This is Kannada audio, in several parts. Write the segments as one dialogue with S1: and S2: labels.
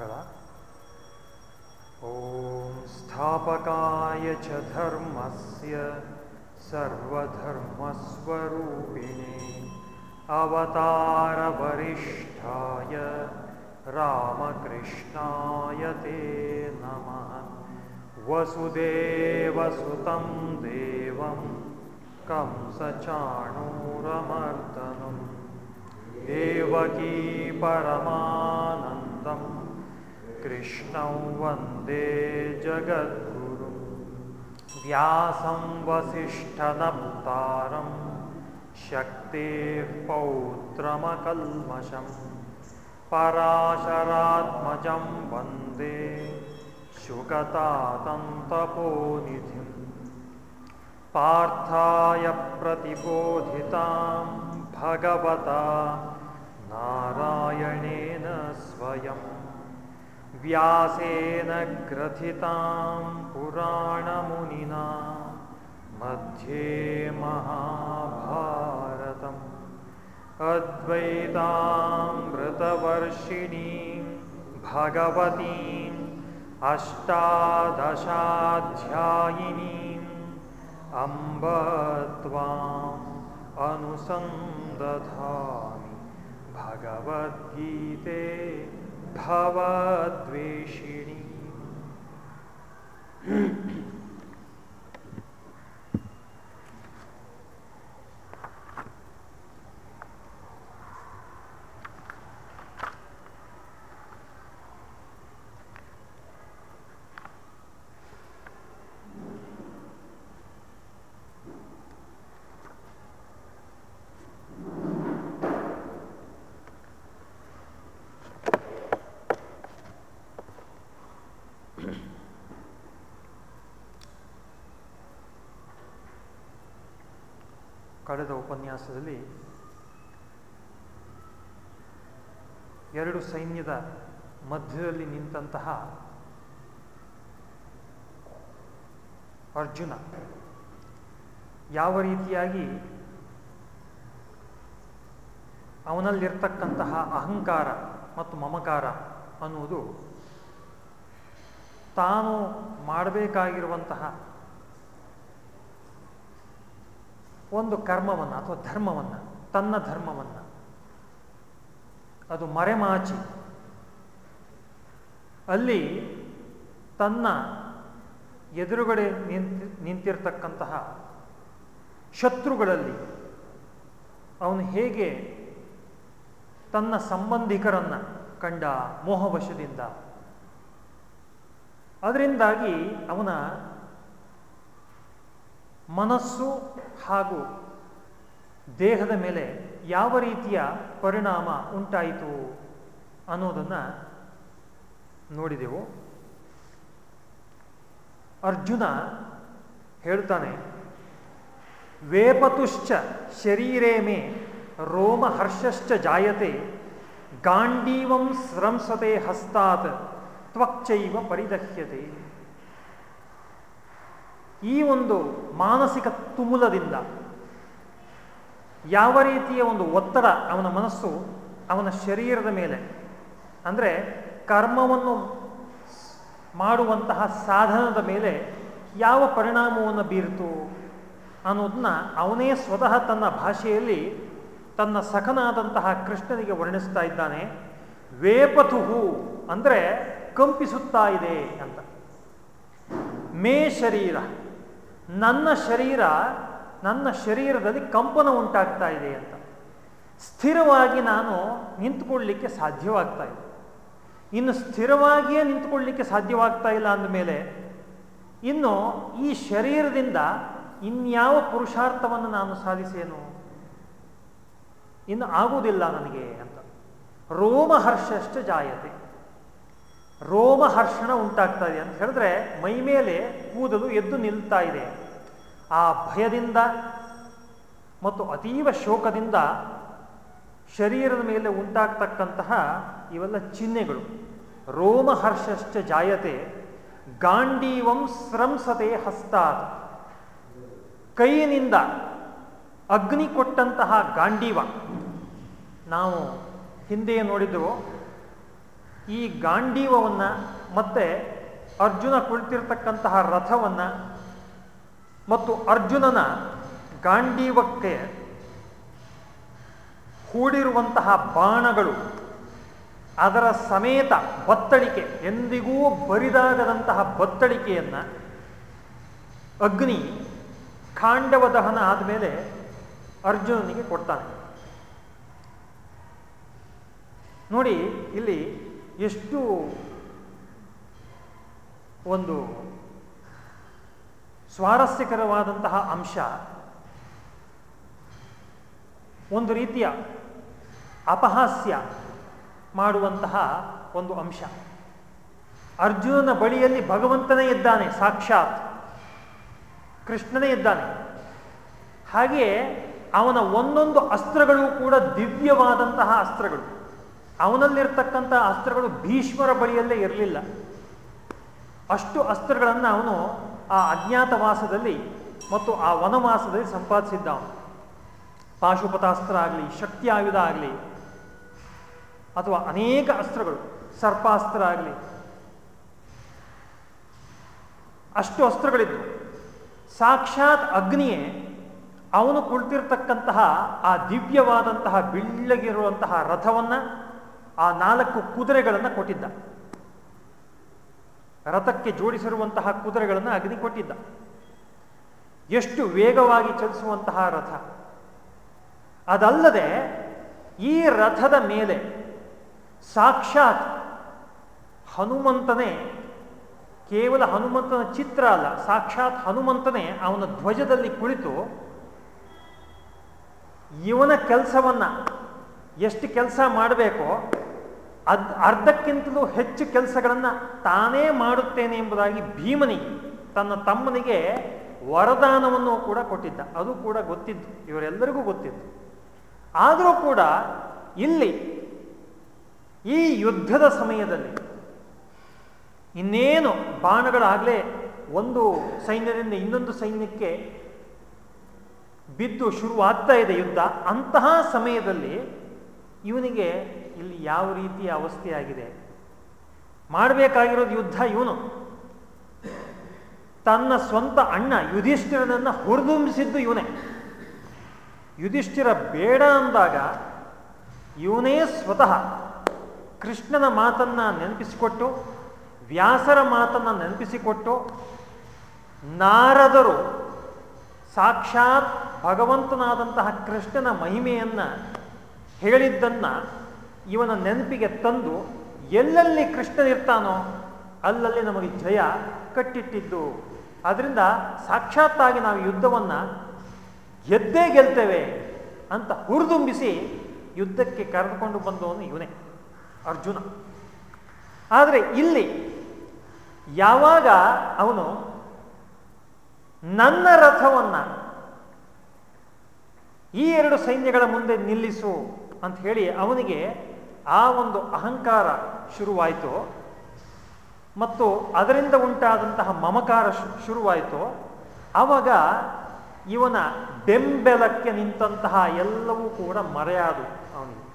S1: मङ्गल ॐ स्थापकाय च धर्मस्य सर्वधर्मस्वरूपिणे। अवतार वरिष्ठाय रामकृष्णाय ते नमः। वसुदेवसुतं देवं कंसचाणूरमर्दनं। देवकी परमान कृष्णं वंदे जगद्गुरुं। व्यासं वसिष्ठनप्तारं शक्तेः पौत्रमकल्मषं पराशरात्मजं वंदे शुकतातन्तपोनिधिं। पार्थाय प्रतिबोधितां भगवता नारायणेन स्वयम्। व्यासेन ग्रथितां पुराणमुनिना मध्ये महाभारतम्। अद्वैतामृतवर्षिणीं भगवतीम् अष्टादशाध्यायिनीम् अम्ब त्वाम् अनुसन्दधामि भगवद्गीते ಭಾವಾದ್ವೇಷಿಣಿ ಕಳೆದ ಉಪನ್ಯಾಸದಲ್ಲಿ ಎರಡು ಸೈನ್ಯದ ಮಧ್ಯದಲ್ಲಿ ನಿಂತಹ ಅರ್ಜುನ ಯಾವ ರೀತಿಯಾಗಿ ಅವನಲ್ಲಿರ್ತಕ್ಕಂತಹ ಅಹಂಕಾರ ಮತ್ತು ಮಮಕಾರ ಅನ್ನುವುದು ತಾನು ಮಾಡಬೇಕಾಗಿರುವಂತಹ ಒಂದು ಕರ್ಮವನ್ನು ಅಥವಾ ಧರ್ಮವನ್ನು, ತನ್ನ ಧರ್ಮವನ್ನು. ಅದು ಮರೆಮಾಚಿ. ಅಲ್ಲಿ ತನ್ನ ಎದುರುಗಡೆ ನಿಂತಿ, ನಿಂತಿರ್ತಕ್ಕಂತಹ ಶತ್ರುಗಳಲ್ಲಿ ಅವನು ಹೇಗೆ ತನ್ನ ಸಂಬಂಧಿಕರನ್ನು ಕಂಡ ಮೋಹವಶದಿಂದ. ಅದರಿಂದಾಗಿ ಅವನ ಮನಸ್ಸು ಹಾಗೂ ದೇಹದ ಮೇಲೆ ಯಾವ ರೀತಿಯ ಪರಿಣಾಮ ಉಂಟಾಯಿತು ಅನ್ನೋದನ್ನು ನೋಡಿದೆವು. ಅರ್ಜುನ ಹೇಳ್ತಾನೆ, ವೇಪತುಶ್ಚ ಶರೀರೇ ಮೇ ರೋಮಹರ್ಷಶ್ಚ ಜಾಯತೆ, ಗಾಂಡೀವಂ ಸ್ರಂಸತೆ ಹಸ್ತಾತ್, ತ್ವಕ್ಚೈವ ಪರಿದಹ್ಯತೆ. ಈ ಒಂದು ಮಾನಸಿಕ ತುಮುಲದಿಂದ ಯಾವ ರೀತಿಯ ಒಂದು ಒತ್ತಡ ಅವನ ಮನಸ್ಸು ಅವನ ಶರೀರದ ಮೇಲೆ? ಅಂದರೆ ಕರ್ಮವನ್ನು ಮಾಡುವಂತಹ ಸಾಧನದ ಮೇಲೆ ಯಾವ ಪರಿಣಾಮವನ್ನು ಬೀರಿತು ಅನ್ನೋದನ್ನ ಅವನೇ ಸ್ವತಃ ತನ್ನ ಭಾಷೆಯಲ್ಲಿ ತನ್ನ ಸಖನಾದಂತಹ ಕೃಷ್ಣನಿಗೆ ವರ್ಣಿಸ್ತಾ ಇದ್ದಾನೆ. ವೇಪಥುಹು ಅಂದರೆ ಕಂಪಿಸುತ್ತಾ ಇದೆ ಅಂತ. ಮೇ ಶರೀರ. ನನ್ನ ಶರೀರ, ನನ್ನ ಶರೀರದಲ್ಲಿ ಕಂಪನ ಉಂಟಾಗ್ತಾ ಇದೆ ಅಂತ. ಸ್ಥಿರವಾಗಿ ನಾನು ನಿಂತುಕೊಳ್ಳಲಿಕ್ಕೆ ಸಾಧ್ಯವಾಗ್ತಾ ಇದೆ ಇನ್ನು ಸ್ಥಿರವಾಗಿಯೇ ನಿಂತುಕೊಳ್ಳಲಿಕ್ಕೆ ಸಾಧ್ಯವಾಗ್ತಾ ಇಲ್ಲ ಅಂದಮೇಲೆ, ಇನ್ನು ಈ ಶರೀರದಿಂದ ಇನ್ಯಾವ ಪುರುಷಾರ್ಥವನ್ನು ನಾನು ಸಾಧಿಸೇನು? ಇನ್ನು ಆಗುವುದಿಲ್ಲ ನನಗೆ ಅಂತ. ರೋಮಹರ್ಷಷ್ಟ ಜಾಯತೆ. ರೋಮಹರ್ಷಣ ಉಂಟಾಗ್ತಾ ಇದೆ ಅಂತ ಹೇಳಿದ್ರೆ ಮೈ ಮೇಲೆ ಕೂದಲು ಎದ್ದು ನಿಲ್ತಾ ಇದೆ. ಆ ಭಯದಿಂದ ಮತ್ತು ಅತೀವ ಶೋಕದಿಂದ ಶರೀರದ ಮೇಲೆ ಉಂಟಾಗ್ತಕ್ಕಂತಹ ಇವೆಲ್ಲ ಚಿಹ್ನೆಗಳು. ರೋಮಹರ್ಷಶ್ಚ ಜಾಯತೆ, ಗಾಂಡೀವಂ ಸ್ರಂಸತೆ ಹಸ್ತಾತ್. ಕೈಯಿನಿಂದ ಅಗ್ನಿ ಕೊಟ್ಟಂತಹ ಗಾಂಡೀವ. ನಾವು ಹಿಂದೆ ನೋಡಿದ್ದೆವು ಈ ಗಾಂಡೀವವನ್ನು ಮತ್ತೆ ಅರ್ಜುನ ಕುಳಿತಿರ್ತಕ್ಕಂತಹ ರಥವನ್ನು ಮತ್ತು ಅರ್ಜುನನ ಗಾಂಡೀವಕ್ಕೆ ಕೂಡಿರುವಂತಹ ಬಾಣಗಳು, ಅದರ ಸಮೇತ ಬತ್ತಳಿಕೆ, ಎಂದಿಗೂ ಬರಿದಾಗದಂತಹ ಬತ್ತಳಿಕೆಯನ್ನು ಅಗ್ನಿ ಖಾಂಡವ ದಹನ ಆದಮೇಲೆ ಅರ್ಜುನನಿಗೆ ಕೊಡ್ತಾನೆ. ನೋಡಿ, ಇಲ್ಲಿ ಎಷ್ಟು ಒಂದು ಸ್ವಾರಸ್ಯಕರವಾದಂತಹ ಅಂಶ. ಒಂದು ರೀತಿಯ ಅಪಹಾಸ್ಯ ಮಾಡುವಂತಹ ಒಂದು ಅಂಶ. ಅರ್ಜುನನ ಬಳಿಯಲ್ಲಿ ಭಗವಂತನೇ ಇದ್ದಾನೆ, ಸಾಕ್ಷಾತ್. ಕೃಷ್ಣನೇ ಇದ್ದಾನೆ. ಹಾಗೆಯೇ ಅವನ ಒಂದೊಂದು ಅಸ್ತ್ರಗಳು ಕೂಡ ದಿವ್ಯವಾದಂತಹ ಅಸ್ತ್ರಗಳು. ಅವನಲ್ಲಿರ್ತಕ್ಕಂತಹ ಅಸ್ತ್ರಗಳು ಭೀಷ್ಮರ ಬಳಿಯಲ್ಲೇ ಇರಲಿಲ್ಲ. ಅಷ್ಟು ಅಸ್ತ್ರಗಳನ್ನು ಅವನು ಆ ಅಜ್ಞಾತವಾಸದಲ್ಲಿ ಮತ್ತು ಆ ವನವಾಸದಲ್ಲಿ ಸಂಪಾದಿಸಿದ್ದ ಪಾಶುಪತಾಸ್ತ್ರ ಆಗಲಿ, ಶಕ್ತಿ ಆಯುಧ ಆಗಲಿ, ಅಥವಾ ಅನೇಕ ಅಸ್ತ್ರಗಳು, ಸರ್ಪಾಸ್ತ್ರ ಆಗಲಿ, ಅಷ್ಟು ಅಸ್ತ್ರಗಳಿದ್ವು. ಸಾಕ್ಷಾತ್ ಅಗ್ನಿಯೇ ಅವನು ಕುಳಿತಿರ್ತಕ್ಕಂತಹ ಆ ದಿವ್ಯವಾದಂತಹ ಬಿಳ್ಳಗಿರುವಂತಹ ರಥವನ್ನು ಆ ನಾಲ್ಕು ಕುದುರೆಗಳನ್ನು ಕೊಟ್ಟಿದ್ದ. ರಥಕ್ಕೆ ಜೋಡಿಸಿರುವಂತಹ ಕುದುರೆಗಳನ್ನು ಅಗ್ನಿ ಕೊಟ್ಟಿದ್ದ. ಎಷ್ಟು ವೇಗವಾಗಿ ಚಲಿಸುವಂತಹ ರಥ. ಅದಲ್ಲದೆ ಈ ರಥದ ಮೇಲೆ ಸಾಕ್ಷಾತ್ ಹನುಮಂತನೇ, ಕೇವಲ ಹನುಮಂತನ ಚಿತ್ರ ಅಲ್ಲ, ಸಾಕ್ಷಾತ್ ಹನುಮಂತನೇ ಅವನ ಧ್ವಜದಲ್ಲಿ ಕುಳಿತು ಇವನ ಕೆಲಸವನ್ನ ಎಷ್ಟು ಕೆಲಸ ಮಾಡಬೇಕೋ ಅದ್ ಅರ್ಧಕ್ಕಿಂತಲೂ ಹೆಚ್ಚು ಕೆಲಸಗಳನ್ನು ತಾನೇ ಮಾಡುತ್ತೇನೆ ಎಂಬುದಾಗಿ ಭೀಮನಿಗೆ ತನ್ನ ತಮ್ಮನಿಗೆ ವರದಾನವನ್ನು ಕೂಡ ಕೊಟ್ಟಿದ್ದ. ಅದು ಕೂಡ ಗೊತ್ತಿದ್ದು, ಇವರೆಲ್ಲರಿಗೂ ಗೊತ್ತಿತ್ತು ಆದರೂ ಕೂಡ ಇಲ್ಲಿ ಈ ಯುದ್ಧದ ಸಮಯದಲ್ಲಿ ಇನ್ನೇನು ಬಾಣಗಳಾಗಲೇ ಒಂದು ಸೈನ್ಯದಿಂದ ಇನ್ನೊಂದು ಸೈನ್ಯಕ್ಕೆ ಬಿದ್ದು ಶುರುವಾಗ್ತಾ ಇದೆ ಯುದ್ಧ. ಅಂತಹ ಸಮಯದಲ್ಲಿ ಇವನಿಗೆ ಇಲ್ಲಿ ಯಾವ ರೀತಿಯ ಅವಸ್ಥೆಯಾಗಿದೆ ಮಾಡಬೇಕಾಗಿರೋದು ಯುದ್ಧ ಇವನು. ತನ್ನ ಸ್ವಂತ ಅಣ್ಣ ಯುಧಿಷ್ಠಿರನನ್ನ ಹುರಿದುಂಬಿಸಿದ್ದು ಇವನೇ. ಯುಧಿಷ್ಠಿರ ಬೇಡ ಅಂದಾಗ ಇವನೇ ಸ್ವತಃ ಕೃಷ್ಣನ ಮಾತನ್ನ ನೆನಪಿಸಿಕೊಟ್ಟು, ವ್ಯಾಸರ ಮಾತನ್ನ ನೆನಪಿಸಿಕೊಟ್ಟು, ನಾರದರು ಸಾಕ್ಷಾತ್ ಭಗವಂತನಾದಂತಹ ಕೃಷ್ಣನ ಮಹಿಮೆಯನ್ನ ಹೇಳಿದ್ದನ್ನ ಇವನ ನೆನಪಿಗೆ ತಂದು ಎಲ್ಲೆಲ್ಲಿ ಕೃಷ್ಣನಿರ್ತಾನೋ ಅಲ್ಲಲ್ಲಿ ನಮಗೆ ಜಯ ಕಟ್ಟಿಟ್ಟಿದ್ದು. ಅದರಿಂದ ಸಾಕ್ಷಾತ್ತಾಗಿ ನಾವು ಯುದ್ಧವನ್ನು ಗೆದ್ದೇ ಗೆಲ್ತೇವೆ ಅಂತ ಹುರಿದುಂಬಿಸಿ ಯುದ್ಧಕ್ಕೆ ಕರೆದುಕೊಂಡು ಬಂದವನು ಇವನೇ, ಅರ್ಜುನ. ಆದರೆ ಇಲ್ಲಿ ಯಾವಾಗ ಅವನು ನನ್ನ ರಥವನ್ನು ಈ ಎರಡು ಸೈನ್ಯಗಳ ಮುಂದೆ ನಿಲ್ಲಿಸು ಅಂತ ಹೇಳಿ ಅವನಿಗೆ ಆ ಒಂದು ಅಹಂಕಾರ ಶುರುವಾಯಿತು. ಮತ್ತು ಅದರಿಂದ ಉಂಟಾದಂತಹ ಮಮಕಾರ ಶುರುವಾಯಿತು. ಆವಾಗ ಇವನ ಬೆಂಬಲಕ್ಕೆ ನಿಂತಹ ಎಲ್ಲವೂ ಕೂಡ ಮರೆಯಾದು ಅವನಿಗೆ.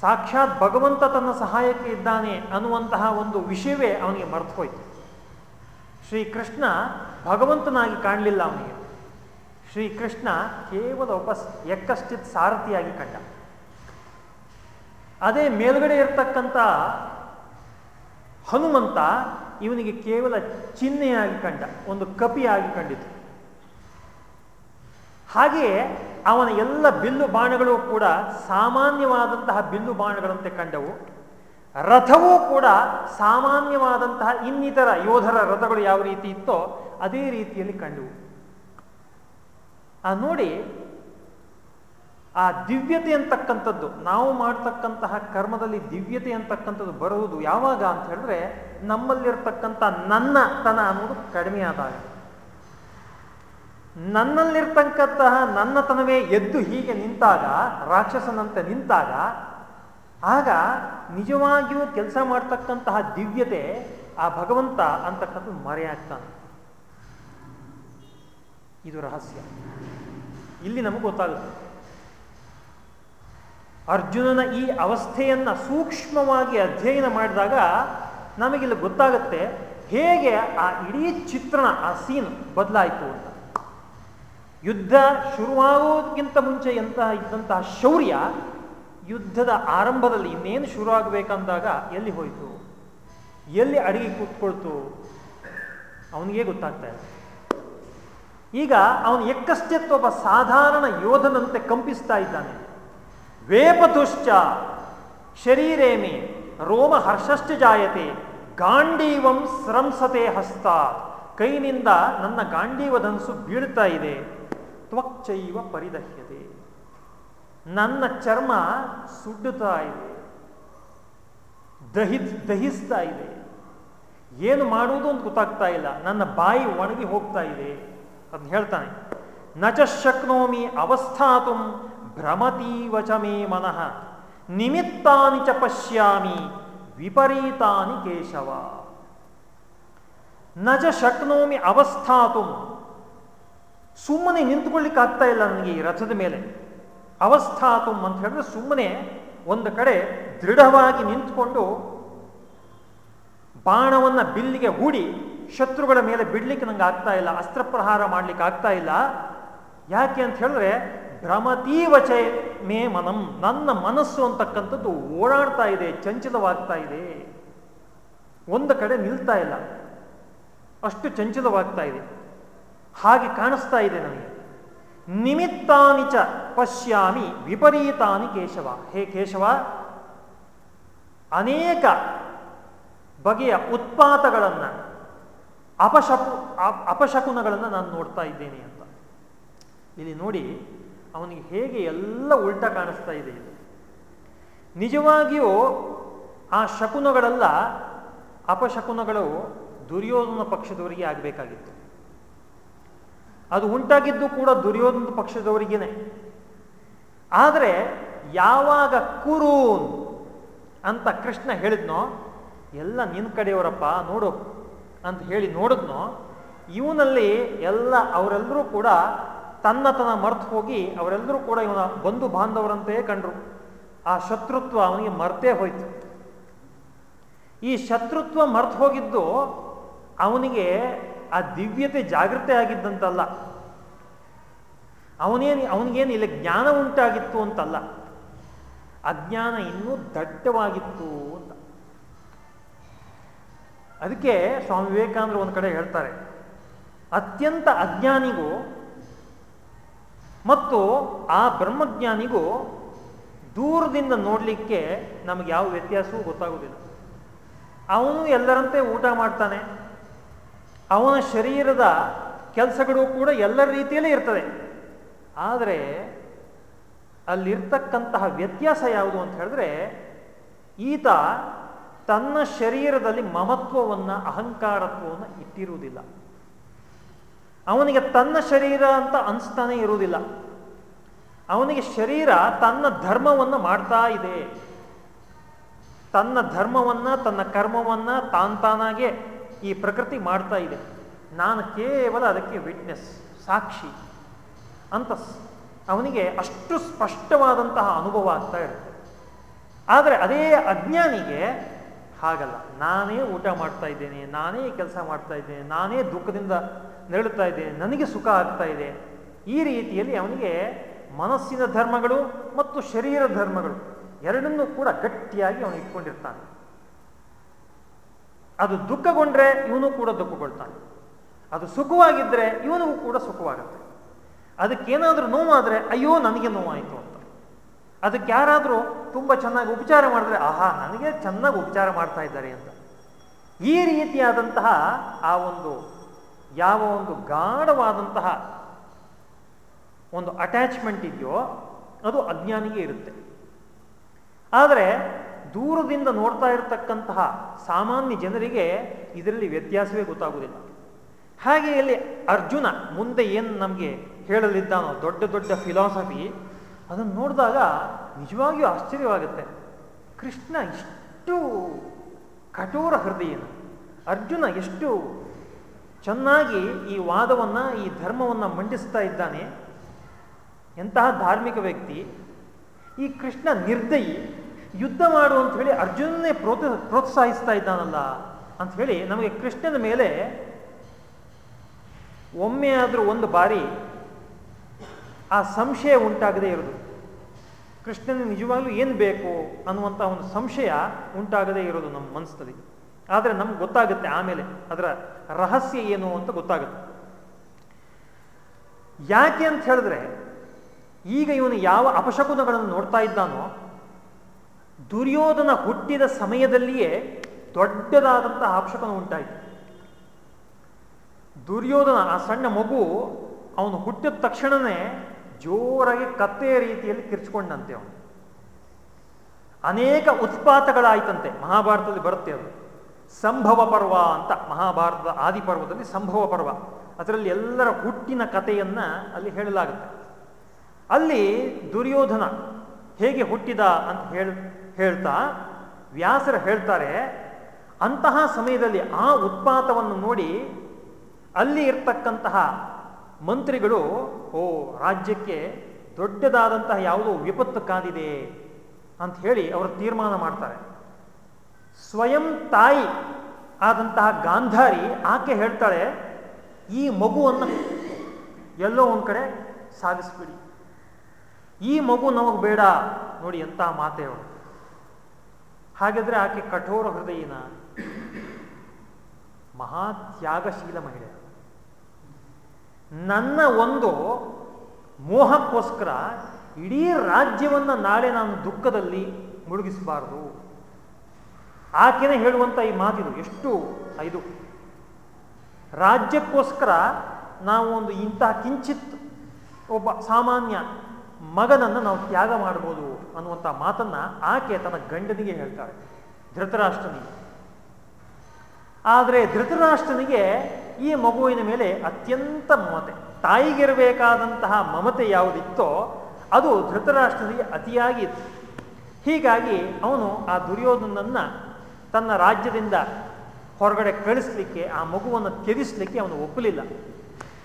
S1: ಸಾಕ್ಷಾತ್ ಭಗವಂತ ತನ್ನ ಸಹಾಯಕ್ಕೆ ಇದ್ದಾನೆ ಅನ್ನುವಂತಹ ಒಂದು ವಿಷಯವೇ ಅವನಿಗೆ ಮರೆತು ಹೋಯ್ತು ಶ್ರೀಕೃಷ್ಣ ಭಗವಂತನಾಗಿ ಕಾಣಲಿಲ್ಲ ಅವನಿಗೆ. ಶ್ರೀಕೃಷ್ಣ ಕೇವಲ ಒಬ್ಬ ಎಕ್ಕಷ್ಟಿತ್ ಸಾರಥಿಯಾಗಿ ಕಂಡ. ಅದೇ ಮೇಲ್ಗಡೆ ಇರತಕ್ಕಂಥ ಹನುಮಂತ ಇವನಿಗೆ ಕೇವಲ ಚಿಹ್ನೆಯಾಗಿ ಕಂಡ, ಒಂದು ಕಪಿಯಾಗಿ ಕಂಡಿತು. ಹಾಗೆಯೇ ಅವನ ಎಲ್ಲ ಬಿಲ್ಲು ಬಾಣಗಳು ಕೂಡ ಸಾಮಾನ್ಯವಾದಂತಹ ಬಿಲ್ಲು ಬಾಣಗಳಂತೆ ಕಂಡವು. ರಥವೂ ಕೂಡ ಸಾಮಾನ್ಯವಾದಂತಹ ಇನ್ನಿತರ ಯೋಧರ ರಥಗಳು ಯಾವ ರೀತಿ ಇತ್ತೋ ಅದೇ ರೀತಿಯಲ್ಲಿ ಕಂಡವು. ಆ ನೋಡಿ, ಆ ದಿವ್ಯತೆ ಅಂತಕ್ಕಂಥದ್ದು, ನಾವು ಮಾಡ್ತಕ್ಕಂತಹ ಕರ್ಮದಲ್ಲಿ ದಿವ್ಯತೆ ಅಂತಕ್ಕಂಥದ್ದು ಬರುವುದು ಯಾವಾಗ ಅಂತ ಹೇಳಿದ್ರೆ, ನಮ್ಮಲ್ಲಿರ್ತಕ್ಕಂಥ ನನ್ನ ತನ ಅನ್ನೋದು ಕಡಿಮೆ ಆದಾಗ. ನನ್ನಲ್ಲಿರ್ತಕ್ಕಂತಹ ನನ್ನತನವೇ ಎದ್ದು ಹೀಗೆ ನಿಂತಾಗ, ರಾಕ್ಷಸನಂತೆ ನಿಂತಾಗ, ಆಗ ನಿಜವಾಗಿಯೂ ಕೆಲಸ ಮಾಡ್ತಕ್ಕಂತಹ ದಿವ್ಯತೆ ಆ ಭಗವಂತ ಅಂತಕ್ಕಂಥದ್ದು ಮರೆಯಾಗ್ತಾನೆ. ಇದು ರಹಸ್ಯ. ಇಲ್ಲಿ ನಮಗೆ ಗೊತ್ತಾಗುತ್ತೆ. ಅರ್ಜುನನ ಈ ಅವಸ್ಥೆಯನ್ನು ಸೂಕ್ಷ್ಮವಾಗಿ ಅಧ್ಯಯನ ಮಾಡಿದಾಗ ನಮಗಿಲ್ಲಿ ಗೊತ್ತಾಗುತ್ತೆ ಹೇಗೆ ಆ ಇಡೀ ಚಿತ್ರಣ, ಆ ಸೀನ್ ಬದಲಾಯಿತು ಅಂತ. ಯುದ್ಧ ಶುರುವಾಗೋದಕ್ಕಿಂತ ಮುಂಚೆ ಎಂತಹ ಇದ್ದಂತಹ ಶೌರ್ಯ ಯುದ್ಧದ ಆರಂಭದಲ್ಲಿ ಇನ್ನೇನು ಶುರು ಆಗಬೇಕಂದಾಗ ಎಲ್ಲಿ ಹೋಯಿತು? ಎಲ್ಲಿ ಅಡಿಗೆ ಕೂತ್ಕೊಳ್ತು? ಅವನಿಗೆ ಗೊತ್ತಾಗ್ತಾ ಇದೆ ಈಗ ಅವನು ಎಕ್ಕಷ್ಟೆತ್ತು ಒಬ್ಬ ಸಾಧಾರಣ ಯೋಧನಂತೆ ಕಂಪಿಸ್ತಾ ಇದ್ದಾನೆ. ವೇಪದುಶ್ಚ ಶರೀರೇಮಿ ರೋಮ ಹರ್ಷಶ್ಚ ಜಾಯತೆ ಗಾಂಡೀವಂ ಸ್ರಂಸತೆ ಹಸ್ತ ಕೈನಿಂದ ನನ್ನ ಗಾಂಡೀವ ಧನಸು ಬೀಳ್ತಾ ಇದೆ. ತ್ವಕ್ಚೈವ ಪರಿದಹ್ಯತೆ. ನನ್ನ ಚರ್ಮ ಸುಡ್ಡುತ್ತಾ ಇದೆ. ದಹಿ ದಹಿಸ್ತಾ ಇದೆ. ಏನು ಮಾಡುವುದು ಅಂತ ಗೊತ್ತಾಗ್ತಾ ಇಲ್ಲ. ನನ್ನ ಬಾಯಿ ಒಣಗಿ ಹೋಗ್ತಾ ಇದೆ. ಅದನ್ನ ಹೇಳ್ತಾನೆ. ನಚ ಶಕ್ನೋಮಿ ಅವಸ್ಥಾತು ಭ್ರಮತೀವಚ ಮೇ ಮನಃ. ನಿಮಿತ್ತಾನಿ ಚ ಪಶ್ಯಾಮಿ ವಿಪರೀತಾನಿ ಕೇಶವ. ನಜ ಶಕ್ನೋಮಿ ಅವಸ್ಥಾತು. ಸುಮ್ಮನೆ ನಿಂತ್ಕೊಳ್ಳಿಕ್ಕೆ ಆಗ್ತಾ ಇಲ್ಲ ನನಗೆ ಈ ರಥದ ಮೇಲೆ. ಅವಸ್ಥಾತುಂ ಅಂತ ಹೇಳಿದ್ರೆ ಸುಮ್ಮನೆ ಒಂದು ಕಡೆ ದೃಢವಾಗಿ ನಿಂತ್ಕೊಂಡು ಬಾಣವನ್ನ ಬಿಲ್ಲಿಗೆ ಹೂಡಿ ಶತ್ರುಗಳ ಮೇಲೆ ಬಿಡ್ಲಿಕ್ಕೆ ನಂಗೆ ಆಗ್ತಾ ಇಲ್ಲ ಅಸ್ತ್ರ ಪ್ರಹಾರ ಮಾಡ್ಲಿಕ್ಕೆ ಆಗ್ತಾ ಇಲ್ಲ. ಯಾಕೆ ಅಂತ ಹೇಳಿದ್ರೆ, ಭ್ರಮತೀವಚೆ ಮೇ ಮನಂ, ನನ್ನ ಮನಸ್ಸು ಅಂತಕ್ಕಂಥದ್ದು ಓಡಾಡ್ತಾ ಇದೆ ಚಂಚಲವಾಗ್ತಾ ಇದೆ. ಒಂದು ಕಡೆ ನಿಲ್ತಾ ಇಲ್ಲ, ಅಷ್ಟು ಚಂಚಲವಾಗ್ತಾ ಇದೆ. ಹಾಗೆ ಕಾಣಿಸ್ತಾ ಇದೆ ನನಗೆ. ನಿಮಿತ್ತಾನಿ ಚ ಪಶ್ಯಾಮಿ ವಿಪರೀತಾನಿ ಕೇಶವ. ಹೇ ಕೇಶವ, ಅನೇಕ ಬಗೆಯ ಉತ್ಪಾತಗಳನ್ನು ಅಪಶಕು ಅಪಶಕುನಗಳನ್ನು ನಾನು ನೋಡ್ತಾ ಇದ್ದೇನೆ ಅಂತ. ಇಲ್ಲಿ ನೋಡಿ, ಅವನಿಗೆ ಹೇಗೆ ಎಲ್ಲ ಉಲ್ಟ ಕಾಣಿಸ್ತಾ ಇದೆ ಇದು. ನಿಜವಾಗಿಯೂ ಆ ಶಕುನಗಳೆಲ್ಲ, ಅಪಶಕುನಗಳು ದುರ್ಯೋಧನ ಪಕ್ಷದವರಿಗೆ ಆಗಬೇಕಾಗಿತ್ತು. ಅದು ಉಂಟಾಗಿದ್ದು ಕೂಡ ದುರ್ಯೋಧನ ಪಕ್ಷದವರಿಗೇನೆ. ಆದರೆ, ಯಾವಾಗ ಕುರೂನ್ ಅಂತ ಕೃಷ್ಣ ಹೇಳಿದ್ನೋ, ಎಲ್ಲ ನಿನ್ನ ಕಡೆಯವರಪ್ಪ ನೋಡು ಅಂತ ಹೇಳಿ ನೋಡಿದ್ನು, ಇವನಲ್ಲಿ ಎಲ್ಲ ಅವರೆಲ್ಲರೂ ಕೂಡ ತನ್ನತನ ಮರ್ತು ಹೋಗಿ ಅವರೆಲ್ಲರೂ ಕೂಡ ಇವನ ಬಂಧು ಬಾಂಧವರಂತೆಯೇ ಕಂಡ್ರು. ಆ ಶತ್ರುತ್ವ ಅವನಿಗೆ ಮರ್ತೇ ಹೋಯ್ತು. ಈ ಶತ್ರುತ್ವ ಮರ್ತು ಹೋಗಿದ್ದು ಅವನಿಗೆ ಆ ದಿವ್ಯತೆ ಜಾಗೃತೆ ಆಗಿದ್ದಂತಲ್ಲ. ಅವನೇನು, ಅವನಿಗೇನು ಇಲ್ಲಿ ಜ್ಞಾನ ಉಂಟಾಗಿತ್ತು ಅಂತಲ್ಲ. ಅಜ್ಞಾನ ಇನ್ನೂ ದಟ್ಟವಾಗಿತ್ತು ಅಂತ. ಅದಕ್ಕೆ ಸ್ವಾಮಿ ವಿವೇಕಾನಂದರು ಒಂದು ಕಡೆ ಹೇಳ್ತಾರೆ, ಅತ್ಯಂತ ಅಜ್ಞಾನಿಗೂ ಮತ್ತು ಆ ಬ್ರಹ್ಮಜ್ಞಾನಿಗೂ ದೂರದಿಂದ ನೋಡಲಿಕ್ಕೆ ನಮಗೆ ಯಾವ ವ್ಯತ್ಯಾಸವೂ ಗೊತ್ತಾಗೋದಿಲ್ಲ. ಅವನು ಎಲ್ಲರಂತೆ ಊಟ ಮಾಡ್ತಾನೆ, ಅವನ ಶರೀರದ ಕೆಲಸಗಳು ಕೂಡ ಎಲ್ಲರ ರೀತಿಯಲ್ಲೇ ಇರ್ತದೆ. ಆದರೆ ಅಲ್ಲಿರ್ತಕ್ಕಂತಹ ವ್ಯತ್ಯಾಸ ಯಾವುದು ಅಂತ ಹೇಳಿದ್ರೆ, ಈತ ತನ್ನ ಶರೀರದಲ್ಲಿ ಮಮತ್ವವನ್ನು ಅಹಂಕಾರತ್ವವನ್ನು ಇಟ್ಟಿರುವುದಿಲ್ಲ. ಅವನಿಗೆ ತನ್ನ ಶರೀರ ಅಂತ ಅನಿಸ್ತಾನೆ ಇರುವುದಿಲ್ಲ. ಅವನಿಗೆ ಶರೀರ ತನ್ನ ಧರ್ಮವನ್ನು ಮಾಡ್ತಾ ಇದೆ. ತನ್ನ ಧರ್ಮವನ್ನ, ತನ್ನ ಕರ್ಮವನ್ನ ತಾನ್ ತಾನಾಗೆ ಈ ಪ್ರಕೃತಿ ಮಾಡ್ತಾ ಇದೆ. ನಾನು ಕೇವಲ ಅದಕ್ಕೆ ವಿಟ್ನೆಸ್ ಸಾಕ್ಷಿ ಅಂತ ಅವನಿಗೆ ಅಷ್ಟು ಸ್ಪಷ್ಟವಾದಂತಹ ಅನುಭವ ಆಗ್ತಾ ಇರುತ್ತೆ. ಆದರೆ ಅದೇ ಅಜ್ಞಾನಿಗೆ ಹಾಗಲ್ಲ. ನಾನೇ ಊಟ ಮಾಡ್ತಾ ಇದ್ದೇನೆ, ನಾನೇ ಕೆಲಸ ಮಾಡ್ತಾ ಇದ್ದೇನೆ, ನಾನೇ ದುಃಖದಿಂದ ನೆರಳುತ್ತಾ ಇದ್ದೇನೆ, ನನಗೆ ಸುಖ ಆಗ್ತಾ ಇದೆ. ಈ ರೀತಿಯಲ್ಲಿ ಅವನಿಗೆ ಮನಸ್ಸಿನ ಧರ್ಮಗಳು ಮತ್ತು ಶರೀರ ಧರ್ಮಗಳು ಎರಡನ್ನೂ ಕೂಡ ಗಟ್ಟಿಯಾಗಿ ಅವನು ಇಟ್ಕೊಂಡಿರ್ತಾನೆ. ಅದು ದುಃಖಗೊಂಡ್ರೆ ಇವನು ಕೂಡ ದುಃಖಗೊಳ್ತಾನೆ. ಅದು ಸುಖವಾಗಿದ್ದರೆ ಇವನಿಗೂ ಕೂಡ ಸುಖವಾಗುತ್ತೆ. ಅದಕ್ಕೇನಾದರೂ ನೋವಾದರೆ, ಅಯ್ಯೋ, ನನಗೆ ನೋವಾಯಿತು ಅದಕ್ಕೆ ಯಾರಾದರೂ ತುಂಬ ಚೆನ್ನಾಗಿ ಉಪಚಾರ ಮಾಡಿದ್ರೆ, ಆಹಾ, ನನಗೆ ಚೆನ್ನಾಗಿ ಉಪಚಾರ ಮಾಡ್ತಾ ಇದ್ದಾರೆ ಅಂತ. ಈ ರೀತಿಯಾದಂತಹ ಆ ಒಂದು, ಯಾವ ಒಂದು ಗಾಢವಾದಂತಹ ಒಂದು ಅಟ್ಯಾಚ್ಮೆಂಟ್ ಇದೆಯೋ, ಅದು ಅಜ್ಞಾನಿಗೆ ಇರುತ್ತೆ. ಆದರೆ, ದೂರದಿಂದ ನೋಡ್ತಾ ಇರತಕ್ಕಂತಹ ಸಾಮಾನ್ಯ ಜನರಿಗೆ ಇದರಲ್ಲಿ ವ್ಯತ್ಯಾಸವೇ ಗೊತ್ತಾಗುವುದಿಲ್ಲ. ಹಾಗೆ ಇಲ್ಲಿ ಅರ್ಜುನ ಮುಂದೆ ಏನು ನಮಗೆ ಹೇಳಲಿದ್ದಾನೋ, ದೊಡ್ಡ ದೊಡ್ಡ ಫಿಲಾಸಫಿ ಅದನ್ನು ನೋಡಿದಾಗ ನಿಜವಾಗಿಯೂ ಆಶ್ಚರ್ಯವಾಗುತ್ತೆ. ಕೃಷ್ಣ ಇಷ್ಟು ಕಠೋರ ಹೃದಯನು. ಅರ್ಜುನ ಎಷ್ಟು ಚೆನ್ನಾಗಿ ಈ ವಾದವನ್ನು, ಈ ಧರ್ಮವನ್ನು ಮಂಡಿಸ್ತಾ ಇದ್ದಾನೆ. ಎಂತಹ ಧಾರ್ಮಿಕ ವ್ಯಕ್ತಿ. ಈ ಕೃಷ್ಣ ನಿರ್ದಯಿ ಯುದ್ಧ ಮಾಡು ಅಂತ ಹೇಳಿ ಅರ್ಜುನನ್ನೇ ಪ್ರೋತ್ ಪ್ರೋತ್ಸಾಹಿಸ್ತಾ ಇದ್ದಾನಲ್ಲ ಅಂತ ಹೇಳಿ ನಮಗೆ ಕೃಷ್ಣನ ಮೇಲೆ ಒಮ್ಮೆ ಆದರೂ ಒಂದು ಬಾರಿ ಆ ಸಂಶಯ ಉಂಟಾಗದೇ ಇರೋದು ಕೃಷ್ಣನ ನಿಜವಾಗ್ಲೂ ಏನು ಬೇಕು ಅನ್ನುವಂಥ ಒಂದು ಸಂಶಯ ಉಂಟಾಗದೇ ಇರೋದು ನಮ್ಮ ಮನಸ್ಸಲ್ಲಿ. ಆದರೆ ನಮ್ಗೆ ಗೊತ್ತಾಗುತ್ತೆ ಆಮೇಲೆ ಅದರ ರಹಸ್ಯ ಏನು ಅಂತ ಗೊತ್ತಾಗುತ್ತೆ. ಯಾಕೆ ಅಂತ ಹೇಳಿದ್ರೆ, ಈಗ ಇವನು ಯಾವ ಅಪಶಕುನಗಳನ್ನು ನೋಡ್ತಾ ಇದ್ದಾನೋ, ದುರ್ಯೋಧನ ಹುಟ್ಟಿದ ಸಮಯದಲ್ಲಿಯೇ ದೊಡ್ಡದಾದಂತಹ ಅಪಶಕನ ಉಂಟಾಯಿತು. ದುರ್ಯೋಧನ, ಆ ಸಣ್ಣ ಮಗು, ಅವನು ಹುಟ್ಟಿದ ತಕ್ಷಣವೇ ಜೋರಾಗಿ ಕತ್ತೆಯ ರೀತಿಯಲ್ಲಿ ಕಿರ್ಚ್ಕೊಂಡಂತೆ ಅವನು. ಅನೇಕ ಉತ್ಪಾತಗಳಾಯ್ತಂತೆ ಮಹಾಭಾರತದಲ್ಲಿ ಬರುತ್ತೆ ಅದು. ಸಂಭವ ಪರ್ವ ಅಂತ ಮಹಾಭಾರತದ ಆದಿಪರ್ವದಲ್ಲಿ ಸಂಭವ ಪರ್ವ. ಅದರಲ್ಲಿ ಎಲ್ಲರ ಹುಟ್ಟಿನ ಕಥೆಯನ್ನ ಅಲ್ಲಿ ಹೇಳಲಾಗುತ್ತೆ. ಅಲ್ಲಿ ದುರ್ಯೋಧನ ಹೇಗೆ ಹುಟ್ಟಿದ ಅಂತ ಹೇಳ, ಹೇಳ್ತಾ ವ್ಯಾಸರು ಹೇಳ್ತಾರೆ, ಅಂತಹ ಸಮಯದಲ್ಲಿ ಆ ಉತ್ಪಾತವನ್ನು ನೋಡಿ ಅಲ್ಲಿ ಇರ್ತಕ್ಕಂತಹ ಮಂತ್ರಿಗಳು, ಓ, ರಾಜ್ಯಕ್ಕೆ ದೊಡ್ಡದಾದಂತಹ ಯಾವುದೋ ವಿಪತ್ತು ಕಾದಿದೆ ಅಂತ ಹೇಳಿ ಅವರು ತೀರ್ಮಾನ ಮಾಡ್ತಾರೆ. ಸ್ವಯಂ ತಾಯಿ ಆದಂತಹ ಗಾಂಧಾರಿ ಆಕೆ ಹೇಳ್ತಾಳೆ, ಈ ಮಗುವನ್ನು ಎಲ್ಲೋ ಒಂದು ಕಡೆ ಸಾಗಿಸ್ಬಿಡಿ. ಈ ಮಗು ನಮಗೆ ಬೇಡ ನೋಡಿ ಎಂತಹ ಮಾತೆ ಅವಳು. ಹಾಗಿದ್ರೆ ಆಕೆ ಕಠೋರ ಹೃದಯನ ಮಹಾತ್ಯಾಗಶೀಲ ಮಹಿಳೆ. ನನ್ನ ಒಂದು ಮೋಹಕ್ಕೋಸ್ಕರ ಇಡೀ ರಾಜ್ಯವನ್ನು ನಾಳೆ ನಾನು ದುಃಖದಲ್ಲಿ ಮುಳುಗಿಸಬಾರದು. ಆಕೆನೇ ಹೇಳುವಂಥ ಈ ಮಾತಿದು ಎಷ್ಟು ಇದು. ರಾಜ್ಯಕ್ಕೋಸ್ಕರ ನಾವು ಒಂದು ಇಂತಹ ಕಿಂಚಿತ್ ಒಬ್ಬ ಸಾಮಾನ್ಯ ಮಗನನ್ನು ನಾವು ತ್ಯಾಗ ಮಾಡ್ಬೋದು ಅನ್ನುವಂಥ ಮಾತನ್ನು ಆಕೆ ತನ್ನ ಗಂಡನಿಗೆ ಹೇಳ್ತಾಳೆ, ಧೃತರಾಷ್ಟ್ರನಿಗೆ. ಆದರೆ ಧೃತರಾಷ್ಟ್ರನಿಗೆ ಈ ಮಗುವಿನ ಮೇಲೆ ಅತ್ಯಂತ ಮಮತೆ. ತಾಯಿಗಿರಬೇಕಾದಂತಹ ಮಮತೆ ಯಾವುದಿತ್ತೋ ಅದು ಧೃತರಾಷ್ಟ್ರನಿಗೆ ಅತಿಯಾಗಿ ಇತ್ತು. ಹೀಗಾಗಿ ಅವನು ಆ ದುರ್ಯೋಧನನ್ನು ತನ್ನ ರಾಜ್ಯದಿಂದ ಹೊರಗಡೆ ಕಳಿಸ್ಲಿಕ್ಕೆ, ಆ ಮಗುವನ್ನು ತ್ಯಜಿಸ್ಲಿಕ್ಕೆ ಅವನು ಒಪ್ಪಲಿಲ್ಲ.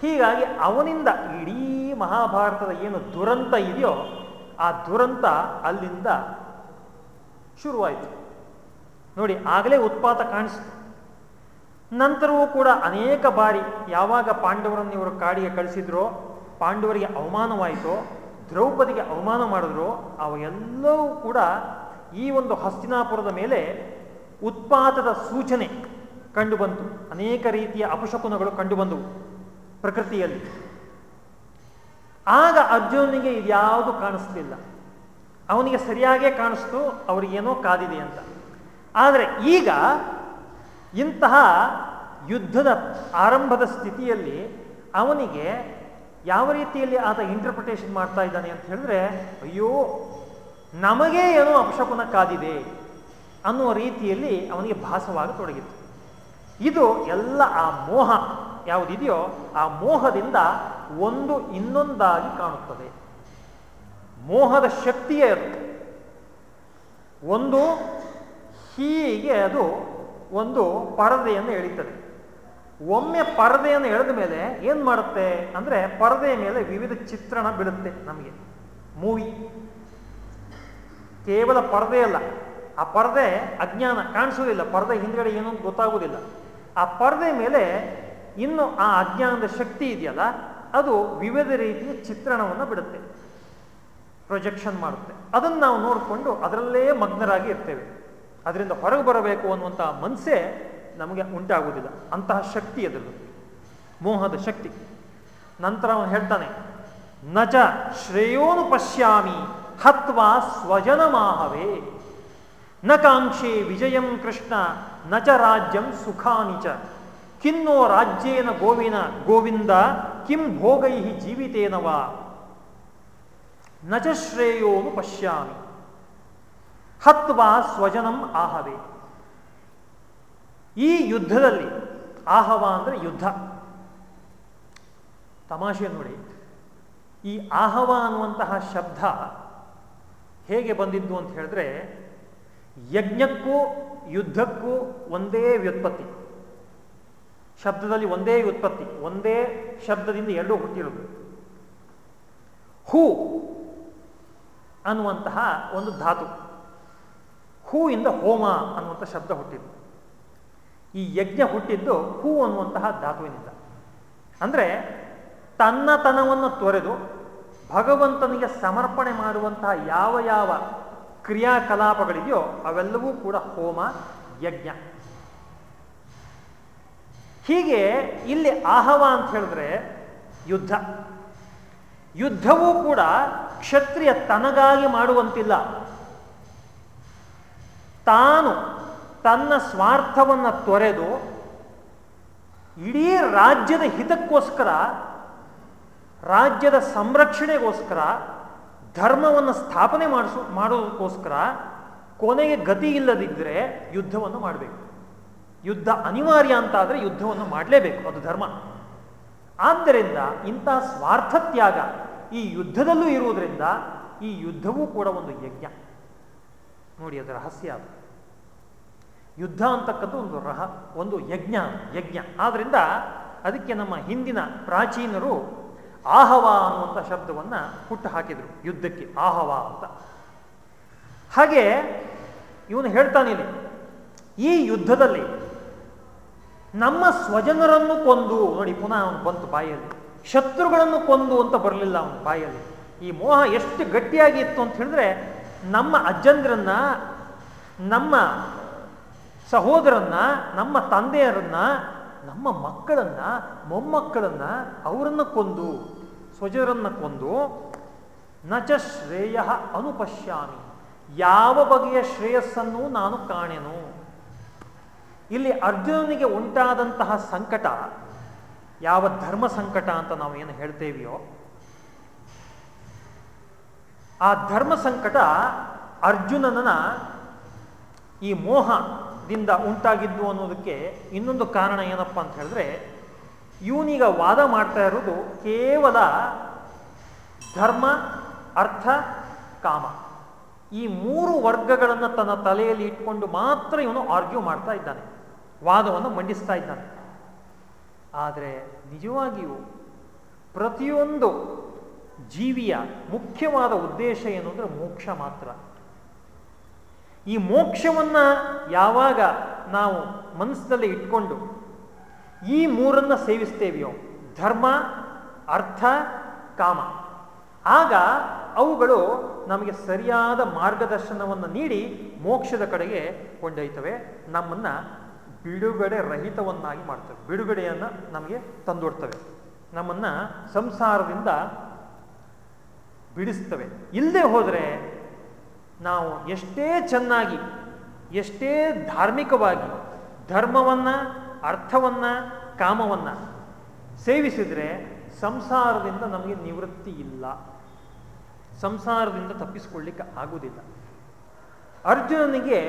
S1: ಹೀಗಾಗಿ ಅವನಿಂದ ಇಡೀ ಮಹಾಭಾರತದ ಏನು ದುರಂತ ಇದೆಯೋ, ಆ ದುರಂತ ಅಲ್ಲಿಂದ ಶುರುವಾಯಿತು. ನೋಡಿ, ಆಗಲೇ ಉತ್ಪಾತ ಕಾಣಿಸ್ತು. ನಂತರವೂ ಕೂಡ ಅನೇಕ ಬಾರಿ ಯಾವಾಗ ಪಾಂಡವರನ್ನು ಇವರು ಕಾಡಿಗೆ ಕಳಿಸಿದ್ರೋ, ಪಾಂಡವರಿಗೆ ಅವಮಾನವಾಯಿತೋ, ದ್ರೌಪದಿಗೆ ಅವಮಾನ ಮಾಡಿದ್ರು ಅವೆಲ್ಲವೂ ಕೂಡ ಈ ಒಂದು ಹಸ್ತಿನಾಪುರದ ಮೇಲೆ ಉತ್ಪಾತದ ಸೂಚನೆ ಕಂಡುಬಂತು. ಅನೇಕ ರೀತಿಯ ಅಪಶಕುನಗಳು ಕಂಡುಬಂದವು ಪ್ರಕೃತಿಯಲ್ಲಿ. ಆಗ ಅರ್ಜುನಿಗೆ ಇದ್ಯಾವುದು ಕಾಣಿಸ್ತಿಲ್ಲ ಅವನಿಗೆ ಸರಿಯಾಗೇ ಕಾಣಿಸ್ತು, ಅವರಿಗೇನೋ ಕಾದಿದೆ ಅಂತ. ಆದರೆ ಈಗ ಇಂತಹ ಯುದ್ಧದ ಆರಂಭದ ಸ್ಥಿತಿಯಲ್ಲಿ ಅವನಿಗೆ ಯಾವ ರೀತಿಯಲ್ಲಿ ಆತ ಇಂಟರ್ಪ್ರಿಟೇಷನ್ ಮಾಡ್ತಾ ಇದ್ದಾನೆ ಅಂತ ಹೇಳಿದ್ರೆ, ಅಯ್ಯೋ, ನಮಗೇ ಏನೋ ಅಪಶಕುನ ಕಾದಿದೆ ಅನ್ನುವ ರೀತಿಯಲ್ಲಿ ಅವನಿಗೆ ಭಾಸವಾಗತೊಡಗಿತ್ತು ಇದು ಎಲ್ಲ ಆ ಮೋಹ ಯಾವುದಿದೆಯೋ ಆ ಮೋಹದಿಂದ ಒಂದು ಇನ್ನೊಂದಾಗಿ ಕಾಣುತ್ತದೆ. ಮೋಹದ ಶಕ್ತಿಯೇ ಅದು. ಒಂದು ಹೀಗೆ ಅದು ಒಂದು ಪರದೆಯನ್ನು ಎಳಿತದೆ. ಒಮ್ಮೆ ಪರದೆಯನ್ನು ಎಳೆದ ಮೇಲೆ ಏನು ಮಾಡುತ್ತೆ ಅಂದರೆ ಪರದೆಯ ಮೇಲೆ ವಿವಿಧ ಚಿತ್ರಣ ಬೀಳುತ್ತೆ ನಮಗೆ. ಮೂವಿ. ಕೇವಲ ಪರದೆ ಅಲ್ಲ. ಆ ಪರದೆ ಅಜ್ಞಾನ ಕಾಣಿಸೋದಿಲ್ಲ ಪರದೆ ಹಿಂದ್ಗಡೆ ಏನು ಅಂತ ಗೊತ್ತಾಗೋದಿಲ್ಲ ಆ ಪರದೆ ಮೇಲೆ ಇನ್ನು ಆ ಅಜ್ಞಾನದ ಶಕ್ತಿ ಇದೆಯಲ್ಲ, ಅದು ವಿವಿಧ ರೀತಿಯ ಚಿತ್ರಣವನ್ನು ಬಿಡುತ್ತೆ. ಪ್ರೊಜೆಕ್ಷನ್ ಮಾಡುತ್ತೆ. ಅದನ್ನು ನಾವು ನೋಡಿಕೊಂಡು ಅದರಲ್ಲೇ ಮಗ್ನರಾಗಿ ಇರ್ತೇವೆ. ಅದರಿಂದ ಹೊರಗೆ ಬರಬೇಕು ಅನ್ನುವಂಥ ಮನಸ್ಸೇ ನಮಗೆ ಉಂಟಾಗುವುದಿಲ್ಲ. ಅಂತಹ ಶಕ್ತಿ ಅದರದ್ದು. ಮೋಹದ ಶಕ್ತಿ. ನಂತರ ಅವನು ಹೇಳ್ತಾನೆ ನಚ ಶ್ರೇಯೋನು ಪಶ್ಯಾಮಿ ಹತ್ವಾ ಸ್ವಜನಮಾಹವೇ. ನ ಕಾಂಕ್ಷೆ ವಿಜಯಂ ಕೃಷ್ಣ ನ ಚ ರಾಜ್ಯಂ ಸುಖಾನಿ ಚ. ಕಿನ್ನೋ ರಾಜ್ಯೇನ ಗೋವಿನ, ಗೋವಿಂದ ಕಿಂ ಭೋಗೈ ಜೀವಿತೇನವಾ. ನ ಚ ಶ್ರೇಯೋನು ಪಶ್ಯಾಮಿ. ಹತ್ವಾ ಸ್ವಜನಂ ಆಹವೇ. ಈ ಯುದ್ಧದಲ್ಲಿ ಆಹವ ಅಂದರೆ ಯುದ್ಧ. ತಮಾಷೆ ನೋಡಿ. ಈ ಆಹವ ಅನ್ನುವಂತಹ ಶಬ್ದ ಹೇಗೆ ಬಂದಿದ್ದು ಅಂತ ಹೇಳಿದ್ರೆ, ಯಜ್ಞಕ್ಕೂ ಯುದ್ಧಕ್ಕೂ ಒಂದೇ ವ್ಯುತ್ಪತ್ತಿ. ಶಬ್ದದಲ್ಲಿ ಒಂದೇ ವ್ಯುತ್ಪತ್ತಿ, ಒಂದೇ ಶಬ್ದದಿಂದ ಎರಡೂ ಹುಟ್ಟಿರೋದು. ಹೂ ಅನ್ನುವಂತಹ ಒಂದು ಧಾತು. ಹೂ ಇಂದ ಹೋಮ ಅನ್ನುವಂಥ ಶಬ್ದ ಹುಟ್ಟಿದ್ದು. ಈ ಯಜ್ಞ ಹುಟ್ಟಿದ್ದು ಹೂ ಅನ್ನುವಂತಹ ಧಾತುವಿನಿಂದ. ಅಂದರೆ ತನ್ನತನವನ್ನು ತೊರೆದು ಭಗವಂತನಿಗೆ ಸಮರ್ಪಣೆ ಮಾಡುವಂತಹ ಯಾವ ಯಾವ ಕ್ರಿಯಾಕಲಾಪಗಳಿದೆಯೋ ಅವೆಲ್ಲವೂ ಕೂಡ ಹೋಮ, ಯಜ್ಞ. ಹೀಗೆ ಇಲ್ಲಿ ಆಹವ ಅಂತ ಹೇಳಿದ್ರೆ ಯುದ್ಧ. ಯುದ್ಧವೂ ಕೂಡ ಕ್ಷತ್ರಿಯ ತನಗಾಗಿ ಮಾಡುವಂತಿಲ್ಲ. ತಾನು ತನ್ನ ಸ್ವಾರ್ಥವನ್ನು ತೊರೆದು ಇಡೀ ರಾಜ್ಯದ ಹಿತಕ್ಕೋಸ್ಕರ, ರಾಜ್ಯದ ಸಂರಕ್ಷಣೆಗೋಸ್ಕರ, ಧರ್ಮವನ್ನು ಸ್ಥಾಪನೆ ಮಾಡಿಸು, ಮಾಡೋದಕ್ಕೋಸ್ಕರ ಕೊನೆಗೆ ಗತಿ ಇಲ್ಲದಿದ್ದರೆ ಯುದ್ಧವನ್ನು ಮಾಡಬೇಕು. ಯುದ್ಧ ಅನಿವಾರ್ಯ ಅಂತ ಆದರೆ ಯುದ್ಧವನ್ನು ಮಾಡಲೇಬೇಕು, ಅದು ಧರ್ಮ. ಆದ್ದರಿಂದ ಇಂಥ ಸ್ವಾರ್ಥ ತ್ಯಾಗ ಈ ಯುದ್ಧದಲ್ಲೂ ಇರುವುದರಿಂದ ಈ ಯುದ್ಧವೂ ಕೂಡ ಒಂದು ಯಜ್ಞ. ನೋಡಿ ಅದರ ರಹಸ್ಯ ಅದು. ಯುದ್ಧ ಅಂತಕ್ಕಂಥ ಒಂದು ರಹ, ಒಂದು ಯಜ್ಞ ಯಜ್ಞ. ಆದ್ದರಿಂದ ಅದಕ್ಕೆ ನಮ್ಮ ಹಿಂದಿನ ಪ್ರಾಚೀನರು ಆಹವ ಅನ್ನುವಂಥ ಶಬ್ದವನ್ನು ಹುಟ್ಟು ಹಾಕಿದರು ಯುದ್ಧಕ್ಕೆ ಆಹವ ಅಂತ. ಹಾಗೆ ಇವನು ಹೇಳ್ತಾನಿಲ್ಲಿ ಈ ಯುದ್ಧದಲ್ಲಿ ನಮ್ಮ ಸ್ವಜನರನ್ನು ಕೊಂದು, ನೋಡಿ ಪುನಃ ಅವನು ಬಂತು ಬಾಯಲ್ಲಿ, ಶತ್ರುಗಳನ್ನು ಕೊಂದು ಅಂತ ಬರಲಿಲ್ಲ ಅವನ ಬಾಯಲ್ಲಿ. ಈ ಮೋಹ ಎಷ್ಟು ಗಟ್ಟಿಯಾಗಿ ಇತ್ತು ಅಂತ ಹೇಳಿದ್ರೆ ನಮ್ಮ ಅಜ್ಜಂದ್ರನ್ನ, ನಮ್ಮ ಸಹೋದರನ್ನ, ನಮ್ಮ ತಂದೆಯರನ್ನ, ನಮ್ಮ ಮಕ್ಕಳನ್ನ, ಮೊಮ್ಮಕ್ಕಳನ್ನ ಅವರನ್ನು ಕೊಂದು ಸ್ವಜರನ್ನ ಕೊಂದು, ನಚ ಶ್ರೇಯ ಅನುಪಶ್ಯಾಮಿ. ಯಾವ ಬಗೆಯ ಶ್ರೇಯಸ್ಸನ್ನು ನಾನು ಕಾಣೆನು? ಇಲ್ಲಿ ಅರ್ಜುನನಿಗೆ ಉಂಟಾದಂತಹ ಸಂಕಟ, ಯಾವ ಧರ್ಮ ಸಂಕಟ ಅಂತ ನಾವು ಏನು ಹೇಳ್ತೇವೆಯೋ, ಆ ಧರ್ಮ ಸಂಕಟ ಅರ್ಜುನನ ಈ ಮೋಹದಿಂದ ಉಂಟಾಗಿದ್ದು ಅನ್ನೋದಕ್ಕೆ ಇನ್ನೊಂದು ಕಾರಣ ಏನಪ್ಪ ಅಂತ ಹೇಳಿದ್ರೆ, ಇವನೀಗ ವಾದ ಮಾಡ್ತಾ ಇರೋದು ಕೇವಲ ಧರ್ಮ, ಅರ್ಥ, ಕಾಮ. ಈ ಮೂರು ವರ್ಗಗಳನ್ನು ತನ್ನ ತಲೆಯಲ್ಲಿ ಇಟ್ಕೊಂಡು ಮಾತ್ರ ಇವನು ಆರ್ಗ್ಯೂ ಮಾಡ್ತಾ ಇದ್ದಾನೆ, ವಾದವನ್ನು ಮಂಡಿಸ್ತಾ ಇದ್ದಾನೆ. ಆದರೆ ನಿಜವಾಗಿಯೂ ಪ್ರತಿಯೊಂದು ಜೀವಿಯ ಮುಖ್ಯವಾದ ಉದ್ದೇಶ ಏನು ಅಂದರೆ ಮೋಕ್ಷ ಮಾತ್ರ. ಈ ಮೋಕ್ಷವನ್ನ ಯಾವಾಗ ನಾವು ಮನಸ್ಸಿನಲ್ಲಿ ಇಟ್ಕೊಂಡು ಈ ಮೂರನ್ನ ಸೇವಿಸ್ತೇವೆಯೋ, ಧರ್ಮ, ಅರ್ಥ, ಕಾಮ. ಆಗ ಅವುಗಳು ನಮಗೆ ಸರಿಯಾದ ಮಾರ್ಗದರ್ಶನವನ್ನು ನೀಡಿ ಮೋಕ್ಷದ ಕಡೆಗೆ ಕೊಂಡೊಯ್ತವೆ. ನಮ್ಮನ್ನ ಬಿಡುಗಡೆ ರಹಿತವನ್ನಾಗಿ ಮಾಡ್ತವೆ. ಬಿಡುಗಡೆಯನ್ನು ನಮಗೆ ತಂದೊಡ್ತವೆ. ನಮ್ಮನ್ನ ಸಂಸಾರದಿಂದ ಬಿಡಿಸ್ತವೆ. ಇಲ್ಲದೆ ಹೋದರೆ ನಾವು ಎಷ್ಟೇ ಚೆನ್ನಾಗಿ, ಎಷ್ಟೇ ಧಾರ್ಮಿಕವಾಗಿ ಧರ್ಮವನ್ನು, ಅರ್ಥವನ್ನು, ಕಾಮವನ್ನು ಸೇವಿಸಿದರೆ ಸಂಸಾರದಿಂದ ನಮಗೆ ನಿವೃತ್ತಿ ಇಲ್ಲ. ಸಂಸಾರದಿಂದ ತಪ್ಪಿಸಿಕೊಳ್ಳಿಕ್ಕೆ ಆಗುವುದಿಲ್ಲ ಅರ್ಜುನನಿಗೆ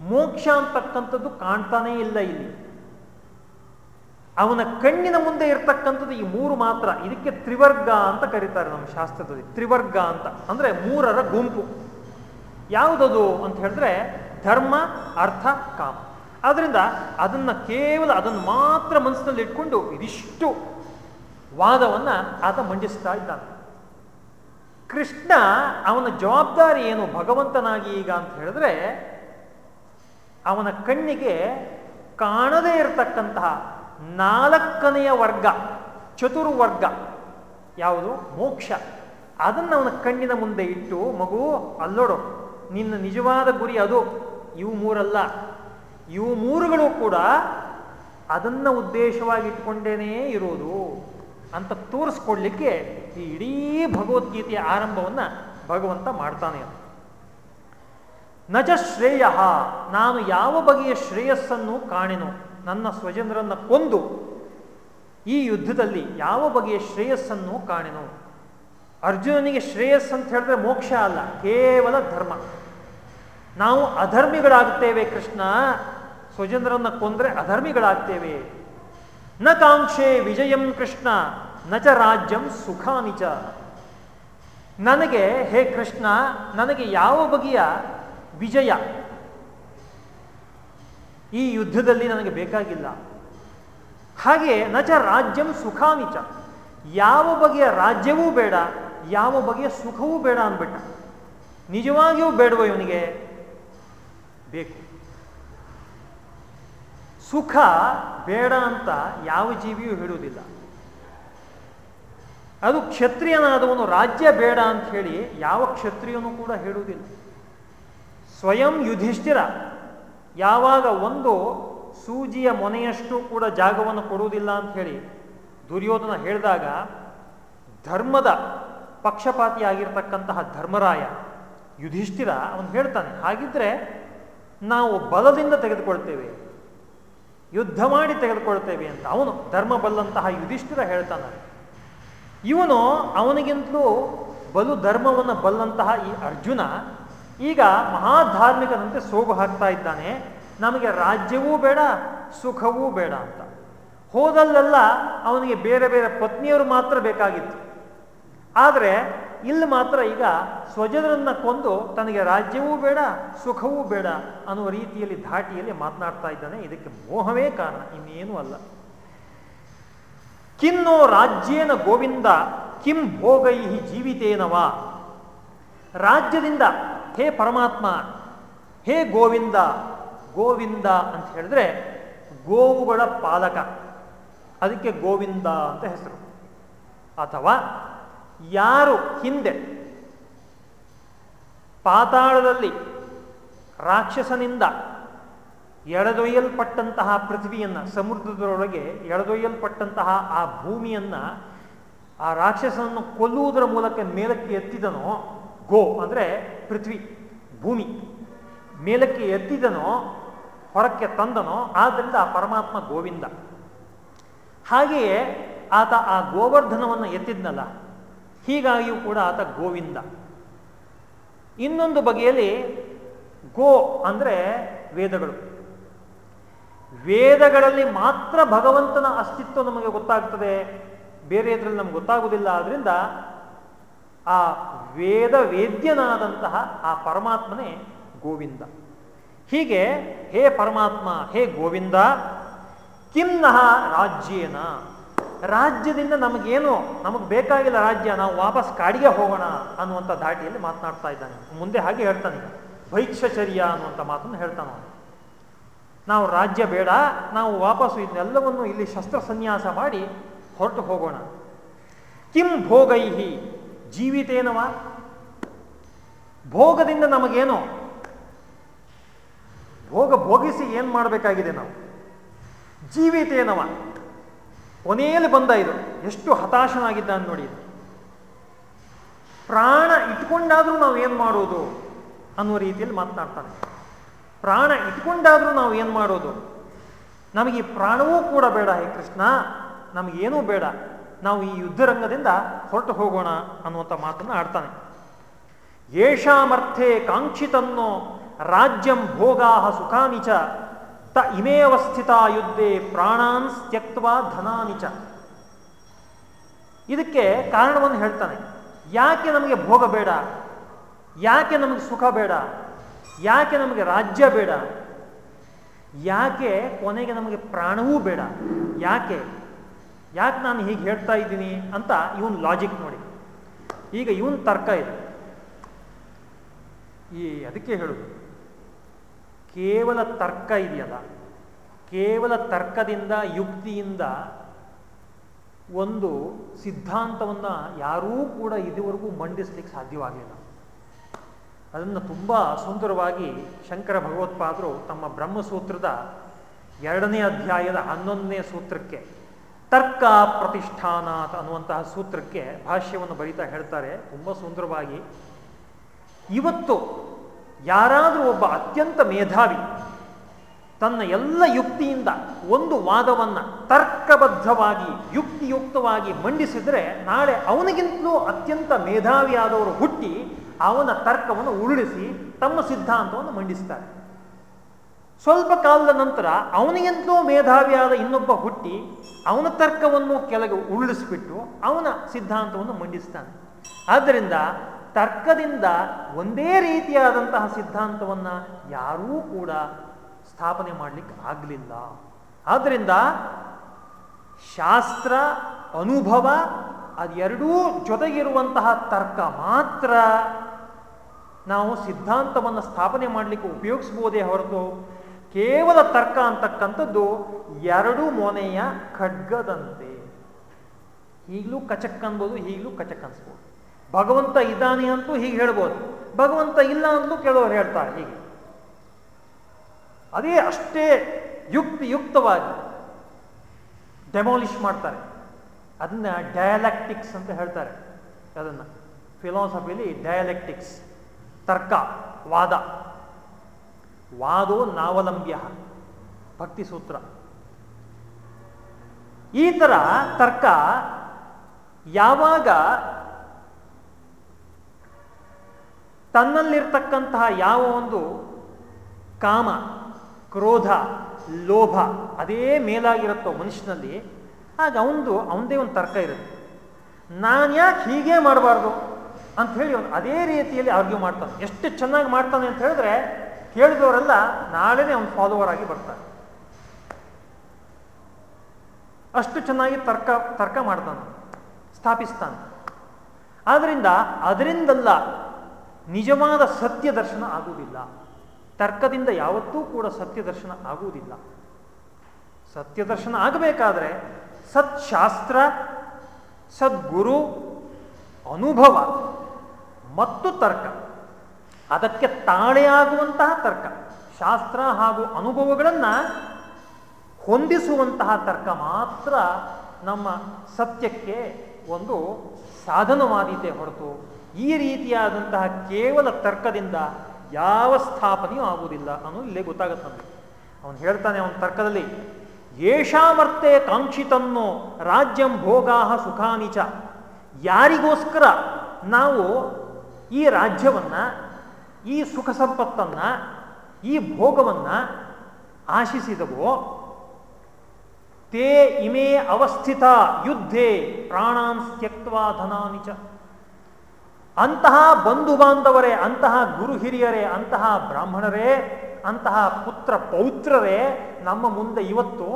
S1: ಮೋಕ್ಷ ಅಂತಕ್ಕಂಥದ್ದು ಕಾಣ್ತಾನೇ ಇಲ್ಲ ಇಲ್ಲಿ. ಅವನ ಕಣ್ಣಿನ ಮುಂದೆ ಇರ್ತಕ್ಕಂಥದ್ದು ಈ ಮೂರು ಮಾತ್ರ. ಇದಕ್ಕೆ ತ್ರಿವರ್ಗ ಅಂತ ಕರೀತಾರೆ ನಮ್ಮ ಶಾಸ್ತ್ರದಲ್ಲಿ. ತ್ರಿವರ್ಗ ಅಂತ. ಅಂದ್ರೆ ಮೂರರ ಗುಂಪು. ಯಾವುದದು ಅಂತ ಹೇಳಿದ್ರೆ ಧರ್ಮ, ಅರ್ಥ, ಕಾಮ. ಆದ್ದರಿಂದ ಅದನ್ನ ಕೇವಲ ಅದನ್ನು ಮಾತ್ರ ಮನಸ್ಸಿನಲ್ಲಿ ಇಟ್ಕೊಂಡು ಇದಿಷ್ಟು ವಾದವನ್ನ ಆತ ಮಂಡಿಸ್ತಾ ಇದ್ದಾನೆ. ಕೃಷ್ಣ ಅವನ ಜವಾಬ್ದಾರಿ ಏನು? ಭಗವಂತನಾಗಿ ಈಗ ಅಂತ ಹೇಳಿದ್ರೆ ಅವನ ಕಣ್ಣಿಗೆ ಕಾಣದೇ ಇರತಕ್ಕಂತಹ ನಾಲ್ಕನೆಯ ವರ್ಗ, ಚತುರ್ವರ್ಗ. ಯಾವುದು? ಮೋಕ್ಷ. ಅದನ್ನು ಅವನ ಕಣ್ಣಿನ ಮುಂದೆ ಇಟ್ಟು, ಮಗು ಅಲ್ಲೋಡು ನಿನ್ನ ನಿಜವಾದ ಗುರಿ ಅದು. ಇವು ಮೂರಲ್ಲ. ಇವು ಮೂರುಗಳು ಕೂಡ ಅದನ್ನು ಉದ್ದೇಶವಾಗಿ ಇಟ್ಕೊಂಡೇನೇ ಇರೋದು ಅಂತ ತೋರಿಸ್ಕೊಡ್ಲಿಕ್ಕೆ ಈ ಇಡೀ ಭಗವದ್ಗೀತೆಯ ಆರಂಭವನ್ನು ಭಗವಂತ ಮಾಡ್ತಾನೆ ನಜ ಶ್ರೇಯ, ನಾನು ಯಾವ ಬಗೆಯ ಶ್ರೇಯಸ್ಸನ್ನು ಕಾಣೆನು? ನನ್ನ ಸ್ವಜನರನ್ನ ಕೊಂದು ಈ ಯುದ್ಧದಲ್ಲಿ ಯಾವ ಬಗೆಯ ಶ್ರೇಯಸ್ಸನ್ನು ಕಾಣೆನು? ಅರ್ಜುನನಿಗೆ ಶ್ರೇಯಸ್ ಅಂತ ಹೇಳಿದ್ರೆ ಮೋಕ್ಷ ಅಲ್ಲ, ಕೇವಲ ಧರ್ಮ. ನಾವು ಅಧರ್ಮಿಗಳಾಗ್ತೇವೆ ಕೃಷ್ಣ, ಸ್ವಜನರನ್ನ ಕೊಂದ್ರೆ ಅಧರ್ಮಿಗಳಾಗ್ತೇವೆ. ನ ಕಾಂಕ್ಷೆ ವಿಜಯಂ ಕೃಷ್ಣ ನಚ ರಾಜ್ಯಂ ಸುಖಾನಿಚ ನನಗೆ, ಹೇ ಕೃಷ್ಣ, ನನಗೆ ಯಾವ ಬಗೆಯ ವಿಜಯ ಈ ಯುದ್ಧದಲ್ಲಿ ನನಗೆ ಬೇಕಾಗಿಲ್ಲ. ಹಾಗೆ ನಚ ರಾಜ್ಯಂ ಸುಖಾಮಿಚ. ಯಾವ ಬಗೆಯ ರಾಜ್ಯವೂ ಬೇಡ, ಯಾವ ಬಗೆಯ ಸುಖವೂ ಬೇಡ ಅಂದ್ಬಿಟ್ಟ. ನಿಜವಾಗಿಯೂ ಬೇಡವ ಇವನಿಗೆ? ಬೇಕು. ಸುಖ ಬೇಡ ಅಂತ ಯಾವ ಜೀವಿಯೂ ಹೇಳುವುದಿಲ್ಲ. ಅದು ಕ್ಷತ್ರಿಯನಾದವನು ರಾಜ್ಯ ಬೇಡ ಅಂತ ಹೇಳಿ ಯಾವ ಕ್ಷತ್ರಿಯನೂ ಕೂಡ ಹೇಳುವುದಿಲ್ಲ. ಸ್ವಯಂ ಯುಧಿಷ್ಠಿರ. ಯಾವಾಗ ಒಂದು ಸೂಜಿಯ ಮೊನೆಯಷ್ಟು ಕೂಡ ಜಾಗವನ್ನು ಕೊಡುವುದಿಲ್ಲ ಅಂತ ಹೇಳಿ ದುರ್ಯೋಧನ ಹೇಳಿದಾಗ ಧರ್ಮದ ಪಕ್ಷಪಾತಿಯಾಗಿರ್ತಕ್ಕಂತಹ ಧರ್ಮರಾಯ ಯುಧಿಷ್ಠಿರ ಅವನು ಹೇಳ್ತಾನೆ, ಹಾಗಿದ್ರೆ ನಾವು ಬಲದಿಂದ ತೆಗೆದುಕೊಳ್ತೇವೆ, ಯುದ್ಧ ಮಾಡಿ ತೆಗೆದುಕೊಳ್ತೇವೆ ಅಂತ. ಅವನು ಧರ್ಮ ಬಲ್ಲಂತಹ ಯುಧಿಷ್ಠಿರ ಹೇಳ್ತಾನೆ, ಇವನು ಅವನಿಗಿಂತಲೂ ಬಲು ಧರ್ಮವನ್ನು ಬಲ್ಲಂತಹ ಈ ಅರ್ಜುನ ಈಗ ಮಹಾಧಾರ್ಮಿಕನಂತೆ ಸೋಗು ಹಾಕ್ತಾ ಇದ್ದಾನೆ. ನಮಗೆ ರಾಜ್ಯವೂ ಬೇಡ, ಸುಖವೂ ಬೇಡ ಅಂತ. ಹೋದಲ್ಲೆಲ್ಲ ಅವನಿಗೆ ಬೇರೆ ಬೇರೆ ಪತ್ನಿಯವರು ಮಾತ್ರ ಬೇಕಾಗಿತ್ತು. ಆದರೆ ಇಲ್ಲಿ ಮಾತ್ರ ಈಗ ಸ್ವಜನರನ್ನ ಕೊಂದು ತನಗೆ ರಾಜ್ಯವೂ ಬೇಡ, ಸುಖವೂ ಬೇಡ ಅನ್ನುವ ರೀತಿಯಲ್ಲಿ ಧಾಟಿಯಲ್ಲಿ ಮಾತನಾಡ್ತಾ ಇದ್ದಾನೆ. ಇದಕ್ಕೆ ಮೋಹವೇ ಕಾರಣ, ಇನ್ನೇನು ಅಲ್ಲ. ಕಿನ್ನೋ ರಾಜ್ಯೇನ ಗೋವಿಂದ, ಕಿಂ ಭೋಗೈ ಜೀವಿತೇನವಾ? ರಾಜ್ಯದಿಂದ ಹೇ ಪರಮಾತ್ಮ, ಹೇ ಗೋವಿಂದ ಗೋವಿಂದ ಅಂತ ಹೇಳಿದ್ರೆ ಗೋವುಗಳ ಪಾಲಕ. ಅದಕ್ಕೆ ಗೋವಿಂದ ಅಂತ ಹೆಸರು. ಅಥವಾ ಯಾರು ಹಿಂದೆ ಪಾತಾಳದಲ್ಲಿ ರಾಕ್ಷಸನಿಂದ ಎಳೆದೊಯ್ಯಲ್ಪಟ್ಟಂತಹ ಪೃಥ್ವಿಯನ್ನು, ಸಮುದ್ರದೊಳಗೆ ಎಳೆದೊಯ್ಯಲ್ಪಟ್ಟಂತಹ ಆ ಭೂಮಿಯನ್ನು ಆ ರಾಕ್ಷಸನನ್ನು ಕೊಲ್ಲುವುದರ ಮೂಲಕ ಮೇಲಕ್ಕೆ ಎತ್ತಿದನೋ ಗೋ ಅಂದರೆ ಪೃಥ್ವಿ, ಭೂಮಿ. ಮೇಲಕ್ಕೆ ಎತ್ತಿದನೋ, ಹೊರಕ್ಕೆ ತಂದನೋ ಆದ್ದರಿಂದ ಆ ಪರಮಾತ್ಮ ಗೋವಿಂದ. ಹಾಗೆಯೇ ಆತ ಆ ಗೋವರ್ಧನವನ್ನು ಎತ್ತಿದ್ನಲ್ಲ, ಹೀಗಾಗಿಯೂ ಕೂಡ ಆತ ಗೋವಿಂದ. ಇನ್ನೊಂದು ಬಗೆಯಲ್ಲಿ ಗೋ ಅಂದರೆ ವೇದಗಳು. ವೇದಗಳಲ್ಲಿ ಮಾತ್ರ ಭಗವಂತನ ಅಸ್ತಿತ್ವ ನಮಗೆ ಗೊತ್ತಾಗ್ತದೆ. ಬೇರೆ ಇದರಲ್ಲಿ ನಮ್ಗೆ ಗೊತ್ತಾಗುವುದಿಲ್ಲ. ಆದ್ರಿಂದ ಆ ವೇದ ವೇದ್ಯನಾದಂತಹ ಆ ಪರಮಾತ್ಮನೇ ಗೋವಿಂದ. ಹೀಗೆ ಹೇ ಪರಮಾತ್ಮ, ಹೇ ಗೋವಿಂದ ಕಿನ್ನಹ ರಾಜ್ಯೇನ? ರಾಜ್ಯದಿಂದ ನಮಗೇನು, ನಮಗೆ ಬೇಕಾಗಿಲ್ಲ ರಾಜ್ಯ, ನಾವು ವಾಪಸ್ ಕಾಡಿಗೆ ಹೋಗೋಣ ಅನ್ನುವಂಥ ಧಾಟಿಯಲ್ಲಿ ಮಾತನಾಡ್ತಾ ಇದ್ದಾನೆ. ಮುಂದೆ ಹಾಗೆ ಹೇಳ್ತಾನೆ. ಭೈಕ್ಷಚರ್ಯ ಅನ್ನುವಂಥ ಮಾತನ್ನು ಹೇಳ್ತಾನೆ ನಾವು ರಾಜ್ಯ ಬೇಡ, ನಾವು ವಾಪಸ್ಸು ಇದನ್ನೆಲ್ಲವನ್ನು ಇಲ್ಲಿ ಶಸ್ತ್ರ ಸನ್ಯಾಸ ಮಾಡಿ ಹೊರಟು ಹೋಗೋಣ. ಕಿಂ ಭೋಗೈಹಿ? ಜೀವಿತೇನವ? ಭೋಗದಿಂದ ನಮಗೇನು? ಭೋಗ ಭೋಗಿಸಿ ಏನು ಮಾಡಬೇಕಾಗಿದೆ ನಾವು? ಜೀವಿತೇನವ? ಕೊನೆಯಲ್ಲಿ ಬಂದ ಇದು. ಎಷ್ಟು ಹತಾಶನಾಗಿದ್ದಾನೆ ನೋಡಿ ಪ್ರಾಣ ಇಟ್ಕೊಂಡಾದ್ರೂ ನಾವು ಏನು ಮಾಡೋದು? ಅನ್ನೋ ರೀತಿಯಲ್ಲಿ ಮಾತನಾಡ್ತಾನೆ. ಪ್ರಾಣ ಇಟ್ಕೊಂಡಾದ್ರೂ ನಾವು ಏನು ಮಾಡೋದು? ನಮಗೆ ಈ ಪ್ರಾಣವೂ ಕೂಡ ಬೇಡ, ಹೇ ಕೃಷ್ಣ. ನಮಗೇನೂ ಬೇಡ. ನಾವು ಈ ಯುದ್ಧರಂಗದಿಂದ ಹೊರಟು ಹೋಗೋಣ ಅನ್ನುವಂಥ ಮಾತನ್ನು ಆಡ್ತಾನೆ. ಯೇಷಾಮರ್ಥೆ ಕಾಂಕ್ಷಿತನ್ನೋ ರಾಜ್ಯಂ ಭೋಗಾ ಸುಖಾನಿಚ ತ ಇಮೇವಸ್ಥಿತ ಯುದ್ಧೆ ಪ್ರಾಣಾನ್ ತ್ಯಕ್ವಾ ಧನಾನಿಚ ಇದಕ್ಕೆ ಕಾರಣವನ್ನು ಹೇಳ್ತಾನೆ. ಯಾಕೆ ನಮಗೆ ಭೋಗ ಬೇಡ? ಯಾಕೆ ನಮಗೆ ಸುಖ ಬೇಡ? ಯಾಕೆ ನಮಗೆ ರಾಜ್ಯ ಬೇಡ? ಯಾಕೆ ಕೊನೆಗೆ ನಮಗೆ ಪ್ರಾಣವೂ ಬೇಡ? ಯಾಕೆ? ಯಾಕೆ ನಾನು ಹೀಗೆ ಹೇಳ್ತಾ ಇದ್ದೀನಿ ಅಂತ ಇವನ್ ಲಾಜಿಕ್ ನೋಡಿ. ಈಗ ಇವನ್ ತರ್ಕ ಇದೆ. ಈ ಅದಕ್ಕೆ ಹೇಳುದು. ಕೇವಲ ತರ್ಕ ಇದೆಯಲ್ಲ, ಕೇವಲ ತರ್ಕದಿಂದ, ಯುಕ್ತಿಯಿಂದ ಒಂದು ಸಿದ್ಧಾಂತವನ್ನು ಯಾರೂ ಕೂಡ ಇದುವರೆಗೂ ಮಂಡಿಸ್ಲಿಕ್ಕೆ ಸಾಧ್ಯವಾಗಲಿಲ್ಲ ಅದನ್ನು ತುಂಬ ಸುಂದರವಾಗಿ ಶಂಕರ ಭಗವತ್ಪಾದರು ತಮ್ಮ ಬ್ರಹ್ಮಸೂತ್ರದ ಎರಡನೇ ಅಧ್ಯಾಯದ ಹನ್ನೊಂದನೇ ಸೂತ್ರಕ್ಕೆ ತರ್ಕ ಪ್ರತಿಷ್ಠಾನಾತ್ ಅನ್ನುವಂತಹ ಸೂತ್ರಕ್ಕೆ ಭಾಷ್ಯವನ್ನು ಬರೀತಾ ಹೇಳ್ತಾರೆ, ತುಂಬ ಸುಂದರವಾಗಿ. ಇವತ್ತು ಯಾರಾದರೂ ಒಬ್ಬ ಅತ್ಯಂತ ಮೇಧಾವಿ ತನ್ನ ಎಲ್ಲ ಯುಕ್ತಿಯಿಂದ ಒಂದು ವಾದವನ್ನು ತರ್ಕಬದ್ಧವಾಗಿ, ಯುಕ್ತಿಯುಕ್ತವಾಗಿ ಮಂಡಿಸಿದರೆ ನಾಳೆ ಅವನಿಗಿಂತಲೂ ಅತ್ಯಂತ ಮೇಧಾವಿಯಾದವರು ಹುಟ್ಟಿ ಅವನ ತರ್ಕವನ್ನು ಉರುಳಿಸಿ ತಮ್ಮ ಸಿದ್ಧಾಂತವನ್ನು ಮಂಡಿಸ್ತಾರೆ. ಸ್ವಲ್ಪ ಕಾಲದ ನಂತರ ಅವನಿಗಿಂತಲೂ ಮೇಧಾವಿಯಾದ ಇನ್ನೊಬ್ಬ ಹುಟ್ಟಿ ಅವನ ತರ್ಕವನ್ನು ಕೆಳಗೆ ಉರುಳಿಸ್ಬಿಟ್ಟು ಅವನ ಸಿದ್ಧಾಂತವನ್ನು ಮಂಡಿಸ್ತಾನೆ. ಆದ್ದರಿಂದ ತರ್ಕದಿಂದ ಒಂದೇ ರೀತಿಯಾದಂತಹ ಸಿದ್ಧಾಂತವನ್ನು ಯಾರೂ ಕೂಡ ಸ್ಥಾಪನೆ ಮಾಡಲಿಕ್ಕೆ ಆಗಲಿಲ್ಲ. ಆದ್ದರಿಂದ ಶಾಸ್ತ್ರ, ಅನುಭವ ಅದೆರಡೂ ಜೊತೆಗಿರುವಂತಹ ತರ್ಕ ಮಾತ್ರ ನಾವು ಸಿದ್ಧಾಂತವನ್ನು ಸ್ಥಾಪನೆ ಮಾಡಲಿಕ್ಕೆ ಉಪಯೋಗಿಸ್ಬೋದೇ ಹೊರತು ಕೇವಲ ತರ್ಕ ಅಂತಕ್ಕಂಥದ್ದು ಎರಡು ಮೊನೆಯ ಖಡ್ಗದಂತೆ. ಈಗಲೂ ಕಚಕ್ ಅನ್ಬೋದು ಈಗಲೂ ಕಚಕ್ ಅನ್ಸ್ಬೋದು. ಭಗವಂತ ಇದ್ದಾನೆ ಅಂತೂ ಹೀಗೆ ಹೇಳ್ಬೋದು. ಭಗವಂತ ಇಲ್ಲ ಅಂತಲೂ ಕೇಳೋರು ಹೇಳ್ತಾರೆ ಹೀಗೆ. ಅದೇ ಅಷ್ಟೇ ಯುಕ್ತಿ ಯುಕ್ತವಾಗಿ ಡೆಮಾಲಿಷ್ ಮಾಡ್ತಾರೆ. ಅದನ್ನ ಡಯಾಲೆಕ್ಟಿಕ್ಸ್ ಅಂತ ಹೇಳ್ತಾರೆ. ಅದನ್ನ. ಫಿಲಾಸಫಿಲಿ ಡಯಾಲೆಕ್ಟಿಕ್ಸ್, ತರ್ಕ, ವಾದ. ವಾದೋ ನಾವಲಂಬ್ಯ. ಭಕ್ತಿ ಸೂತ್ರ. ಈ ಥರ ತರ್ಕ ಯಾವಾಗ ತನ್ನಲ್ಲಿರ್ತಕ್ಕಂತಹ ಯಾವ ಒಂದು ಕಾಮ, ಕ್ರೋಧ, ಲೋಭ ಅದೇ ಮೇಲಾಗಿರುತ್ತೋ ಮನುಷ್ಯನಲ್ಲಿ, ಆಗ ಅವನದು ಅವನದೇ ಒಂದು ತರ್ಕ ಇರುತ್ತೆ. ನಾನು ಯಾಕೆ ಹೀಗೆ ಮಾಡಬಾರ್ದು? ಅಂತ ಹೇಳಿ ಅವನು ಅದೇ ರೀತಿಯಲ್ಲಿ ಆರ್ಗ್ಯೂ ಮಾಡ್ತಾನೆ. ಎಷ್ಟು ಚೆನ್ನಾಗಿ ಮಾಡ್ತಾನೆ ಅಂತ ಹೇಳಿದ್ರೆ ಕೇಳಿದವರೆಲ್ಲ ನಾಳೆನೇ ಅವನು ಫಾಲೋವರ್ ಆಗಿ ಬರ್ತಾರೆ. ಅಷ್ಟು ಚೆನ್ನಾಗಿ ತರ್ಕ ತರ್ಕ ಮಾಡ್ತಾನೆ, ಸ್ಥಾಪಿಸ್ತಾನೆ. ಆದ್ದರಿಂದ ಅದರಿಂದಲ್ಲ ನಿಜವಾದ ಸತ್ಯ ದರ್ಶನ ಆಗುವುದಿಲ್ಲ. ತರ್ಕದಿಂದ ಯಾವತ್ತೂ ಕೂಡ ಸತ್ಯ ದರ್ಶನ ಆಗುವುದಿಲ್ಲ. ಸತ್ಯ ದರ್ಶನ ಆಗಬೇಕಾದ್ರೆ ಸತ್ಶಾಸ್ತ್ರ, ಸದ್ಗುರು, ಅನುಭವ ಮತ್ತು ತರ್ಕ. ಅದಕ್ಕೆ ತಾಳೆಯಾಗುವಂತಹ ತರ್ಕ, ಶಾಸ್ತ್ರ ಹಾಗೂ ಅನುಭವಗಳನ್ನು ಹೊಂದಿಸುವಂತಹ ತರ್ಕ ಮಾತ್ರ ನಮ್ಮ ಸತ್ಯಕ್ಕೆ ಒಂದು ಸಾಧನವಾದೀತೆ ಹೊರತು ಈ ರೀತಿಯಾದಂತಹ ಕೇವಲ ತರ್ಕದಿಂದ ಯಾವ ಸ್ಥಾಪನೆಯೂ ಆಗುವುದಿಲ್ಲ ಅನ್ನೋ ಇಲ್ಲೇ ಗೊತ್ತಾಗುತ್ತೆ ನಮಗೆ. ಅವನು ಹೇಳ್ತಾನೆ ಅವನ ತರ್ಕದಲ್ಲಿ, ಏಷಾಮರ್ತೆ ಕಾಂಕ್ಷಿತನ್ನೋ ರಾಜ್ಯಂ ಭೋಗಾಹ ಸುಖಾನಿಚ ಯಾರಿಗೋಸ್ಕರ ನಾವು ಈ ರಾಜ್ಯವನ್ನ ಈ ಸುಖ ಸಂಪತ್ತನ್ನ, ಈ ಭೋಗವನ್ನ ಆಶಿಸಿದವೋ, ತೇ ಇಮೇ ಅವಸ್ಥಿತ ಯುದ್ಧೇ ಪ್ರಾಣಾನ್ ತ್ಯಕ್ವಾ ಧನಾನಿಚ ಅಂತಹ ಬಂಧು ಬಾಂಧವರೇ, ಅಂತಹ ಗುರು ಹಿರಿಯರೇ, ಅಂತಹ ಬ್ರಾಹ್ಮಣರೇ, ಅಂತಹ ಪುತ್ರ ಪೌತ್ರರೇ, ನಮ್ಮ ಮುಂದೆ ಇವತ್ತು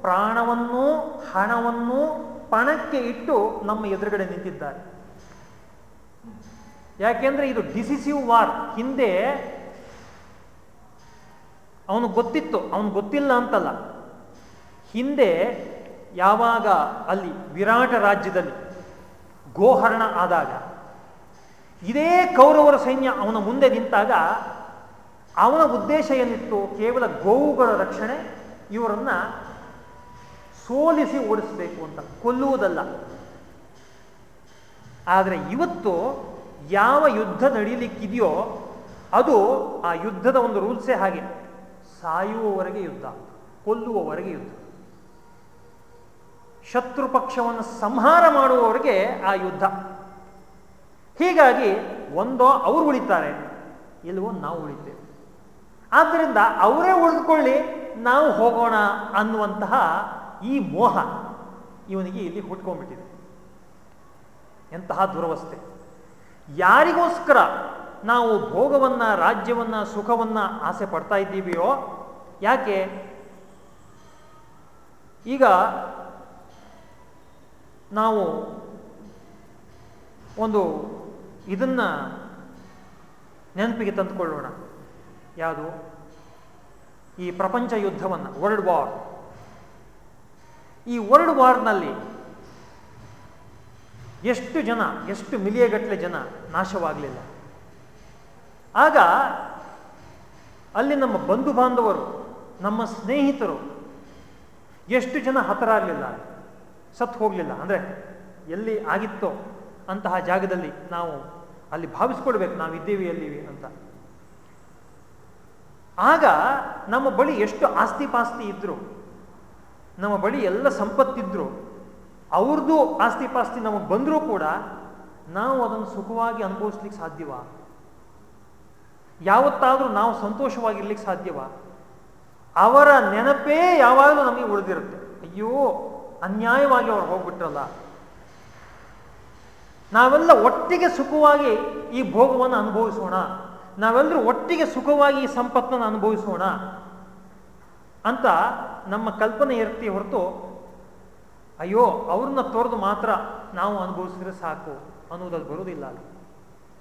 S1: ಪ್ರಾಣವನ್ನು ಹಣವನ್ನು ಪಣಕ್ಕೆ ಇಟ್ಟು ನಮ್ಮ ಎದುರುಗಡೆ ನಿಂತಿದ್ದಾರೆ. ಯಾಕೆಂದ್ರೆ ಇದು ಡಿಸಿಸಿವ್ ವಾರ್. ಹಿಂದೆ ಅವನು ಗೊತ್ತಿತ್ತು, ಅವನು ಗೊತ್ತಿಲ್ಲ ಅಂತಲ್ಲ. ಹಿಂದೆ ಯಾವಾಗ ಅಲ್ಲಿ ವಿರಾಟ ರಾಜ್ಯದಲ್ಲಿ ಗೋಹರಣ ಆದಾಗ, ಇದೇ ಕೌರವರ ಸೈನ್ಯ ಅವನ ಮುಂದೆ ನಿಂತಾಗ, ಅವನ ಉದ್ದೇಶ ಏನಿತ್ತು? ಕೇವಲ ಗೋವುಗಳ ರಕ್ಷಣೆ, ಇವರನ್ನ ಸೋಲಿಸಿ ಓಡಿಸಬೇಕು ಅಂತ, ಕೊಲ್ಲುವುದಲ್ಲ. ಆದರೆ ಇವತ್ತು ಯಾವ ಯುದ್ಧ ನಡೀಲಿಕ್ಕಿದೆಯೋ ಅದು ಆ ಯುದ್ಧದ ಒಂದು ರೂಲ್ಸೇ ಹಾಗೆ. ಸಾಯುವವರೆಗೆ ಯುದ್ಧ, ಕೊಲ್ಲುವವರೆಗೆ ಯುದ್ಧ. ಶತ್ರು ಪಕ್ಷವನ್ನು ಸಂಹಾರ ಮಾಡುವವರೆಗೆ ಆ ಯುದ್ಧ. ಹೀಗಾಗಿ ಒಂದೋ ಅವರು ಉಳಿತಾರೆ, ಇಲ್ವೋ ನಾವು ಉಳಿತೇವೆ. ಆದ್ದರಿಂದ ಅವರೇ ಉಳಿದುಕೊಳ್ಳಿ, ನಾವು ಹೋಗೋಣ ಅನ್ನುವಂತಹ ಈ ಮೋಹ ಇವನಿಗೆ ಇಲ್ಲಿ ಹುಟ್ಕೊಂಡ್ಬಿಟ್ಟಿದೆ. ಎಂತಹ ದುರವಸ್ಥೆ. ಯಾರಿಗೋಸ್ಕರ ನಾವು ಭೋಗವನ್ನು, ರಾಜ್ಯವನ್ನು, ಸುಖವನ್ನು ಆಸೆ ಪಡ್ತಾ ಇದ್ದೀವಿಯೋ, ಯಾಕೆ? ಈಗ ನಾವು ಒಂದು ಇದನ್ನು ನೆನಪಿಗೆ ತಂದುಕೊಳ್ಳೋಣ. ಯಾವುದು? ಈ ಪ್ರಪಂಚ ಯುದ್ಧವನ್ನು ವರ್ಲ್ಡ್ ವಾರ್ ಈ ವರ್ಲ್ಡ್ ವಾರ್ನಲ್ಲಿ ಎಷ್ಟು ಜನ, ಎಷ್ಟು ಮಿಲಿಯಗಟ್ಟಲೆ ಜನ ನಾಶವಾಗಲಿಲ್ಲ. ಆಗ ಅಲ್ಲಿ ನಮ್ಮ ಬಂಧು ಬಾಂಧವರು, ನಮ್ಮ ಸ್ನೇಹಿತರು ಎಷ್ಟು ಜನ ಹತರಾಗಲಿಲ್ಲ, ಸತ್ತು ಹೋಗಲಿಲ್ಲ. ಅಂದರೆ ಎಲ್ಲಿ ಆಗಿತ್ತೋ ಅಂತಹ ಜಾಗದಲ್ಲಿ ನಾವು ಅಲ್ಲಿ ಭಾವಿಸ್ಕೊಳ್ಬೇಕು ನಾವು ಇದ್ದೇವೆ, ಎಲ್ಲಿವಿ ಅಂತ. ಆಗ ನಮ್ಮ ಬಳಿ ಎಷ್ಟು ಆಸ್ತಿ ಪಾಸ್ತಿ ಇದ್ರು, ನಮ್ಮ ಬಳಿ ಎಲ್ಲ ಸಂಪತ್ತಿದ್ರು ಅವ್ರದ್ದು ಆಸ್ತಿ ಪಾಸ್ತಿ ನಮಗೆ ಬಂದರೂ ಕೂಡ ನಾವು ಅದನ್ನು ಸುಖವಾಗಿ ಅನುಭವಿಸ್ಲಿಕ್ಕೆ ಸಾಧ್ಯವಾ? ಯಾವತ್ತಾದರೂ ನಾವು ಸಂತೋಷವಾಗಿರ್ಲಿಕ್ಕೆ ಸಾಧ್ಯವಾ? ಅವರ ನೆನಪೇ ಯಾವಾಗಲೂ ನಮಗೆ ಉಳಿದಿರುತ್ತೆ. ಅಯ್ಯೋ, ಅನ್ಯಾಯವಾಗಿ ಅವ್ರು ಹೋಗ್ಬಿಟ್ರಲ್ಲ. ನಾವೆಲ್ಲ ಒಟ್ಟಿಗೆ ಸುಖವಾಗಿ ಈ ಭೋಗವನ್ನು ಅನುಭವಿಸೋಣ. ನಾವೆಲ್ಲರೂ ಒಟ್ಟಿಗೆ ಸುಖವಾಗಿ ಈ ಸಂಪತ್ತನ್ನು ಅನುಭವಿಸೋಣ ಅಂತ ನಮ್ಮ ಕಲ್ಪನೆ ಇರ್ತಿ ಹೊರತು ಅಯ್ಯೋ, ಅವ್ರನ್ನ ತೊರೆದು ಮಾತ್ರ ನಾವು ಅನುಭವಿಸಿದ್ರೆ ಸಾಕು ಅನ್ನೋದು ಬರೋದಿಲ್ಲ ಅಲ್ಲಿ.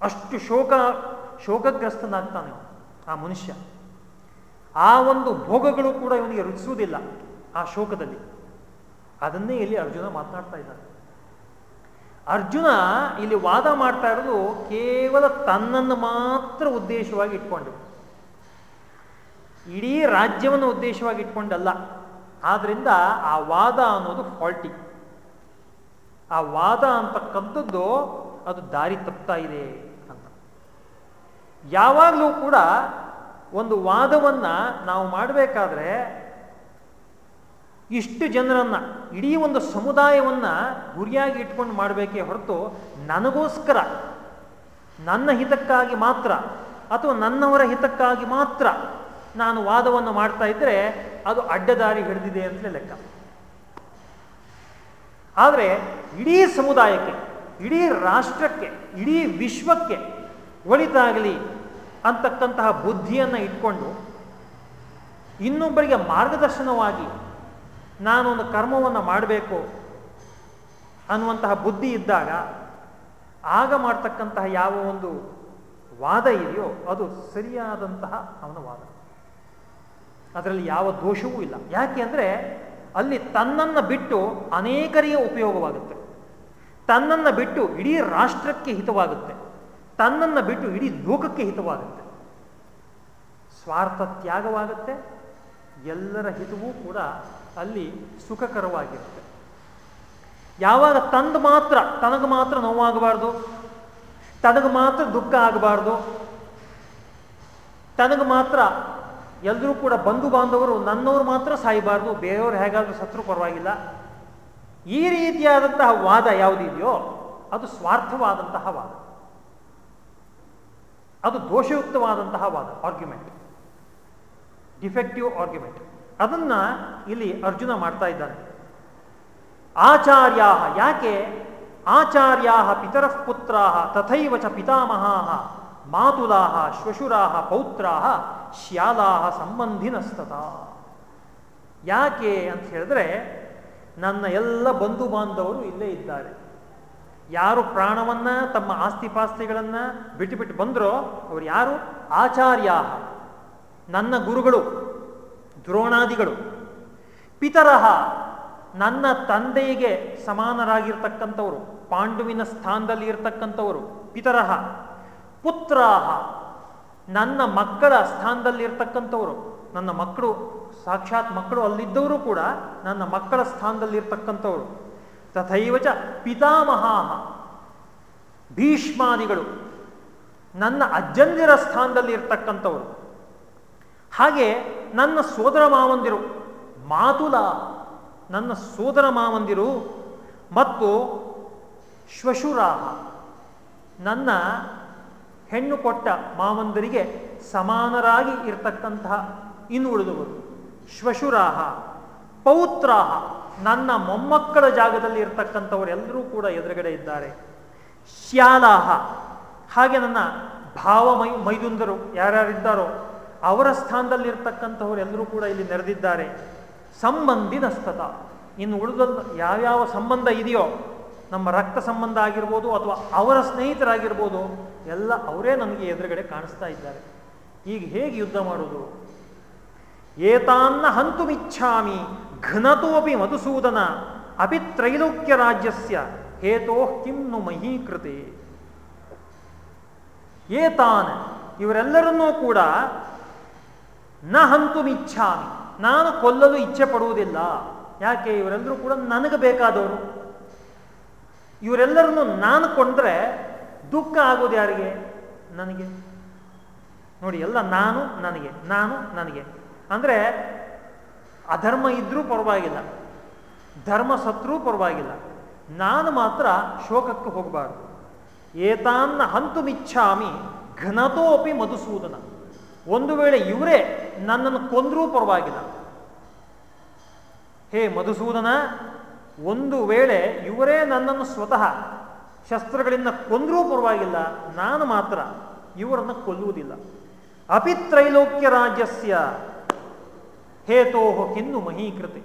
S1: ಅಷ್ಟು ಶೋಕ, ಶೋಕಗ್ರಸ್ತನಾಗ್ತಾನೆ ಆ ಮನುಷ್ಯ. ಆ ಒಂದು ಭೋಗಗಳು ಕೂಡ ಇವನಿಗೆ ರುಚಿಸುವುದಿಲ್ಲ ಆ ಶೋಕದಲ್ಲಿ. ಅದನ್ನೇ ಇಲ್ಲಿ ಅರ್ಜುನ ಮಾತನಾಡ್ತಾ ಇದ್ದಾನೆ. ಅರ್ಜುನ ಇಲ್ಲಿ ವಾದ ಮಾಡ್ತಾ ಇರೋದು ಕೇವಲ ತನ್ನನ್ನು ಮಾತ್ರ ಉದ್ದೇಶವಾಗಿ ಇಟ್ಕೊಂಡು, ಇಡೀ ರಾಜ್ಯವನ್ನು ಉದ್ದೇಶವಾಗಿ ಇಟ್ಕೊಂಡಲ್ಲ ಆದ್ರಿಂದ ಆ ವಾದ ಅನ್ನೋದು ಫಾಲ್ಟಿ ಆ ವಾದ ಅಂತಕ್ಕಂಥದ್ದು ಅದು ದಾರಿ ತಪ್ತಾ ಇದೆ ಅಂತ. ಯಾವಾಗಲೂ ಕೂಡ ಒಂದು ವಾದವನ್ನ ನಾವು ಮಾಡಬೇಕಾದ್ರೆ ಇಷ್ಟು ಜನರನ್ನು, ಇಡೀ ಒಂದು ಸಮುದಾಯವನ್ನ ಗುರಿಯಾಗಿ ಇಟ್ಕೊಂಡು ಮಾಡಬೇಕೇ ಹೊರತು ನನಗೋಸ್ಕರ, ನನ್ನ ಹಿತಕ್ಕಾಗಿ ಮಾತ್ರ ಅಥವಾ ನನ್ನವರ ಹಿತಕ್ಕಾಗಿ ಮಾತ್ರ ನಾನು ವಾದವನ್ನು ಮಾಡ್ತಾ ಇದ್ರೆ ಅದು ಅಡ್ಡದಾರಿ ಹಿಡಿದಿದೆ ಅಂತಲೇ ಲೆಕ್ಕ. ಆದರೆ ಇಡೀ ಸಮುದಾಯಕ್ಕೆ, ಇಡೀ ರಾಷ್ಟ್ರಕ್ಕೆ, ಇಡೀ ವಿಶ್ವಕ್ಕೆ ಒಳಿತಾಗಲಿ ಅಂತಕ್ಕಂತಹ ಬುದ್ಧಿಯನ್ನು ಇಟ್ಕೊಂಡು ಇನ್ನೊಬ್ಬರಿಗೆ ಮಾರ್ಗದರ್ಶನವಾಗಿ ನಾನೊಂದು ಕರ್ಮವನ್ನು ಮಾಡಬೇಕು ಅನ್ನುವಂತಹ ಬುದ್ಧಿ ಇದ್ದಾಗ ಆಗ ಮಾಡ್ತಕ್ಕಂತಹ ಯಾವ ಒಂದು ವಾದ ಇದೆಯೋ ಅದು ಸರಿಯಾದಂತಹ ಅವನ ವಾದ. ಅದರಲ್ಲಿ ಯಾವ ದೋಷವೂ ಇಲ್ಲ. ಯಾಕೆ ಅಂದರೆ ಅಲ್ಲಿ ತನ್ನನ್ನು ಬಿಟ್ಟು ಅನೇಕರಿಗೆ ಉಪಯೋಗವಾಗುತ್ತೆ. ತನ್ನನ್ನು ಬಿಟ್ಟು ಇಡೀ ರಾಷ್ಟ್ರಕ್ಕೆ ಹಿತವಾಗುತ್ತೆ. ತನ್ನನ್ನು ಬಿಟ್ಟು ಇಡೀ ಲೋಕಕ್ಕೆ ಹಿತವಾಗುತ್ತೆ. ಸ್ವಾರ್ಥ ತ್ಯಾಗವಾಗುತ್ತೆ. ಎಲ್ಲರ ಹಿತವೂ ಕೂಡ ಅಲ್ಲಿ ಸುಖಕರವಾಗಿರುತ್ತೆ. ಯಾವಾಗ ತಂದು ಮಾತ್ರ, ತನಗೆ ಮಾತ್ರ ನೋವಾಗಬಾರ್ದು, ತನಗೆ ಮಾತ್ರ ದುಃಖ ಆಗಬಾರ್ದು, ತನಗೆ ಮಾತ್ರ ಎಲ್ಲರೂ ಕೂಡ ಬಂಧು ಬಾಂಧವರು ನನ್ನವರು ಮಾತ್ರ ಸಾಯಬಾರ್ದು, ಬೇರೆಯವರು ಹೇಗಾದರೂ ಸತ್ರು ಪರವಾಗಿಲ್ಲ. ಈ ರೀತಿಯಾದಂತಹ ವಾದ ಯಾವುದಿದೆಯೋ, ಅದು ಸ್ವಾರ್ಥವಾದಂತಹ ವಾದ. ಅದು ದೋಷಯುಕ್ತವಾದಂತಹ ವಾದ ಆರ್ಗ್ಯುಮೆಂಟ್ ಡಿಫೆಕ್ಟಿವ್ ಆರ್ಗ್ಯುಮೆಂಟ್ ಅದನ್ನ ಇಲ್ಲಿ ಅರ್ಜುನ ಮಾಡ್ತಾ ಇದ್ದಾನೆ. ಆಚಾರ್ಯಾ ಯಾಕೆ? ಆಚಾರ್ಯಾ ಪಿತರಃ ಪುತ್ರ ತಥೈವ ಚ ಪಿತಾಮಹಾ ಮಾತುಲಾ ಶ್ವಶುರಾಹ, ಪೌತ್ರಾಹ, ಶ್ಯಾಲಾಹ ಸಂಬಂಧಿನಸ್ತತ. ಯಾಕೆ ಅಂತ ಹೇಳಿದ್ರೆ, ನನ್ನ ಎಲ್ಲ ಬಂಧು ಬಾಂಧವರು ಇಲ್ಲೇ ಇದ್ದಾರೆ. ಯಾರು ಪ್ರಾಣವನ್ನ, ತಮ್ಮ ಆಸ್ತಿಪಾಸ್ತಿಗಳನ್ನ ಬಿಟ್ಟು ಬಿಟ್ಟು ಬಂದರೋ, ಅವರು ಯಾರು? ಆಚಾರ್ಯ ನನ್ನ ಗುರುಗಳು, ದ್ರೋಣಾದಿಗಳು. ಪಿತರಹ, ನನ್ನ ತಂದೆಗೆ ಸಮಾನರಾಗಿರ್ತಕ್ಕಂಥವರು, ಪಾಂಡುವಿನ ಸ್ಥಾನದಲ್ಲಿ ಇರ್ತಕ್ಕಂಥವರು ಪಿತರಹ. ಪುತ್ರಾಹ. ನನ್ನ ಮಕ್ಕಳ ಸ್ಥಾನದಲ್ಲಿ ಇರ್ತಕ್ಕಂಥವರು ನನ್ನ ಮಕ್ಕಳು, ಸಾಕ್ಷಾತ್ ಮಕ್ಕಳು ಅಲ್ಲಿದ್ದವರು ಕೂಡ ನನ್ನ ಮಕ್ಕಳ ಸ್ಥಾನದಲ್ಲಿ ಇರ್ತಕ್ಕಂಥವರು ತಥೈವಚ ಪಿತಾಮಹಾಹ. ಭೀಷ್ಮಾದಿಗಳು ನನ್ನ ಅಜ್ಜಂದಿರ ಸ್ಥಾನದಲ್ಲಿ ಇರ್ತಕ್ಕಂಥವ್ರು ಹಾಗೆ ನನ್ನ ಸೋದರ ಮಾವಂದಿರು ಮಾತುಲ, ನನ್ನ ಸೋದರ ಮಾವಂದಿರು ಮತ್ತು ಶ್ವಶುರಾಹ. ನನ್ನ ಹೆಣ್ಣು ಕೊಟ್ಟ ಮಾವಂದರಿಗೆ ಸಮಾನರಾಗಿ ಇರತಕ್ಕಂತಹ ಇನ್ನು ಉಳಿದವರು. ಶ್ವಶುರಾಹ, ಪೌತ್ರಾಹ, ನನ್ನ ಮೊಮ್ಮಕ್ಕಳ ಜಾಗದಲ್ಲಿ ಇರ್ತಕ್ಕಂಥವರೆಲ್ಲರೂ ಕೂಡ ಎದುರುಗಡೆ ಇದ್ದಾರೆ. ಶ್ಯಾಲಾಹ, ಹಾಗೆ ನನ್ನ ಭಾವ ಮೈ, ಮೈದುಂದರು ಯಾರ್ಯಾರಿದ್ದಾರೋ ಅವರ ಸ್ಥಾನದಲ್ಲಿರ್ತಕ್ಕಂಥವರೆಲ್ಲರೂ ಕೂಡ ಇಲ್ಲಿ ನೆರೆದಿದ್ದಾರೆ. ಸಂಬಂಧಿನಸ್ತತ ಇನ್ನು ಉಳಿದ ಯಾವ್ಯಾವ ಸಂಬಂಧ ಇದೆಯೋ ನಮ್ಮ ರಕ್ತ ಸಂಬಂಧ ಆಗಿರ್ಬೋದು ಅಥವಾ ಅವರ ಸ್ನೇಹಿತರಾಗಿರ್ಬೋದು, ಎಲ್ಲ ಅವರೇ ನನಗೆ ಎದುರುಗಡೆ ಕಾಣಿಸ್ತಾ ಇದ್ದಾರೆ. ಈಗ ಹೇಗೆ ಯುದ್ಧ ಮಾಡುವುದು ಏತಾನ್ನ ಹಂತುಮಿಚ್ಛಾಮಿ ಘನತೋಪಿ ಮಧುಸೂದನ ಅಪಿ ತ್ರೈಲೋಕ್ಯ ರಾಜ್ಯಸ್ಯ ಹೇತೋ ಕಿಮ್ನು ಮಹೀಕೃತೆ. ಏತಾನ್ ಇವರೆಲ್ಲರನ್ನೂ ಕೂಡ ನ ಹಂತುಮಿಚ್ಛಾಮಿ, ನಾನು ಕೊಲ್ಲಲು ಇಚ್ಛೆ ಪಡುವುದಿಲ್ಲ ಯಾಕೆ? ಇವರೆಲ್ಲರೂ ಕೂಡ ನನಗೆ ಬೇಕಾದವರು. ಇವರೆಲ್ಲರನ್ನು ನಾನು ಕೊಂಡ್ರೆ ದುಃಖ ಆಗೋದು ಯಾರಿಗೆ? ನನಗೆ. ನೋಡಿ, ಎಲ್ಲ ನಾನು, ನನಗೆ ನಾನು, ನನಗೆ. ಅಂದರೆ, ಅಧರ್ಮ ಇದ್ರೂ ಪರವಾಗಿಲ್ಲ. ಧರ್ಮ ಸತ್ರೂ ಪರವಾಗಿಲ್ಲ. ನಾನು ಮಾತ್ರ ಶೋಕಕ್ಕೆ ಹೋಗಬಾರ್ದು. ಏತಾನ್ನ ಹಂತು ಮಿಚ್ಛಾಮಿ ಘನತೋಪಿ ಮಧುಸೂದನ. ಒಂದು ವೇಳೆ ಇವರೇ ನನ್ನನ್ನು ಕೊಂದ್ರೂ ಪರವಾಗಿಲ್ಲ. ಹೇ ಮಧುಸೂದನ ಒಂದು ವೇಳೆ ಇವರೇ ನನ್ನನ್ನು ಸ್ವತಃ ಶಸ್ತ್ರಗಳಿಂದ ಕೊಂದರೂ ಪರವಾಗಿಲ್ಲ, ನಾನು ಮಾತ್ರ ಇವರನ್ನು ಕೊಲ್ಲುವುದಿಲ್ಲ. ಅಪಿತ್ರೈಲೋಕ್ಯ ರಾಜ್ಯಸ್ಯ ಹೇತೋಹ ಕಿನ್ನು ಮಹೀಕೃತೆ.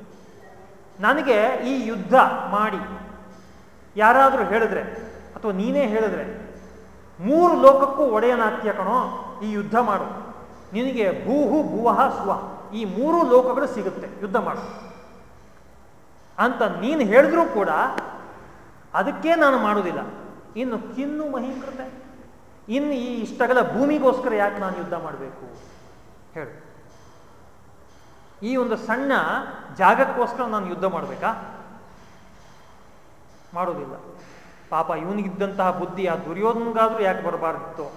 S1: ನನಗೆ ಈ ಯುದ್ಧ ಮಾಡಿ. ಯಾರಾದರೂ ಹೇಳಿದ್ರೆ ಅಥವಾ ನೀನೇ ಹೇಳಿದ್ರೆ, ಮೂರು ಲೋಕಕ್ಕೂ ಒಡೆಯನಾತ್ಯ ಕಣೋ, ಈ ಯುದ್ಧ ಮಾಡು. ನಿನಗೆ ಭೂಹು ಭುವಹ ಸ್ವ. ಈ ಮೂರು ಲೋಕಗಳು ಸಿಗುತ್ತೆ, ಯುದ್ಧ ಮಾಡು. ಅಂತ ನೀನು ಹೇಳಿದ್ರೂ ಕೂಡ ಅದಕ್ಕೆ ನಾನು ಮಾಡುವುದಿಲ್ಲ. ಇನ್ನು ಕಿನ್ನು ಮಹೀಕೃತ ಇನ್ನು ಈ ಇಷ್ಟಗಲ ಭೂಮಿಗೋಸ್ಕರ ಯಾಕೆ ನಾನು ಯುದ್ಧ ಮಾಡಬೇಕು? ಹೇಳು. ಈ ಒಂದು ಸಣ್ಣ ಜಾಗಕ್ಕೋಸ್ಕರ ನಾನು ಯುದ್ಧ ಮಾಡಬೇಕಾ? ಮಾಡೋದಿಲ್ಲ ಪಾಪ ಇವನಿಗಿದ್ದಂತಹ ಬುದ್ಧಿ ಆ ದುರ್ಯೋಧನಗಾದ್ರೂ ಯಾಕೆ ಬರಬಾರ್ದಿತ್ತು?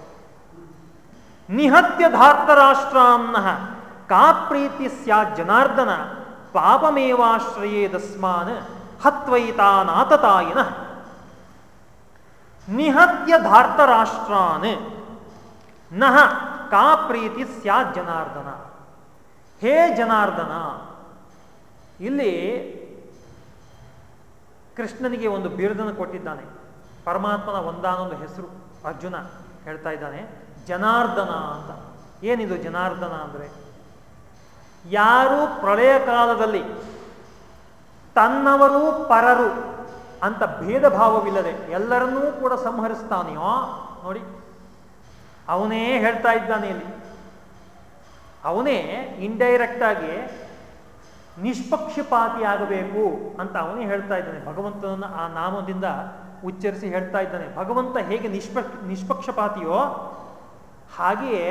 S1: ನಿಹತ್ಯ ಧಾರ್ತರಾಷ್ಟ್ರಾನ್ನ ಕಾ ಪ್ರೀತಿ ಸ್ಯಾ ಜನಾರ್ದನ ಪಾಪಮೇವಾಶ್ರಯೇದಸ್ಮಾನ್ ಹತ್ವೈತಾನಾತತಾಯಿನ. ನಿಹತ್ಯ ಧಾರ್ತರಾಷ್ಟ್ರಾನ್. ನಹ ಕಾ ಪ್ರೀತಿ ಸ್ಯಾತ್ ಜನಾರ್ದನ. ಹೇ ಜನಾರ್ದನ, ಇಲ್ಲಿ ಕೃಷ್ಣನಿಗೆ ಒಂದು ಬಿರುದನ್ನು ಕೊಟ್ಟಿದ್ದಾನೆ. ಪರಮಾತ್ಮನ ಒಂದಾನೊಂದು ಹೆಸರು ಅರ್ಜುನ ಹೇಳ್ತಾ ಇದ್ದಾನೆ. ಜನಾರ್ದನ ಅಂತ. ಏನಿದು ಜನಾರ್ದನ ಅಂದರೆ? ಯಾರು ಪ್ರಳಯ ಕಾಲದಲ್ಲಿ ತನ್ನವರು ಪರರು ಅಂತ ಭೇದ ಭಾವವಿಲ್ಲದೆ ಎಲ್ಲರನ್ನೂ ಕೂಡ ಸಂಹರಿಸ್ತಾನೆಯೋ? ನೋಡಿ, ಅವನೇ ಹೇಳ್ತಾ ಇದ್ದಾನೆ ಇಲ್ಲಿ. ಅವನೇ ಇಂಡೈರೆಕ್ಟ್ ಆಗಿ ನಿಷ್ಪಕ್ಷಪಾತಿ ಆಗಬೇಕು ಅಂತ ಅವನೇ ಹೇಳ್ತಾ ಇದ್ದಾನೆ. ಭಗವಂತನನ್ನ ಆ ನಾಮದಿಂದ ಉಚ್ಚರಿಸಿ ಹೇಳ್ತಾ ಇದ್ದಾನೆ. ಭಗವಂತ ಹೇಗೆ ನಿಷ್ಪಕ್ಷ, ನಿಷ್ಪಕ್ಷಪಾತಿಯೋ ಹಾಗೆಯೇ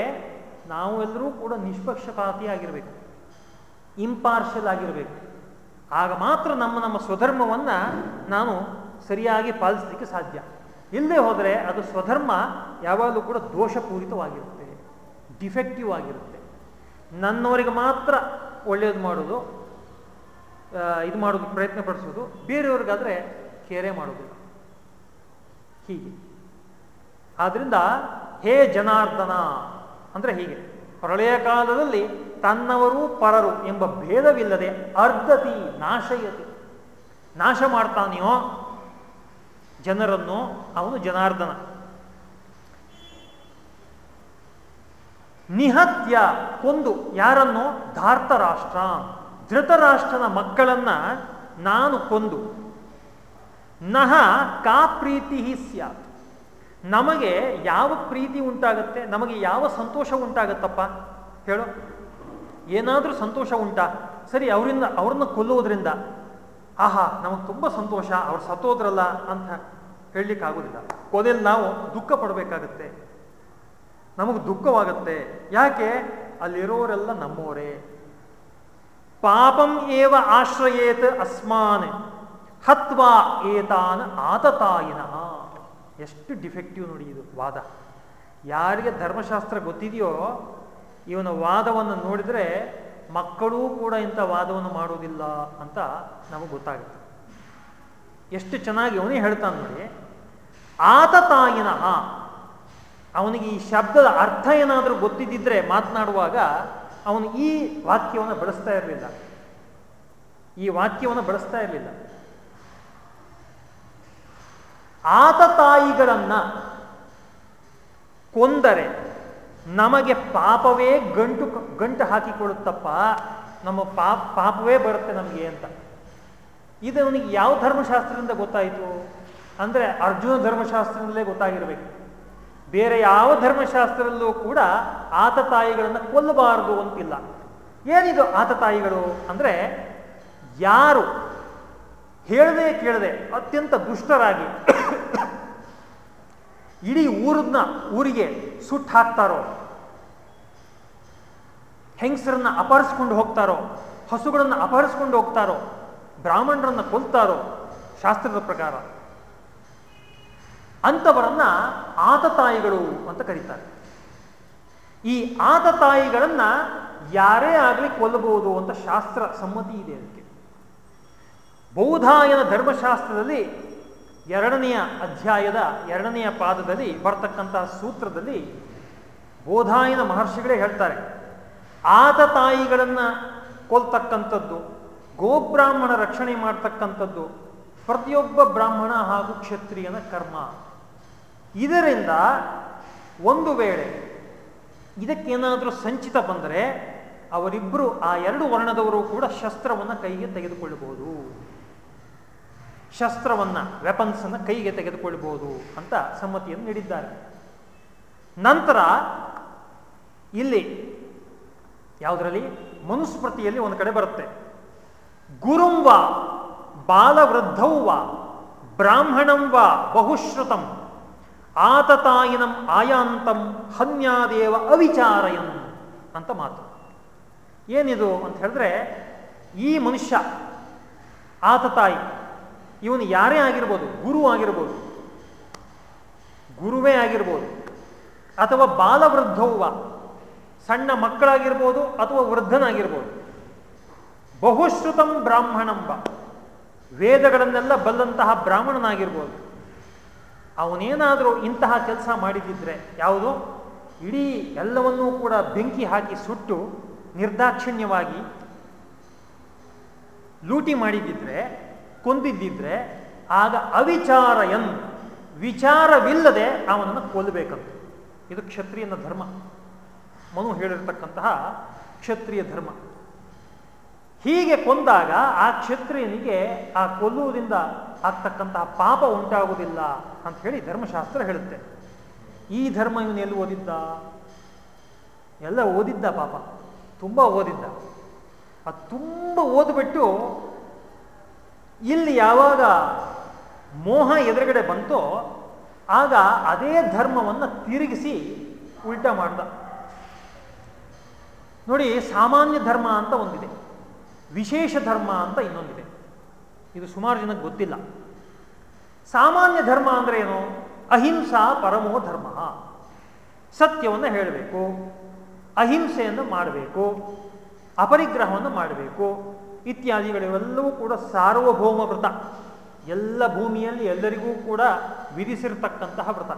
S1: ನಾವೆಲ್ಲರೂ ಕೂಡ ನಿಷ್ಪಕ್ಷಪಾತಿ ಆಗಿರಬೇಕು ಇಂಪಾರ್ಷಲ್ ಆಗಿರಬೇಕು. ಆಗ ಮಾತ್ರ ನಮ್ಮ ನಮ್ಮ ಸ್ವಧರ್ಮವನ್ನು ನಾನು ಸರಿಯಾಗಿ ಪಾಲಿಸಲಿಕ್ಕೆ ಸಾಧ್ಯ. ಇಲ್ಲದೆ ಹೋದರೆ ಅದು ಸ್ವಧರ್ಮ ಯಾವಾಗಲೂ ಕೂಡ ದೋಷಪೂರಿತವಾಗಿರುತ್ತೆ ಡಿಫೆಕ್ಟಿವ್ ಆಗಿರುತ್ತೆ. ನನ್ನವರಿಗೆ ಮಾತ್ರ ಒಳ್ಳೆಯದು ಮಾಡೋದು ಇದು ಮಾಡೋದು ಪ್ರಯತ್ನ ಪಡಿಸೋದು ಬೇರೆಯವ್ರಿಗಾದರೆ ಕೇರೆ ಮಾಡೋದಿಲ್ಲ ಹೀಗೆ. ಆದ್ದರಿಂದ ಹೇ ಜನಾರ್ದನ, ಅಂದರೆ ಹೀಗೆ. ಪ್ರಳಯ ಕಾಲದಲ್ಲಿ ತನ್ನವರು ಪರರು ಎಂಬ ಭೇದವಿಲ್ಲದೆ ಅರ್ಧತಿ ನಾಶಯತಿ. ನಾಶ ಮಾಡ್ತಾನೆಯೋ ಜನರನ್ನು ಅವನು ಜನಾರ್ದನ. ನಿಹತ್ಯ ಕೊಂದು ಯಾರನ್ನು? ಧಾರ್ತರಾಷ್ಟ್ರ. ಧೃತರಾಷ್ಟ್ರನ ಮಕ್ಕಳನ್ನ ನಾನು ಕೊಂದು. ನಹ ಕಾ ಪ್ರೀತಿ ಸ್ಯಾತ್. ನಮಗೆ ಯಾವ ಪ್ರೀತಿ ಉಂಟಾಗತ್ತೆ? ನಮಗೆ ಯಾವ ಸಂತೋಷ ಉಂಟಾಗತ್ತಪ್ಪ? ಹೇಳು. ಏನಾದರೂ ಸಂತೋಷ ಉಂಟಾ? ಸರಿ, ಅವರಿಂದ, ಅವ್ರನ್ನ ಕೊಲ್ಲುವುದರಿಂದ. ಆಹಾ, ನಮಗೆ ತುಂಬ ಸಂತೋಷ, ಅವ್ರು ಸತ್ತೋದ್ರಲ್ಲ ಅಂತ ಹೇಳಲಿಕ್ಕಾಗೋದಿಲ್ಲ. ಕೊನೆಯಲ್ಲಿ ನಾವು ದುಃಖ ಪಡಬೇಕಾಗತ್ತೆ. ನಮಗೆ ದುಃಖವಾಗುತ್ತೆ. ಯಾಕೆ? ಅಲ್ಲಿರೋರೆಲ್ಲ ನಮ್ಮೋರೇ. ಪಾಪಂ ಏವ ಆಶ್ರಯೇತ್ ಅಸ್ಮಾನ್ ಹತ್ವಾ ಏತಾನ್ ಆತತಾಯಿನ. ಎಷ್ಟು ಡಿಫೆಕ್ಟಿವ್ ನೋಡಿ ಇದು ವಾದ. ಯಾರಿಗೆ ಧರ್ಮಶಾಸ್ತ್ರ ಗೊತ್ತಿದೆಯೋ ಇವನ ವಾದವನ್ನು ನೋಡಿದರೆ ಮಕ್ಕಳೂ ಕೂಡ ಇಂಥ ವಾದವನ್ನು ಮಾಡುವುದಿಲ್ಲ ಅಂತ ನಮಗೆ ಗೊತ್ತಾಗುತ್ತೆ. ಎಷ್ಟು ಚೆನ್ನಾಗಿ ಅವನೇ ಹೇಳ್ತಾನೆ ನೋಡಿ, ಆತ ತಾಯಿನ ಅವನಿಗೆ ಈ ಶಬ್ದದ ಅರ್ಥ ಏನಾದರೂ ಗೊತ್ತಿದ್ದಿದ್ರೆ ಮಾತನಾಡುವಾಗ ಅವನು ಈ ವಾಕ್ಯವನ್ನು ಬಳಸ್ತಾ ಇರಲಿಲ್ಲ. ಈ ವಾಕ್ಯವನ್ನು ಬಳಸ್ತಾ ಇರಲಿಲ್ಲ. ಆತ ತಾಯಿಗಳನ್ನು ಕೊಂದರೆ ನಮಗೆ ಪಾಪವೇ ಗಂಟು ಗಂಟು ಹಾಕಿಕೊಳ್ಳುತ್ತಪ್ಪ ನಮ್ಮ ಪಾಪ, ಪಾಪವೇ ಬರುತ್ತೆ ನಮಗೆ ಅಂತ. ಇದು ಅವನಿಗೆ ಯಾವ ಧರ್ಮಶಾಸ್ತ್ರದಿಂದ ಗೊತ್ತಾಯಿತು? ಅಂದರೆ ಅರ್ಜುನ ಧರ್ಮಶಾಸ್ತ್ರದಿಂದಲೇ ಗೊತ್ತಾಗಿರಬೇಕು. ಬೇರೆ ಯಾವ ಧರ್ಮಶಾಸ್ತ್ರದಲ್ಲೂ ಕೂಡ ಆತ ತಾಯಿಗಳನ್ನು ಕೊಲ್ಲಬಾರದು ಅಂತಿಲ್ಲ. ಏನಿದು ಆತ ತಾಯಿಗಳು? ಅಂದರೆ ಯಾರು ಹೇಳದೆ ಕೇಳದೆ ಅತ್ಯಂತ ದುಷ್ಟರಾಗಿ ಇಡೀ ಊರನ್ನ ಊರಿಗೆ ಸುಟ್ಟು ಹಾಕ್ತಾರೋ, ಹೆಂಗಸರನ್ನ ಅಪಹರಿಸ್ಕೊಂಡು ಹೋಗ್ತಾರೋ, ಹಸುಗಳನ್ನ ಅಪಹರಿಸ್ಕೊಂಡು ಹೋಗ್ತಾರೋ, ಬ್ರಾಹ್ಮಣರನ್ನ ಕೊಲ್ತಾರೋ, ಶಾಸ್ತ್ರದ ಪ್ರಕಾರ ಅಂಥವರನ್ನ ಆತತಾಯಿಗಳು ಅಂತ ಕರೀತಾರೆ. ಈ ಆತತಾಯಿಗಳನ್ನ ಯಾರೇ ಆಗಲಿ ಕೊಲ್ಲಬಹುದು ಅಂತ ಶಾಸ್ತ್ರ ಸಮ್ಮತಿ ಇದೆ ಅದಕ್ಕೆ. ಬೌಧಾಯನ ಧರ್ಮಶಾಸ್ತ್ರದಲ್ಲಿ ಎರಡನೆಯ ಅಧ್ಯಾಯದ ಎರಡನೆಯ ಪಾದದಲ್ಲಿ ಬರ್ತಕ್ಕಂತಹ ಸೂತ್ರದಲ್ಲಿ ಬೋಧಾಯನ ಮಹರ್ಷಿಗಳೇ ಹೇಳ್ತಾರೆ, ಆತ ತಾಯಿಗಳನ್ನು ಕೊಲ್ತಕ್ಕಂಥದ್ದು, ಗೋಬ್ರಾಹ್ಮಣ ರಕ್ಷಣೆ ಮಾಡ್ತಕ್ಕಂಥದ್ದು ಪ್ರತಿಯೊಬ್ಬ ಬ್ರಾಹ್ಮಣ ಹಾಗೂ ಕ್ಷತ್ರಿಯನ ಕರ್ಮ. ಇದರಿಂದ ಒಂದು ವೇಳೆ ಇದಕ್ಕೇನಾದರೂ ಸಂಚಿತ ಬಂದರೆ ಅವರಿಬ್ಬರು ಆ ಎರಡು ವರ್ಣದವರು ಕೂಡ ಶಸ್ತ್ರವನ್ನು ಕೈಗೆ ತೆಗೆದುಕೊಳ್ಳಬಹುದು. ಶಸ್ತ್ರವನ್ನ ವೆಪನ್ಸ್ ಅನ್ನ ಕೈಗೆ ತೆಗೆದುಕೊಳ್ಳಬಹುದು ಅಂತ ಸಮ್ಮತಿಯನ್ನು ನೀಡಿದ್ದಾರೆ. ನಂತರ ಇಲ್ಲಿ ಯಾವುದರಲ್ಲಿ? ಮನುಸ್ಮೃತಿಯಲ್ಲಿ ಒಂದು ಕಡೆ ಬರುತ್ತೆ. ಗುರುಂವ ಬಾಲವೃದ್ಧೌವ ಬ್ರಾಹ್ಮಣಂವ ಬಹುಶ್ರುತಂ ಆತತಾಯಿನಂ ಆಯಾಂತಂ, ಹನ್ಯಾದೇವ ಅವಿಚಾರಯನ್ ಅಂತ ಮಾತು. ಏನಿದು ಅಂತ ಹೇಳಿದ್ರೆ, ಈ ಮನುಷ್ಯ ಆತತಾಯಿ ಇವನು ಯಾರೇ ಆಗಿರ್ಬೋದು, ಗುರು ಆಗಿರ್ಬೋದು, ಗುರುವೇ ಆಗಿರ್ಬೋದು, ಅಥವಾ ಬಾಲವೃದ್ಧವ್ವ, ಸಣ್ಣ ಮಕ್ಕಳಾಗಿರ್ಬೋದು ಅಥವಾ ವೃದ್ಧನಾಗಿರ್ಬೋದು. ಬಹುಶ್ರುತಂ ಬ್ರಾಹ್ಮಣಂಬ. ವೇದಗಳನ್ನೆಲ್ಲ ಬಲ್ಲಂತಹ ಬ್ರಾಹ್ಮಣನಾಗಿರ್ಬೋದು. ಅವನೇನಾದರೂ ಇಂತಹ ಕೆಲಸ ಮಾಡಿದ್ದಿದ್ರೆ ಯಾವುದು? ಇಡೀ ಎಲ್ಲವನ್ನೂ ಕೂಡ ಬೆಂಕಿ ಹಾಕಿ ಸುಟ್ಟು ನಿರ್ದಾಕ್ಷಿಣ್ಯವಾಗಿ ಲೂಟಿ ಮಾಡಿದ್ದಿದ್ರೆ ಕೊಂದಿದ್ದಿದ್ರೆ ಆಗ ಅವಿಚಾರಯನ್ ವಿಚಾರವಿಲ್ಲದೆ ಅವನನ್ನು ಕೊಲ್ಲಬೇಕಂತ. ಇದು ಕ್ಷತ್ರಿಯನ ಧರ್ಮ. ಮನು ಹೇಳಿರ್ತಕ್ಕಂತಹ ಕ್ಷತ್ರಿಯ ಧರ್ಮ. ಹೀಗೆ ಕೊಂದಾಗ ಆ ಕ್ಷತ್ರಿಯನಿಗೆ ಆ ಕೊಲ್ಲುವುದರಿಂದ ಆಗ್ತಕ್ಕಂತಹ ಪಾಪ ಉಂಟಾಗುವುದಿಲ್ಲ ಅಂತ ಹೇಳಿ ಧರ್ಮಶಾಸ್ತ್ರ ಹೇಳುತ್ತೆ. ಈ ಧರ್ಮ ಇವನು ಎಲ್ಲಿ ಓದಿದ್ದ? ಎಲ್ಲ ಓದಿದ್ದ ಪಾಪ. ತುಂಬ ಓದಿದ್ದ. ಅದು ತುಂಬ ಓದ್ಬಿಟ್ಟು ಇಲ್ಲಿ ಯಾವಾಗ ಮೋಹ ಎದುರುಗಡೆ ಬಂತೋ ಆಗ ಅದೇ ಧರ್ಮವನ್ನು ತಿರುಗಿಸಿ ಉಲ್ಟಾ ಮಾಡ್ದ. ನೋಡಿ, ಸಾಮಾನ್ಯ ಧರ್ಮ ಅಂತ ಒಂದಿದೆ. ವಿಶೇಷ ಧರ್ಮ ಅಂತ ಇನ್ನೊಂದಿದೆ. ಇದು ಸುಮಾರು ಜನಕ್ಕೆ ಗೊತ್ತಿಲ್ಲ. ಸಾಮಾನ್ಯ ಧರ್ಮ ಅಂದ್ರೆ ಏನು? ಅಹಿಂಸಾ ಪರಮೋ ಧರ್ಮ. ಸತ್ಯವನ್ನು ಹೇಳಬೇಕು, ಅಹಿಂಸೆಯನ್ನು ಮಾಡಬೇಕು, ಅಪರಿಗ್ರಹವನ್ನು ಮಾಡಬೇಕು ಇತ್ಯಾದಿಗಳೆಲ್ಲವೂ ಕೂಡ ಸಾರ್ವಭೌಮ ವ್ರತ. ಎಲ್ಲ ಭೂಮಿಯಲ್ಲಿ ಎಲ್ಲರಿಗೂ ಕೂಡ ವಿಧಿಸಿರ್ತಕ್ಕಂತಹ ವ್ರತ.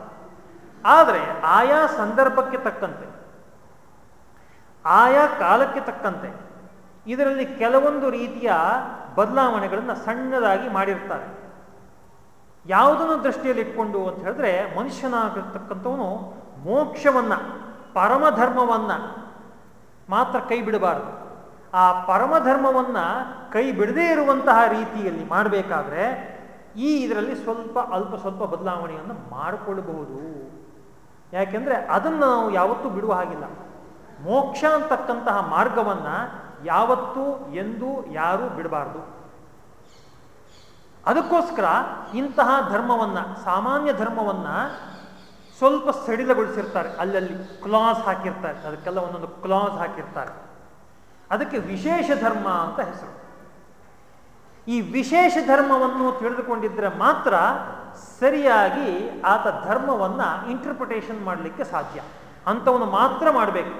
S1: ಆದರೆ ಆಯಾ ಸಂದರ್ಭಕ್ಕೆ ತಕ್ಕಂತೆ, ಆಯಾ ಕಾಲಕ್ಕೆ ತಕ್ಕಂತೆ ಇದರಲ್ಲಿ ಕೆಲವೊಂದು ರೀತಿಯ ಬದಲಾವಣೆಗಳನ್ನು ಸಣ್ಣದಾಗಿ ಮಾಡಿರ್ತಾರೆ. ಯಾವುದನ್ನು ದೃಷ್ಟಿಯಲ್ಲಿ ಇಟ್ಕೊಂಡು ಅಂತ ಹೇಳಿದ್ರೆ ಮನುಷ್ಯನಾಗಿರ್ತಕ್ಕಂಥವನು ಮೋಕ್ಷವನ್ನು, ಪರಮಧರ್ಮವನ್ನು ಮಾತ್ರ ಕೈ ಬಿಡಬಾರದು. ಆ ಪರಮಧರ್ಮವನ್ನು ಕೈ ಬಿಡದೇ ಇರುವಂತಹ ರೀತಿಯಲ್ಲಿ ಮಾಡಬೇಕಾದ್ರೆ ಈ ಇದರಲ್ಲಿ ಸ್ವಲ್ಪ ಅಲ್ಪ ಸ್ವಲ್ಪ ಬದಲಾವಣೆಯನ್ನು ಮಾಡಿಕೊಳ್ಳಬಹುದು ಯಾಕೆಂದ್ರೆ ಅದನ್ನು ನಾವು ಯಾವತ್ತೂ ಬಿಡುವ ಹಾಗಿಲ್ಲ. ಮೋಕ್ಷ ಅಂತಕ್ಕಂತಹ ಮಾರ್ಗವನ್ನ ಯಾವತ್ತೂ ಎಂದೂ ಯಾರೂ ಬಿಡಬಾರ್ದು. ಅದಕ್ಕೋಸ್ಕರ ಇಂತಹ ಧರ್ಮವನ್ನ, ಸಾಮಾನ್ಯ ಧರ್ಮವನ್ನ ಸ್ವಲ್ಪ ಸಡಿಲಗೊಳಿಸಿರ್ತಾರೆ. ಅಲ್ಲಲ್ಲಿ ಕ್ಲಾಸ್ ಹಾಕಿರ್ತಾರೆ. ಅದಕ್ಕೆಲ್ಲ ಒಂದೊಂದು ಕ್ಲಾಸ್ ಹಾಕಿರ್ತಾರೆ. ಅದಕ್ಕೆ ವಿಶೇಷ ಧರ್ಮ ಅಂತ ಹೆಸರು. ಈ ವಿಶೇಷ ಧರ್ಮವನ್ನು ತಿಳಿದುಕೊಂಡಿದ್ರೆ ಮಾತ್ರ ಸರಿಯಾಗಿ ಆತ ಧರ್ಮವನ್ನು ಇಂಟರ್ಪ್ರಿಟೇಷನ್ ಮಾಡಲಿಕ್ಕೆ ಸಾಧ್ಯ. ಅಂಥವನ್ನು ಮಾತ್ರ ಮಾಡಬೇಕು.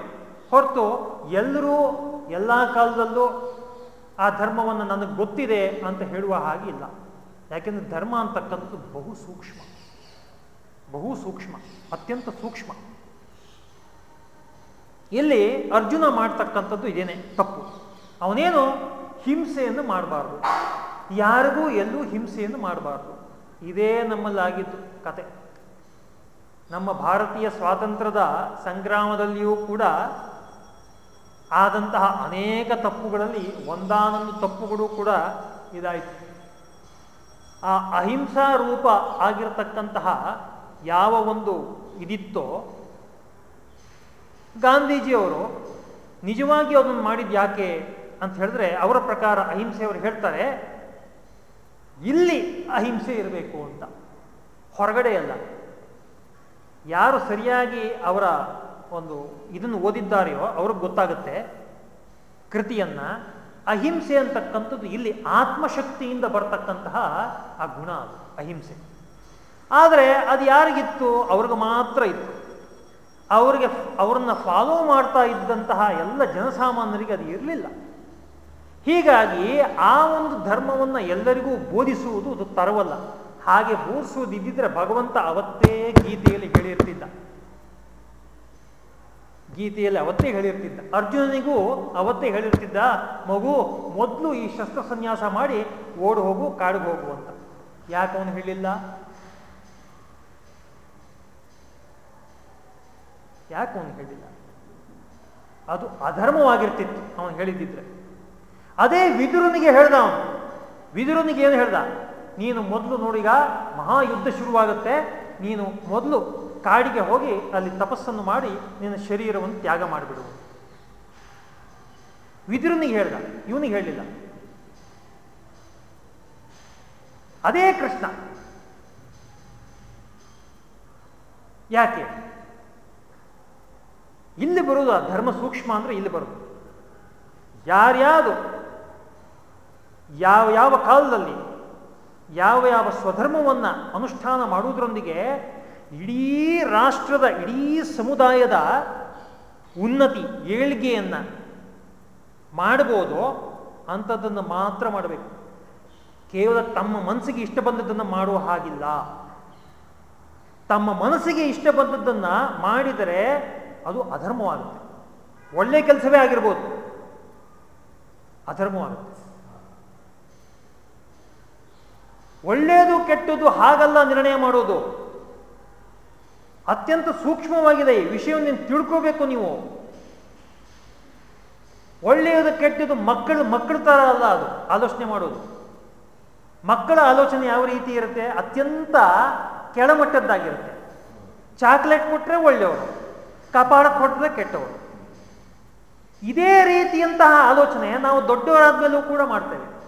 S1: ಹೊರತು ಎಲ್ಲರೂ ಎಲ್ಲ ಕಾಲದಲ್ಲೂ ಆ ಧರ್ಮವನ್ನು ನನಗೆ ಗೊತ್ತಿದೆ ಅಂತ ಹೇಳುವ ಹಾಗೆ ಇಲ್ಲ. ಯಾಕೆಂದರೆ ಧರ್ಮ ಅಂತಕ್ಕಂಥದ್ದು ಬಹು ಸೂಕ್ಷ್ಮ ಬಹು ಸೂಕ್ಷ್ಮ ಅತ್ಯಂತ ಸೂಕ್ಷ್ಮ. ಇಲ್ಲಿ ಅರ್ಜುನ ಮಾಡ್ತಕ್ಕಂಥದ್ದು ಇದೇನೆ, ತಪ್ಪು. ಅವನೇನು ಹಿಂಸೆಯನ್ನು ಮಾಡಬಾರ್ದು. ಯಾರಿಗೂ ಎಲ್ಲೂ ಹಿಂಸೆಯನ್ನು ಮಾಡಬಾರ್ದು. ಇದೇ ನಮ್ಮಲ್ಲಾಗಿದ್ದು ಕತೆ. ನಮ್ಮ ಭಾರತೀಯ ಸ್ವಾತಂತ್ರ್ಯದ ಸಂಗ್ರಾಮದಲ್ಲಿಯೂ ಕೂಡ ಆದಂತಹ ಅನೇಕ ತಪ್ಪುಗಳಲ್ಲಿ ಒಂದಾನೊಂದು ತಪ್ಪುಗಳು ಕೂಡ ಇದಾಯಿತು. ಆ ಅಹಿಂಸಾ ರೂಪ ಆಗಿರತಕ್ಕಂತಹ ಯಾವ ಒಂದು ಇದಿತ್ತೋ ಗಾಂಧೀಜಿಯವರು ನಿಜವಾಗಿ ಅದನ್ನು ಮಾಡಿದ್ದು ಯಾಕೆ ಅಂತ ಹೇಳಿದ್ರೆ ಅವರ ಪ್ರಕಾರ ಅಹಿಂಸೆಯವರು ಹೇಳ್ತಾರೆ, ಇಲ್ಲಿ ಅಹಿಂಸೆ ಇರಬೇಕು ಅಂತ. ಹೊರಗಡೆ ಅಲ್ಲ. ಯಾರು ಸರಿಯಾಗಿ ಅವರ ಒಂದು ಇದನ್ನು ಓದಿದ್ದಾರೆಯೋ ಅವ್ರಿಗೆ ಗೊತ್ತಾಗುತ್ತೆ. ಕೃತಿಯನ್ನ ಅಹಿಂಸೆ ಅಂತಕ್ಕಂಥದ್ದು ಇಲ್ಲಿ ಆತ್ಮಶಕ್ತಿಯಿಂದ ಬರ್ತಕ್ಕಂತಹ ಆ ಗುಣ ಅಹಿಂಸೆ. ಆದರೆ ಅದು ಯಾರಿಗಿತ್ತು? ಅವ್ರಿಗೆ ಮಾತ್ರ ಇತ್ತು. ಅವರಿಗೆ ಅವರನ್ನು ಫಾಲೋ ಮಾಡ್ತಾ ಇದ್ದಂತಹ ಎಲ್ಲ ಜನಸಾಮಾನ್ಯರಿಗೆ ಅದು ಇರಲಿಲ್ಲ. ಹೀಗಾಗಿ ಆ ಒಂದು ಧರ್ಮವನ್ನು ಎಲ್ಲರಿಗೂ ಬೋಧಿಸುವುದು ಅದು ತರವಲ್ಲ. ಹಾಗೆ ಬೋಧಿಸುವುದಿದ್ದರೆ ಭಗವಂತ ಅವತ್ತೇ ಗೀತೆಯಲ್ಲಿ ಹೇಳಿರ್ತಿದ್ದ. ಗೀತೆಯಲ್ಲಿ ಅವತ್ತೇ ಹೇಳಿರ್ತಿದ್ದ. ಅರ್ಜುನನಿಗೂ ಅವತ್ತೇ ಹೇಳಿರ್ತಿದ್ದ, ಮಗು, ಮೊದಲು ಈ ಶಸ್ತ್ರ ಸನ್ಯಾಸ ಮಾಡಿ ಓಡ್ ಹೋಗು, ಕಾಡಿಗೆ ಹೋಗು ಅಂತ. ಯಾಕೆ ಅವನು ಹೇಳಿಲ್ಲ? ಯಾಕೆ ಅವನು ಹೇಳಿಲ್ಲ? ಅದು ಅಧರ್ಮವಾಗಿರ್ತಿತ್ತು, ಅವನು ಹೇಳಿದ್ದಿದ್ರೆ. ಅದೇ ವಿದುರನಿಗೆ ಹೇಳ್ದ ಅವನು. ವಿದುರನಿಗೆ ಏನು ಹೇಳ್ದ? ನೀನು ಮೊದಲು ನೋಡಿಗ ಮಹಾಯುದ್ಧ ಶುರುವಾಗುತ್ತೆ, ನೀನು ಮೊದಲು ಕಾಡಿಗೆ ಹೋಗಿ ಅಲ್ಲಿ ತಪಸ್ಸನ್ನು ಮಾಡಿ ನಿನ್ನ ಶರೀರವನ್ನು ತ್ಯಾಗ ಮಾಡಿಬಿಡು. ವಿದುರನಿಗೆ ಹೇಳ್ದ, ಇವನಿಗೆ ಹೇಳಿಲ್ಲ. ಅದೇ ಕೃಷ್ಣ. ಯಾಕೆ? ಇಲ್ಲಿ ಬರುವುದು ಆ ಧರ್ಮ ಸೂಕ್ಷ್ಮ ಅಂದ್ರೆ ಇಲ್ಲಿ ಬರುದು. ಯಾರ್ಯಾವುದು ಯಾವ ಯಾವ ಕಾಲದಲ್ಲಿ ಯಾವ ಯಾವ ಸ್ವಧರ್ಮವನ್ನ ಅನುಷ್ಠಾನ ಮಾಡುವುದರೊಂದಿಗೆ ಇಡೀ ರಾಷ್ಟ್ರದ, ಇಡೀ ಸಮುದಾಯದ ಉನ್ನತಿ, ಏಳಿಗೆಯನ್ನ ಮಾಡಬಹುದು ಅಂಥದ್ದನ್ನು ಮಾತ್ರ ಮಾಡಬೇಕು. ಕೇವಲ ತಮ್ಮ ಮನಸ್ಸಿಗೆ ಇಷ್ಟ ಬಂದದ್ದನ್ನು ಮಾಡುವ ಹಾಗಿಲ್ಲ. ತಮ್ಮ ಮನಸ್ಸಿಗೆ ಇಷ್ಟ ಬಂದದ್ದನ್ನ ಮಾಡಿದರೆ ಅದು ಅಧರ್ಮವಾಗುತ್ತೆ. ಒಳ್ಳೆಯ ಕೆಲಸವೇ ಆಗಿರ್ಬೋದು. ಅಧರ್ಮವಾಗುತ್ತೆ. ಒಳ್ಳೆಯದು ಕೆಟ್ಟದ್ದು ಹಾಗಲ್ಲ ನಿರ್ಣಯ ಮಾಡೋದು ಅತ್ಯಂತ ಸೂಕ್ಷ್ಮವಾಗಿದೆ. ಈ ವಿಷಯವನ್ನು ತಿಳ್ಕೋಬೇಕು ನೀವು. ಒಳ್ಳೆಯದು ಕೆಟ್ಟದ್ದು ಮಕ್ಕಳು ಮಕ್ಕಳ ತರ ಅಲ್ಲ ಅದು. ಆಲೋಚನೆ ಮಾಡೋದು. ಮಕ್ಕಳ ಆಲೋಚನೆ ಯಾವ ರೀತಿ ಇರುತ್ತೆ? ಅತ್ಯಂತ ಕೆಳಮಟ್ಟದ್ದಾಗಿರುತ್ತೆ. ಚಾಕ್ಲೇಟ್ ಕೊಟ್ಟರೆ ಒಳ್ಳೆಯವರು. ಕಪಾಳ ಕೊಟ್ಟರೆ ಕೆಟ್ಟವರು. ಇದೇ ರೀತಿಯಂತಹ ಆಲೋಚನೆ ನಾವು ದೊಡ್ಡವರಾದ್ಮೇಲೂ ಕೂಡ ಮಾಡ್ತೇವೆ.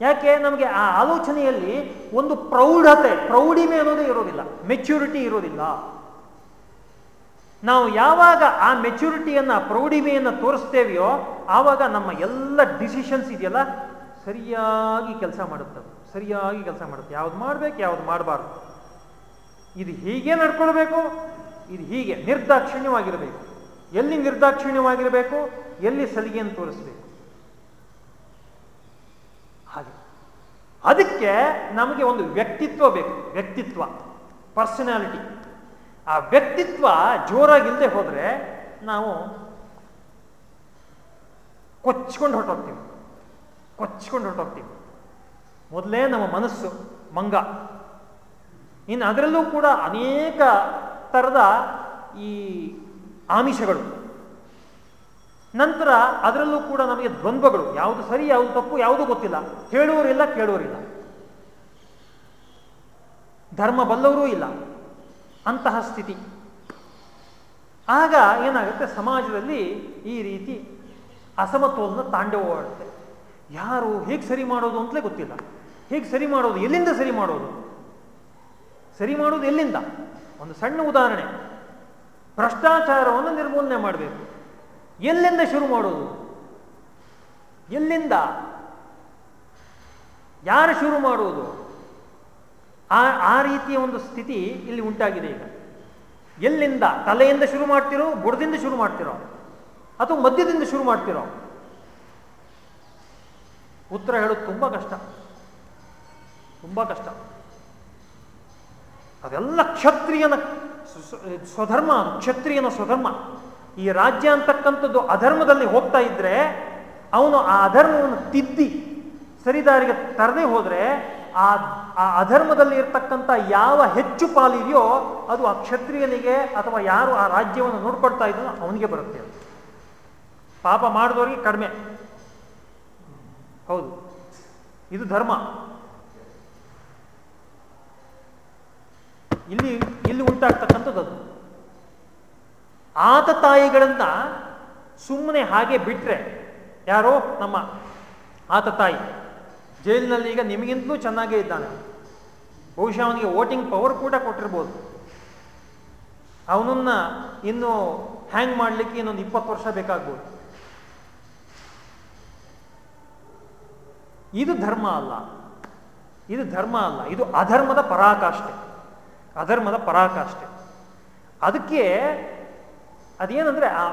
S1: ಯಾಕೆ? ನಮಗೆ ಆ ಆಲೋಚನೆಯಲ್ಲಿ ಒಂದು ಪ್ರೌಢತೆ, ಪ್ರೌಢಿಮೆ ಅನ್ನೋದೇ ಇರೋದಿಲ್ಲ. ಮೆಚ್ಯೂರಿಟಿ ಇರೋದಿಲ್ಲ. ನಾವು ಯಾವಾಗ ಆ ಮೆಚ್ಯೂರಿಟಿಯನ್ನು ಪ್ರೌಢಿಮೆಯನ್ನು ತೋರಿಸ್ತೇವೆಯೋ, ಆವಾಗ ನಮ್ಮ ಎಲ್ಲ ಡಿಸಿಷನ್ಸ್ ಇದೆಯಲ್ಲ, ಸರಿಯಾಗಿ ಕೆಲಸ ಮಾಡುತ್ತೆ. ಸರಿಯಾಗಿ ಕೆಲಸ ಮಾಡುತ್ತೆ. ಯಾವ್ದು ಮಾಡ್ಬೇಕು, ಯಾವ್ದು ಮಾಡಬಾರ್ದು. ಇದು ಹೀಗೆ ನಡ್ಕೊಳ್ಬೇಕು ಇದು ಹೀಗೆ ನಿರ್ದಾಕ್ಷಿಣ್ಯವಾಗಿರಬೇಕು. ಎಲ್ಲಿ ನಿರ್ದಾಕ್ಷಿಣ್ಯವಾಗಿರಬೇಕು? ಎಲ್ಲಿ ಸಲಿಗೆಯನ್ನು ತೋರಿಸಬೇಕು? ಹಾಗೆ. ಅದಕ್ಕೆ ನಮಗೆ ಒಂದು ವ್ಯಕ್ತಿತ್ವ ಬೇಕು. ವ್ಯಕ್ತಿತ್ವ ಪರ್ಸನಾಲಿಟಿ ಆ ವ್ಯಕ್ತಿತ್ವ ಜೋರಾಗಿಲ್ಲದೆ ಹೋದರೆ ನಾವು ಕೊಚ್ಕೊಂಡು ಹೊರಟೋಗ್ತೀವಿ. ಕೊಚ್ಕೊಂಡು ಹೊರಟೋಗ್ತೀವಿ. ಮೊದಲೇ ನಮ್ಮ ಮನಸ್ಸು ಮಂಗ. ಇನ್ನು ಅದರಲ್ಲೂ ಕೂಡ ಅನೇಕ ಥರದ ಈ ಆಮಿಷಗಳು. ನಂತರ ಅದರಲ್ಲೂ ಕೂಡ ನಮಗೆ ದ್ವಂದ್ವಗಳು. ಯಾವುದು ಸರಿ, ಯಾವುದು ತಪ್ಪು, ಯಾವುದು ಗೊತ್ತಿಲ್ಲ. ಹೇಳುವರಿಲ್ಲ ಕೇಳುವರಿಲ್ಲ ಧರ್ಮ ಬಲ್ಲವರೂ ಇಲ್ಲ. ಅಂತಹ ಸ್ಥಿತಿ. ಆಗ ಏನಾಗುತ್ತೆ? ಸಮಾಜದಲ್ಲಿ ಈ ರೀತಿ ಅಸಮತೋಲನ ತಾಂಡವವಾಡುತ್ತೆ ಯಾರು ಹೇಗೆ ಸರಿ ಮಾಡೋದು ಅಂತಲೇ ಗೊತ್ತಿಲ್ಲ. ಹೇಗೆ ಸರಿ ಮಾಡೋದು, ಎಲ್ಲಿಂದ ಸರಿ ಮಾಡೋದು? ಸರಿ ಮಾಡೋದು ಎಲ್ಲಿಂದ? ಒಂದು ಸಣ್ಣ ಉದಾಹರಣೆ. ಭ್ರಷ್ಟಾಚಾರವನ್ನು ನಿರ್ಮೂಲನೆ ಮಾಡಬೇಕು. ಎಲ್ಲಿಂದ ಶುರು ಮಾಡೋದು? ಎಲ್ಲಿಂದ? ಯಾರು ಶುರು ಮಾಡುವುದು ಆ ಆ ರೀತಿಯ ಒಂದು ಸ್ಥಿತಿ ಇಲ್ಲಿ ಉಂಟಾಗಿದೆ ಈಗ. ಎಲ್ಲಿಂದ? ತಲೆಯಿಂದ ಶುರು ಮಾಡ್ತಿರೋ, ಬುಡದಿಂದ ಶುರು ಮಾಡ್ತಿರೋ, ಅಥವಾ ಮಧ್ಯದಿಂದ ಶುರು ಮಾಡ್ತಿರೋ? ಉತ್ತರ ಹೇಳೋದು ತುಂಬ ಕಷ್ಟ. ತುಂಬ ಕಷ್ಟ. ಅದೆಲ್ಲ ಕ್ಷತ್ರಿಯನ ಸ್ವಧರ್ಮ ಕ್ಷತ್ರಿಯನ ಸ್ವಧರ್ಮ. ಈ ರಾಜ್ಯ ಅಂತಕ್ಕಂಥದ್ದು ಅಧರ್ಮದಲ್ಲಿ ಹೋಗ್ತಾ ಇದ್ರೆ ಅವನು ಆ ಅಧರ್ಮವನ್ನು ತಿದ್ದಿ, ಸರಿದಾರಿಗೆ ತರದೆ ಹೋದ್ರೆ ಆ ಆ ಅಧರ್ಮದಲ್ಲಿ ಇರ್ತಕ್ಕಂಥ ಯಾವ ಹೆಚ್ಚು ಪಾಲಿದೆಯೋ ಅದು ಆ ಕ್ಷತ್ರಿಯನಿಗೆ ಅಥವಾ ಯಾರು ಆ ರಾಜ್ಯವನ್ನು ನೋಡ್ಕೊಳ್ತಾ ಇದ್ದನೋ ಅವನಿಗೆ ಬರುತ್ತೆ ಪಾಪ ಮಾಡಿದವರಿಗೆ ಕಡಿಮೆ. ಹೌದು. ಇದು ಧರ್ಮ. ಇಲ್ಲಿ ಇಲ್ಲಿ ಉಂಟಾಗ್ತಕ್ಕಂಥದ್ದು ಅದು. ಆತ ತಾಯಿಗಳನ್ನ ಸುಮ್ಮನೆ ಹಾಗೆ ಬಿಟ್ರೆ ಯಾರೋ ನಮ್ಮ ಆತ ತಾಯಿ, ಜೈಲಿನಲ್ಲಿ ಈಗ ನಿಮಗಿಂತಲೂ ಚೆನ್ನಾಗೇ ಇದ್ದಾನೆ. ಬಹುಶಃ ಅವನಿಗೆ ವೋಟಿಂಗ್ ಪವರ್ ಕೂಡ ಕೊಟ್ಟಿರ್ಬೋದು. ಅವನನ್ನ ಇನ್ನು ಹ್ಯಾಂಗ್ ಮಾಡಲಿಕ್ಕೆ ಇನ್ನೊಂದು ಇಪ್ಪತ್ತು ವರ್ಷ ಬೇಕಾಗ್ಬೋದು. ಇದು ಧರ್ಮ ಅಲ್ಲ. ಇದು ಧರ್ಮ ಅಲ್ಲ. ಇದು ಅಧರ್ಮದ ಪರಾಕಾಷ್ಠೆ. ಅಧರ್ಮದ ಪರಾಕಾಷ್ಠೆ ಅದಕ್ಕೆ ಅದೇನಂದ್ರೆ, ಆ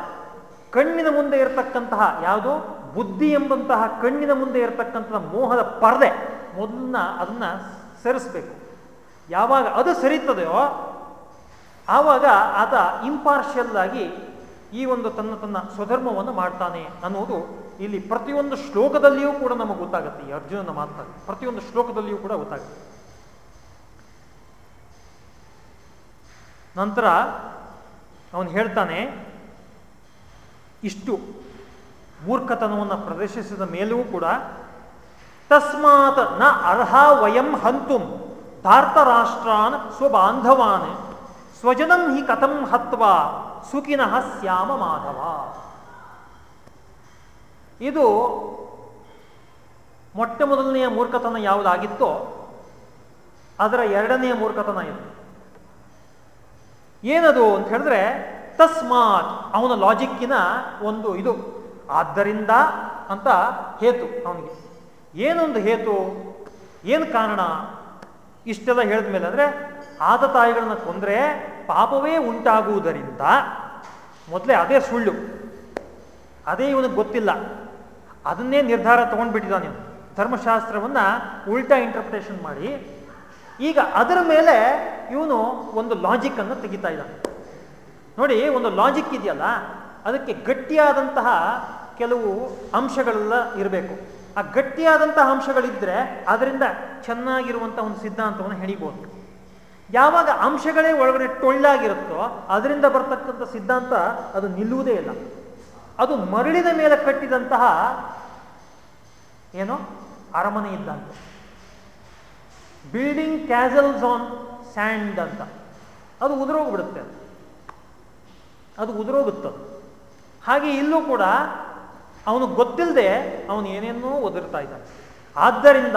S1: ಕಣ್ಣಿನ ಮುಂದೆ ಇರತಕ್ಕಂತಹ ಯಾವುದು? ಬುದ್ಧಿ ಎಂಬಂತಹ ಕಣ್ಣಿನ ಮುಂದೆ ಇರತಕ್ಕಂತಹ ಮೋಹದ ಪರದೆ ಮೊದಲನ್ನ ಅದನ್ನ ಸರಿಸ್ಬೇಕು. ಯಾವಾಗ ಅದು ಸರಿತದೆಯೋ, ಆವಾಗ ಆತ ಇಂಪಾರ್ಷಿಯಲ್ ಆಗಿ ಈ ಒಂದು ತನ್ನ ತನ್ನ ಸ್ವಧರ್ಮವನ್ನು ಮಾಡ್ತಾನೆ ಅನ್ನೋದು ಇಲ್ಲಿ ಪ್ರತಿಯೊಂದು ಶ್ಲೋಕದಲ್ಲಿಯೂ ಕೂಡ ನಮಗೆ ಗೊತ್ತಾಗುತ್ತೆ. ಈ ಅರ್ಜುನನ ಮಾತನಾಡಿ ಪ್ರತಿಯೊಂದು ಶ್ಲೋಕದಲ್ಲಿಯೂ ಕೂಡ ಗೊತ್ತಾಗುತ್ತೆ. ನಂತರ ಅವನು ಹೇಳ್ತಾನೆ, ಇಷ್ಟು ಮೂರ್ಖತನವನ್ನು ಪ್ರದರ್ಶಿಸಿದ ಮೇಲೂ ಕೂಡ, ತಸ್ಮಾತ್ನ ಅರ್ಹ ವಯಂ ಹಂತುಂ ಧಾರ್ತರಾಷ್ಟ್ರಾನ್ ಸ್ವಬಾಂಧವಾನ್ ಸ್ವಜನಂ ಹಿ ಕಥಂ ಹತ್ವ ಸುಖಿನಃ ಶ್ಯಾಮ ಮಾಧವ. ಇದು ಮೊಟ್ಟ ಮೊದಲನೆಯ ಮೂರ್ಖತನ ಯಾವುದಾಗಿತ್ತೋ, ಅದರ ಎರಡನೆಯ ಮೂರ್ಖತನ ಇದು. ಏನದು ಅಂತ ಹೇಳಿದ್ರೆ, ತಸ್ಮಾತ್ ಅವನ ಲಾಜಿಕ್ಕಿನ ಒಂದು ಇದು. ಆದ್ದರಿಂದ ಅಂತ ಹೇತು ಅವನಿಗೆ. ಏನೊಂದು ಹೇತು? ಏನು ಕಾರಣ? ಇಷ್ಟೆಲ್ಲ ಹೇಳಿದ ಮೇಲೆ ಅಂದರೆ, ಆದ ತಾಯಿಗಳನ್ನ ಕೊಂದರೆ ಪಾಪವೇ ಉಂಟಾಗುವುದರಿಂದ ಮೊದಲೇ ಅದೇ ಸುಳ್ಳು. ಅದೇ ಇವನಿಗೆ ಗೊತ್ತಿಲ್ಲ. ಅದನ್ನೇ ನಿರ್ಧಾರ ತಗೊಂಡ್ಬಿಟ್ಟಿದ್ದಾನೆ ಇವನು. ಧರ್ಮಶಾಸ್ತ್ರವನ್ನು ಉಲ್ಟಾ ಇಂಟರ್ಪ್ರಿಟೇಷನ್ ಮಾಡಿ ಈಗ ಅದರ ಮೇಲೆ ಇವನು ಒಂದು ಲಾಜಿಕ್ ಅನ್ನು ತೆಗಿತಾ ಇದ್ದಾನೆ. ನೋಡಿ, ಒಂದು ಲಾಜಿಕ್ ಇದೆಯಲ್ಲ, ಅದಕ್ಕೆ ಗಟ್ಟಿಯಾದಂತಹ ಕೆಲವು ಅಂಶಗಳೆಲ್ಲ ಇರಬೇಕು. ಆ ಗಟ್ಟಿಯಾದಂತಹ ಅಂಶಗಳಿದ್ರೆ ಅದರಿಂದ ಚೆನ್ನಾಗಿರುವಂಥ ಒಂದು ಸಿದ್ಧಾಂತವನ್ನು ಹೆಣಿಬೋದು. ಯಾವಾಗ ಅಂಶಗಳೇ ಒಳಗಡೆ ಟೊಳ್ಳಾಗಿರುತ್ತೋ, ಅದರಿಂದ ಬರ್ತಕ್ಕಂಥ ಸಿದ್ಧಾಂತ ಅದು ನಿಲ್ಲುವುದೇ ಇಲ್ಲ. ಅದು ಮರಳಿನ ಮೇಲೆ ಕಟ್ಟಿದಂತಹ, ಏನು? ಅರಮನೆ ಇದ್ದಂತೆ. ಬಿಲ್ಡಿಂಗ್ ಕ್ಯಾಸಲ್ಸ್ ಆನ್ ಸ್ಯಾಂಡ್ ಅಂತ. ಅದು ಉದುರೋಗ್ಬಿಡುತ್ತೆ. ಅದು ಅದು ಉದುರೋಗುತ್ತದೆ ಹಾಗೆ ಇಲ್ಲೂ ಕೂಡ ಅವನು ಗೊತ್ತಿಲ್ಲದೆ ಅವನು ಏನೇನೋ ಒದರ್ತಾ ಇದ್ದಾನೆ. ಆದ್ದರಿಂದ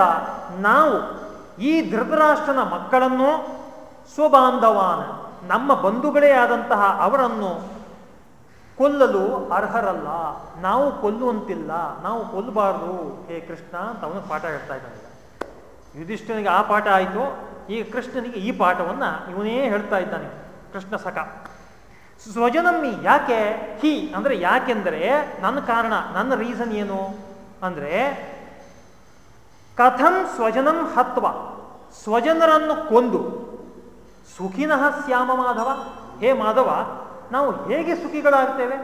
S1: ನಾವು ಈ ಧೃತರಾಷ್ಟ್ರನ ಮಕ್ಕಳನ್ನು ಸ್ವಬಾಂಧವಾನ, ನಮ್ಮ ಬಂಧುಗಳೇ ಆದಂತಹ ಅವರನ್ನು ಕೊಲ್ಲಲು ಅರ್ಹರಲ್ಲ. ನಾವು ಕೊಲ್ಲುವಂತಿಲ್ಲ. ನಾವು ಕೊಲ್ಲಬಾರ್ದು. ಹೇ ಕೃಷ್ಣ ಅಂತ ಅವನು ಪಾಠ ಹೇಳ್ತಾ ಇದ್ದಾನೆ ಯುಧಿಷ್ಠನಿಗೆ ಆ ಪಾಠ ಆಯಿತು. ಈಗ ಕೃಷ್ಣನಿಗೆ ಈ ಪಾಠವನ್ನು ಇವನೇ ಹೇಳ್ತಾ ಇದ್ದಾನೆ. ಕೃಷ್ಣ ಸಖ. ಸ್ವಜನಮ್ಮಿ ಯಾಕೆ? ಹಿ ಅಂದರೆ ಯಾಕೆಂದರೆ ನನ್ನ ಕಾರಣ, ನನ್ನ ರೀಸನ್ ಏನು? ಅಂದರೆ ಕಥಂ ಸ್ವಜನಂ ಹತ್ವ. ಸ್ವಜನರನ್ನು ಕೊಂದು. ಸುಖಿನಃ ಶ್ಯಾಮ ಮಾಧವ. ಹೇ ಮಾಧವ, ನಾವು ಹೇಗೆ ಸುಖಿಗಳಾಗ್ತೇವೆ?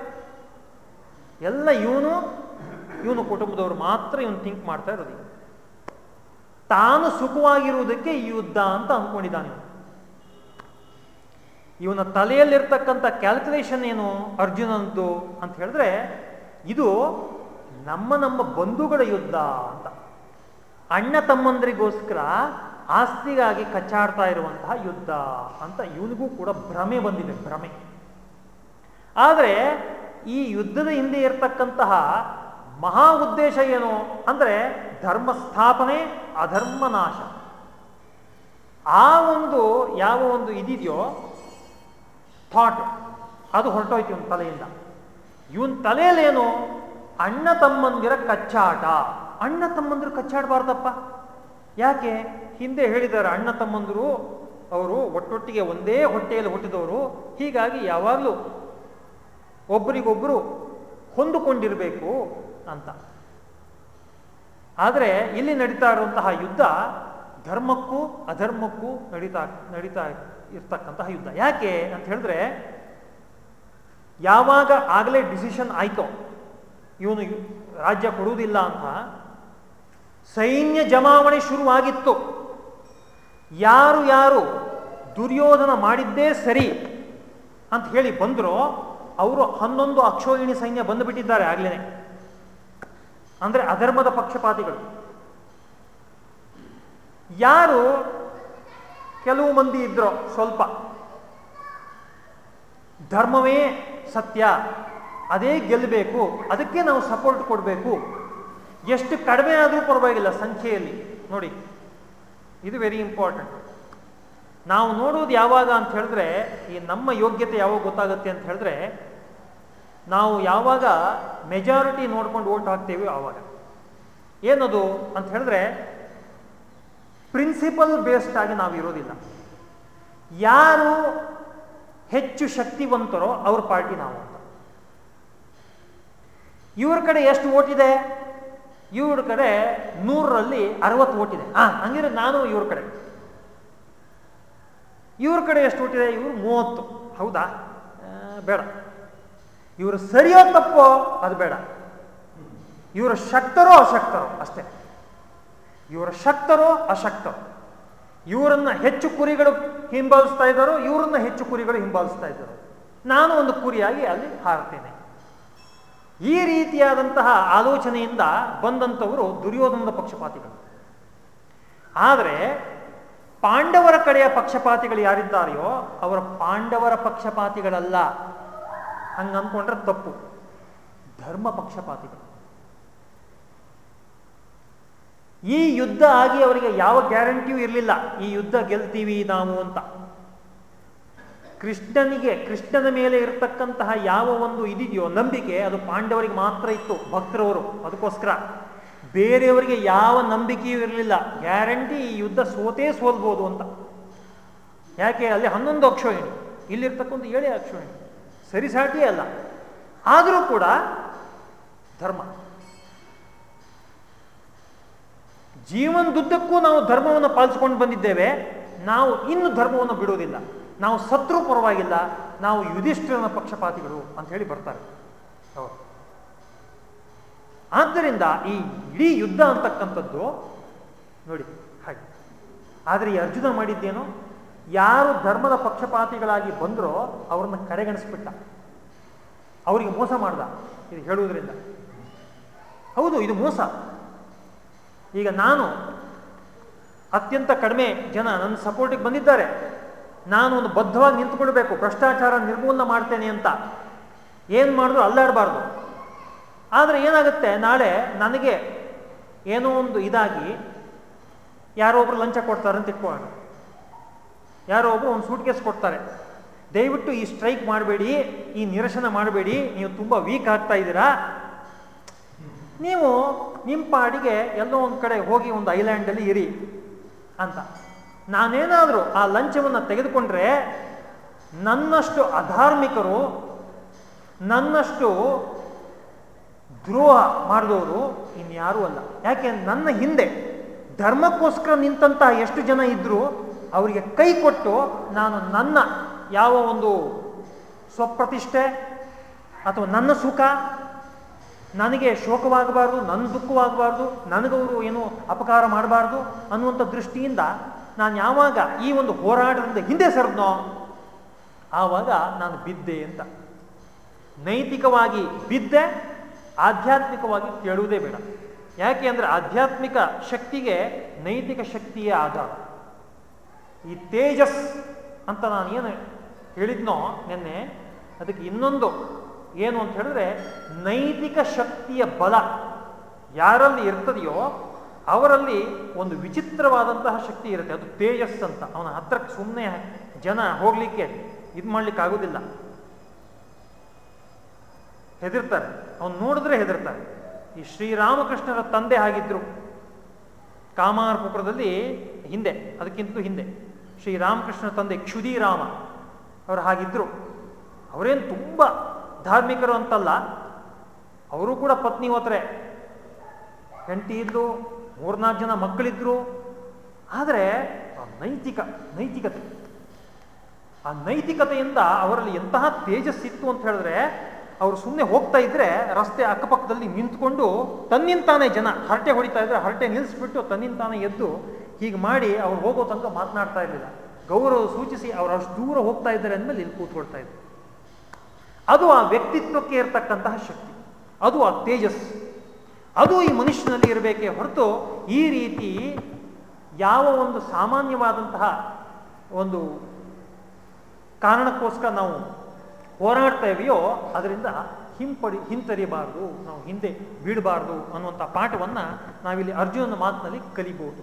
S1: ಎಲ್ಲ ಇವನು ಇವನು ಕುಟುಂಬದವರು ಮಾತ್ರ ಇವನು ಥಿಂಕ್ ಮಾಡ್ತಾ ಇರೋದು ತಾನು ಸುಖವಾಗಿರುವುದಕ್ಕೆ ಈ ಯುದ್ಧ ಅಂತ ಅಂದ್ಕೊಂಡಿದ್ದಾನೆ ಇವನ. ತಲೆಯಲ್ಲಿರ್ತಕ್ಕಂಥ ಕ್ಯಾಲ್ಕುಲೇಷನ್ ಏನು ಅರ್ಜುನಂತು ಅಂತ ಹೇಳಿದ್ರೆ, ಇದು ನಮ್ಮ ನಮ್ಮ ಬಂಧುಗಳ ಯುದ್ಧ ಅಂತ. ಅಣ್ಣ ತಮ್ಮಂದರಿಗೋಸ್ಕರ ಆಸ್ತಿಗಾಗಿ ಕಚ್ಚಾಡ್ತಾ ಇರುವಂತಹ ಯುದ್ಧ ಅಂತ ಇವನಿಗೂ ಕೂಡ ಭ್ರಮೆ ಬಂದಿದೆ, ಭ್ರಮೆ. ಆದರೆ ಈ ಯುದ್ಧದ ಹಿಂದೆ ಇರತಕ್ಕಂತಹ ಮಹಾ ಉದ್ದೇಶ ಏನು ಅಂದರೆ ಧರ್ಮ ಸ್ಥಾಪನೆ ಅಧರ್ಮ ನಾಶ. ಆ ಒಂದು ಯಾವ ಒಂದು ಇದಿದೆಯೋ ಥಾಟ್ ಅದು ಹೊರಟೋಯ್ತು ಇವನ್ ತಲೆಯಿಂದ. ಇವನ್ ತಲೆಯಲ್ಲೇನು, ಅಣ್ಣ ತಮ್ಮಂದಿರ ಕಚ್ಚಾಟ. ಅಣ್ಣ ತಮ್ಮಂದಿರು ಕಚ್ಚಾಡಬಾರ್ದಪ್ಪ. ಯಾಕೆ? ಹಿಂದೆ ಹೇಳಿದ್ದಾರೆ ಅಣ್ಣ ತಮ್ಮಂದಿರು, ಅವರು ಒಟ್ಟೊಟ್ಟಿಗೆ ಒಂದೇ ಹೊಟ್ಟೆಯಲ್ಲಿ ಹುಟ್ಟಿದವರು. ಹೀಗಾಗಿ ಯಾವಾಗಲೂ ಒಬ್ಬರಿಗೊಬ್ಬರು ಹೊಂದಿಕೊಂಡಿರಬೇಕು ಅಂತ. ಆದರೆ ಇಲ್ಲಿ ನಡೀತಾ ಇರುವಂತಹ ಯುದ್ಧ ಧರ್ಮಕ್ಕೂ ಅಧರ್ಮಕ್ಕೂ ನಡೀತಾ ನಡೀತಾ ಇರ್ತಕ್ಕಂತಹ ಯುದ್ಧ. ಯಾಕೆ ಅಂತ ಹೇಳಿದ್ರೆ, ಯಾವಾಗ ಆಗಲೇ ಡಿಸಿಷನ್ ಆಯ್ತೋ, ಇವನು ರಾಜ್ಯ ಕೊಡುವುದಿಲ್ಲ ಅಂತ ಸೈನ್ಯ ಜಮಾವಣೆ ಶುರುವಾಗಿತ್ತು. ಯಾರು ಯಾರು ದುರ್ಯೋಧನ ಮಾಡಿದ್ದೇ ಸರಿ ಅಂತ ಹೇಳಿ ಬಂದರೋ, ಅವರು ಹನ್ನೊಂದು ಅಕ್ಷೋಹಿಣಿ ಸೈನ್ಯ ಬಂದುಬಿಟ್ಟಿದ್ದಾರೆ ಆಗ್ಲೇ ಅಂದ್ರೆ ಅಧರ್ಮದ ಪಕ್ಷಪಾತಿಗಳು. ಯಾರು ಕೆಲವು ಮಂದಿ ಇದ್ರೋ ಸ್ವಲ್ಪ. ಧರ್ಮವೇ ಸತ್ಯ. ಅದೇ ಗೆಲ್ಲಬೇಕು ಅದಕ್ಕೆ ನಾವು ಸಪೋರ್ಟ್ ಕೊಡಬೇಕು. ಎಷ್ಟು ಕಡಿಮೆ ಆದರೂ ಪರವಾಗಿಲ್ಲ ಸಂಖ್ಯೆಯಲ್ಲಿ. ನೋಡಿ, ಇದು ವೆರಿ ಇಂಪಾರ್ಟೆಂಟ್ ನಾವು ನೋಡೋದು ಯಾವಾಗ ಅಂತ ಹೇಳಿದ್ರೆ, ಈ ನಮ್ಮ ಯೋಗ್ಯತೆ ಯಾವಾಗ ಗೊತ್ತಾಗುತ್ತೆ ಅಂತ ಹೇಳಿದ್ರೆ ನಾವು ಯಾವಾಗ ಮೆಜಾರಿಟಿ ನೋಡ್ಕೊಂಡು ಓಟ್ ಹಾಕ್ತೇವೆ ಆವಾಗ. ಏನದು ಅಂತ ಹೇಳಿದ್ರೆ ಪ್ರಿನ್ಸಿಪಲ್ ಬೇಸ್ಡ್ ಆಗಿ ನಾವು ಇರೋದಿಲ್ಲ. ಯಾರು ಹೆಚ್ಚು ಶಕ್ತಿವಂತರೋ ಅವ್ರ ಪಾರ್ಟಿ ನಾವು ಅಂತ. ಇವ್ರ ಕಡೆ ಎಷ್ಟು ಓಟಿದೆ ಇವ್ರ ಕಡೆ ನೂರರಲ್ಲಿ ಅರವತ್ತು ಓಟಿದೆ ಹಾ ಹಂಗಿದ್ರೆ ನಾನು ಇವ್ರ ಕಡೆ. ಇವ್ರ ಕಡೆ ಎಷ್ಟು ಓಟಿದೆ ಇವ್ರು ಮೂವತ್ತು. ಹೌದಾ? ಬೇಡ. ಇವರು ಸರಿಯೋ ತಪ್ಪೋ ಅದು ಬೇಡ. ಇವರು ಶಕ್ತರೋ ಅಶಕ್ತರೋ, ಅಷ್ಟೇ. ಇವರ ಶಕ್ತರೋ ಅಶಕ್ತರೋ. ಇವರನ್ನ ಹೆಚ್ಚು ಕುರಿಗಳು ಹಿಂಬಾಲಿಸ್ತಾ ಇದ್ದಾರೋ, ಇವರನ್ನ ಹೆಚ್ಚು ಕುರಿಗಳು ಹಿಂಬಾಲಿಸ್ತಾ ಇದ್ದಾರೋ. ನಾನು ಒಂದು ಕುರಿಯಾಗಿ ಅಲ್ಲಿ ಹಾರ್ತೇನೆ ಈ ರೀತಿಯಾದಂತಹ ಆಲೋಚನೆಯಿಂದ ಬಂದಂಥವರು ದುರ್ಯೋಧನದ ಪಕ್ಷಪಾತಿಗಳು. ಆದರೆ, ಪಾಂಡವರ ಕಡೆಯ ಪಕ್ಷಪಾತಿಗಳು ಯಾರಿದ್ದಾರೆಯೋ, ಅವರ ಪಾಂಡವರ ಪಕ್ಷಪಾತಿಗಳಲ್ಲ. ಹಂಗನ್ಕೊಂಡ್ರೆ ತಪ್ಪು. ಧರ್ಮ ಪಕ್ಷಪಾತಿಗಳು. ಈ ಯುದ್ಧ ಆಗಿ ಅವರಿಗೆ ಯಾವ ಗ್ಯಾರಂಟಿಯೂ ಇರಲಿಲ್ಲ. ಈ ಯುದ್ಧ ಗೆಲ್ತೀವಿ ನಾವು ಅಂತ. ಕೃಷ್ಣನಿಗೆ, ಕೃಷ್ಣನ ಮೇಲೆ ಇರತಕ್ಕಂತಹ ಯಾವ ಒಂದು ಇದಿದೆಯೋ ನಂಬಿಕೆ ಅದು ಪಾಂಡವರಿಗೆ ಮಾತ್ರ ಇತ್ತು, ಭಕ್ತರವರು. ಅದಕ್ಕೋಸ್ಕರ ಬೇರೆಯವರಿಗೆ ಯಾವ ನಂಬಿಕೆಯೂ ಇರಲಿಲ್ಲ. ಗ್ಯಾರಂಟಿ ಈ ಯುದ್ಧ ಸೋತೇ ಸೋಲ್ಬೋದು ಅಂತ. ಯಾಕೆ? ಅಲ್ಲಿ ಹನ್ನೊಂದು ಅಕ್ಷೋಹಿಣಿ. ಇಲ್ಲಿರ್ತಕ್ಕಂಥ ಏಳೇ ಅಕ್ಷೋಹಿಣಿ. ಸರಿಸಾಟಿಯೇ ಅಲ್ಲ. ಆದರೂ ಕೂಡ ಧರ್ಮ. ಜೀವನದುದ್ದಕ್ಕೂ ನಾವು ಧರ್ಮವನ್ನು ಪಾಲಿಸ್ಕೊಂಡು ಬಂದಿದ್ದೇವೆ. ನಾವು ಇನ್ನು ಧರ್ಮವನ್ನು ಬಿಡುವುದಿಲ್ಲ. ನಾವು ಸತ್ರು ಪರವಾಗಿಲ್ಲ. ನಾವು ಯುಧಿಷ್ಠಿರನ ಪಕ್ಷಪಾತಿಗಳು ಅಂತ ಹೇಳಿ ಬರ್ತಾರೆ. ಆದ್ದರಿಂದ ಈ ಇಡೀ ಯುದ್ಧ ಅಂತಕ್ಕಂಥದ್ದು ನೋಡಿ, ಹಾಗೆ. ಆದರೆ ಈ ಅರ್ಜುನ ಮಾಡಿದ್ದೇನು? ಯಾರು ಧರ್ಮದ ಪಕ್ಷಪಾತಿಗಳಾಗಿ ಬಂದರೋ ಅವ್ರನ್ನ ಕಡೆಗಣಿಸ್ಬಿಟ್ಟ. ಅವರಿಗೆ ಮೋಸ ಮಾಡ್ದ. ಇದು ಹೇಳುವುದರಿಂದ. ಹೌದು, ಇದು ಮೋಸ. ಈಗ ನಾನು ಅತ್ಯಂತ ಕಡಿಮೆ ಜನ ನನ್ನ ಸಪೋರ್ಟಿಗೆ ಬಂದಿದ್ದಾರೆ. ನಾನು ಒಂದು ಬದ್ಧವಾಗಿ ನಿಂತುಕೊಳ್ಬೇಕು, ಭ್ರಷ್ಟಾಚಾರ ನಿರ್ಮೂಲನೆ ಮಾಡ್ತೇನೆ ಅಂತ. ಏನು ಮಾಡಿದ್ರು ಅಲ್ಲಾಡಬಾರ್ದು. ಆದರೆ ಏನಾಗುತ್ತೆ, ನಾಳೆ ನನಗೆ ಏನೋ ಒಂದು ಇದಾಗಿ ಯಾರೋ ಒಬ್ರು ಲಂಚ ಕೊಡ್ತಾರಂತ ಇಟ್ಕೊಳ್ಳೋಣ. ಯಾರೋ ಒಬ್ಬರು ಒಂದು ಸೂಟ್ ಕೇಸ್ ಕೊಡ್ತಾರೆ. ದಯವಿಟ್ಟು ಈ ಸ್ಟ್ರೈಕ್ ಮಾಡಬೇಡಿ, ಈ ನಿರಶನ ಮಾಡಬೇಡಿ, ನೀವು ತುಂಬ ವೀಕ್ ಆಗ್ತಾ ಇದ್ದೀರಾ? ನೀವು ನಿಮ್ಮ ಪಾಡಿಗೆ ಎಲ್ಲೋ ಒಂದು ಕಡೆ ಹೋಗಿ ಒಂದು ಐಲ್ಯಾಂಡಲ್ಲಿ ಇರಿ ಅಂತ. ನಾನೇನಾದರೂ ಆ ಲಂಚವನ್ನು ತೆಗೆದುಕೊಂಡ್ರೆ ನನ್ನಷ್ಟು ಅಧಾರ್ಮಿಕರು, ನನ್ನಷ್ಟು ದ್ರೋಹ ಮಾಡಿದವರು ಇನ್ಯಾರೂ ಅಲ್ಲ. ಯಾಕೆ? ನನ್ನ ಹಿಂದೆ ಧರ್ಮಕ್ಕೋಸ್ಕರ ನಿಂತಹ ಎಷ್ಟು ಜನ ಇದ್ದರೂ ಅವರಿಗೆ ಕೈ ಕೊಟ್ಟು ನಾನು ನನ್ನ ಯಾವ ಒಂದು ಸ್ವಪ್ರತಿಷ್ಠೆ ಅಥವಾ ನನ್ನ ಸುಖ ನನಗೆ ಶೋಕವಾಗಬಾರ್ದು, ನನ್ನ ದುಃಖವಾಗಬಾರ್ದು ನನಗವರು ಏನು ಅಪಕಾರ ಮಾಡಬಾರ್ದು ಅನ್ನುವಂಥ ದೃಷ್ಟಿಯಿಂದ ನಾನು ಯಾವಾಗ ಈ ಒಂದು ಹೋರಾಟದಿಂದ ಹಿಂದೆ ಸರಿದ್ನೋ ಆವಾಗ ನಾನು ಬಿದ್ದೆ ಅಂತ. ನೈತಿಕವಾಗಿ ಬಿದ್ದೆ, ಆಧ್ಯಾತ್ಮಿಕವಾಗಿ ಕೇಳುವುದೇ ಬೇಡ. ಯಾಕೆ ಅಂದರೆ ಆಧ್ಯಾತ್ಮಿಕ ಶಕ್ತಿಗೆ ನೈತಿಕ ಶಕ್ತಿಯೇ ಆಧಾರ. ಈ ತೇಜಸ್ ಅಂತ ನಾನು ಏನು ಹೇಳಿದ್ನೋ ನಿನ್ನೆ, ಅದಕ್ಕೆ ಇನ್ನೊಂದು ಏನು ಅಂತ ಹೇಳಿದ್ರೆ, ನೈತಿಕ ಶಕ್ತಿಯ ಬಲ ಯಾರಲ್ಲಿ ಇರ್ತದೆಯೋ ಅವರಲ್ಲಿ ಒಂದು ವಿಚಿತ್ರವಾದಂತಹ ಶಕ್ತಿ ಇರುತ್ತೆ. ಅದು ತೇಜಸ್ ಅಂತ. ಅವನ ಹತ್ರಕ್ಕೆ ಸುಮ್ಮನೆ ಜನ ಹೋಗ್ಲಿಕ್ಕೆ ಇದು ಮಾಡ್ಲಿಕ್ಕೆ ಆಗುದಿಲ್ಲ. ಹೆದರ್ತಾರೆ. ಅವನು ನೋಡಿದ್ರೆ ಹೆದರ್ತಾರೆ. ಈ ಶ್ರೀರಾಮಕೃಷ್ಣರ ತಂದೆ ಆಗಿದ್ರು. ಕಾಮಾರ್ಪುರದಲ್ಲಿ ಹಿಂದೆ ಅದಕ್ಕಿಂತ ಹಿಂದೆ. ಶ್ರೀರಾಮಕೃಷ್ಣರ ತಂದೆ ಕ್ಷುದಿರಾಮ ಅವರು ಹಾಗಿದ್ರು. ಅವರೇನು ತುಂಬ ಧಾರ್ಮಿಕರು ಅಂತಲ್ಲ, ಅವರು ಕೂಡ ಪತ್ನಿ ಹೋತ್ರೆ ಹೆಂಡತಿ ಇದ್ರು ಮೂರ್ನಾಲ್ಕು ಜನ ಮಕ್ಕಳಿದ್ರು. ಆದರೆ ನೈತಿಕ, ನೈತಿಕತೆ, ಆ ನೈತಿಕತೆಯಿಂದ ಅವರಲ್ಲಿ ಎಂತಹ ತೇಜಸ್ಸಿತ್ತು ಅಂತ ಹೇಳಿದ್ರೆ, ಅವರು ಸುಮ್ಮನೆ ಹೋಗ್ತಾ ಇದ್ರೆ ರಸ್ತೆ ಅಕ್ಕಪಕ್ಕದಲ್ಲಿ ನಿಂತ್ಕೊಂಡು ತನ್ನಿಂತಾನೆ ಜನ ಹರಟೆ ಹೊಡಿತಾ ಇದ್ರೆ, ಹರಟೆ ನಿಲ್ಲಿಸ್ಬಿಟ್ಟು ತನ್ನಿಂತಾನೆ ಎದ್ದು ಹೀಗೆ ಮಾಡಿ ಅವ್ರು ಹೋಗೋ ತನಕ ಮಾತನಾಡ್ತಾ ಇರಲಿಲ್ಲ. ಗೌರವ ಸೂಚಿಸಿ ಅವ್ರು ಅಷ್ಟು ದೂರ ಹೋಗ್ತಾ ಇದ್ದಾರೆ ಅಂದಮೇಲೆ ಇಲ್ಲಿ ಕೂತ್ಕೊಳ್ತಾ ಇದ್ರು. ಅದು ಆ ವ್ಯಕ್ತಿತ್ವಕ್ಕೆ ಇರತಕ್ಕಂತಹ ಶಕ್ತಿ. ಅದು ಆ ತೇಜಸ್. ಅದು ಈ ಮನುಷ್ಯನಲ್ಲಿ ಇರಬೇಕೇ ಹೊರತು ಈ ರೀತಿ ಯಾವ ಒಂದು ಸಾಮಾನ್ಯವಾದಂತಹ ಒಂದು ಕಾರಣಕ್ಕೋಸ್ಕರ ನಾವು ಹೋರಾಡ್ತಾ ಇದೆಯೋ ಅದರಿಂದ ಹಿಂಪಡಿ ಹಿಂತರಿಬಾರ್ದು ನಾವು ಹಿಂದೆ ಬೀಳಬಾರ್ದು ಅನ್ನುವಂಥ ಪಾಠವನ್ನು ನಾವಿಲ್ಲಿ ಅರ್ಜುನನ ಮಾತಿನಲ್ಲಿ ಕಲಿಬಹುದು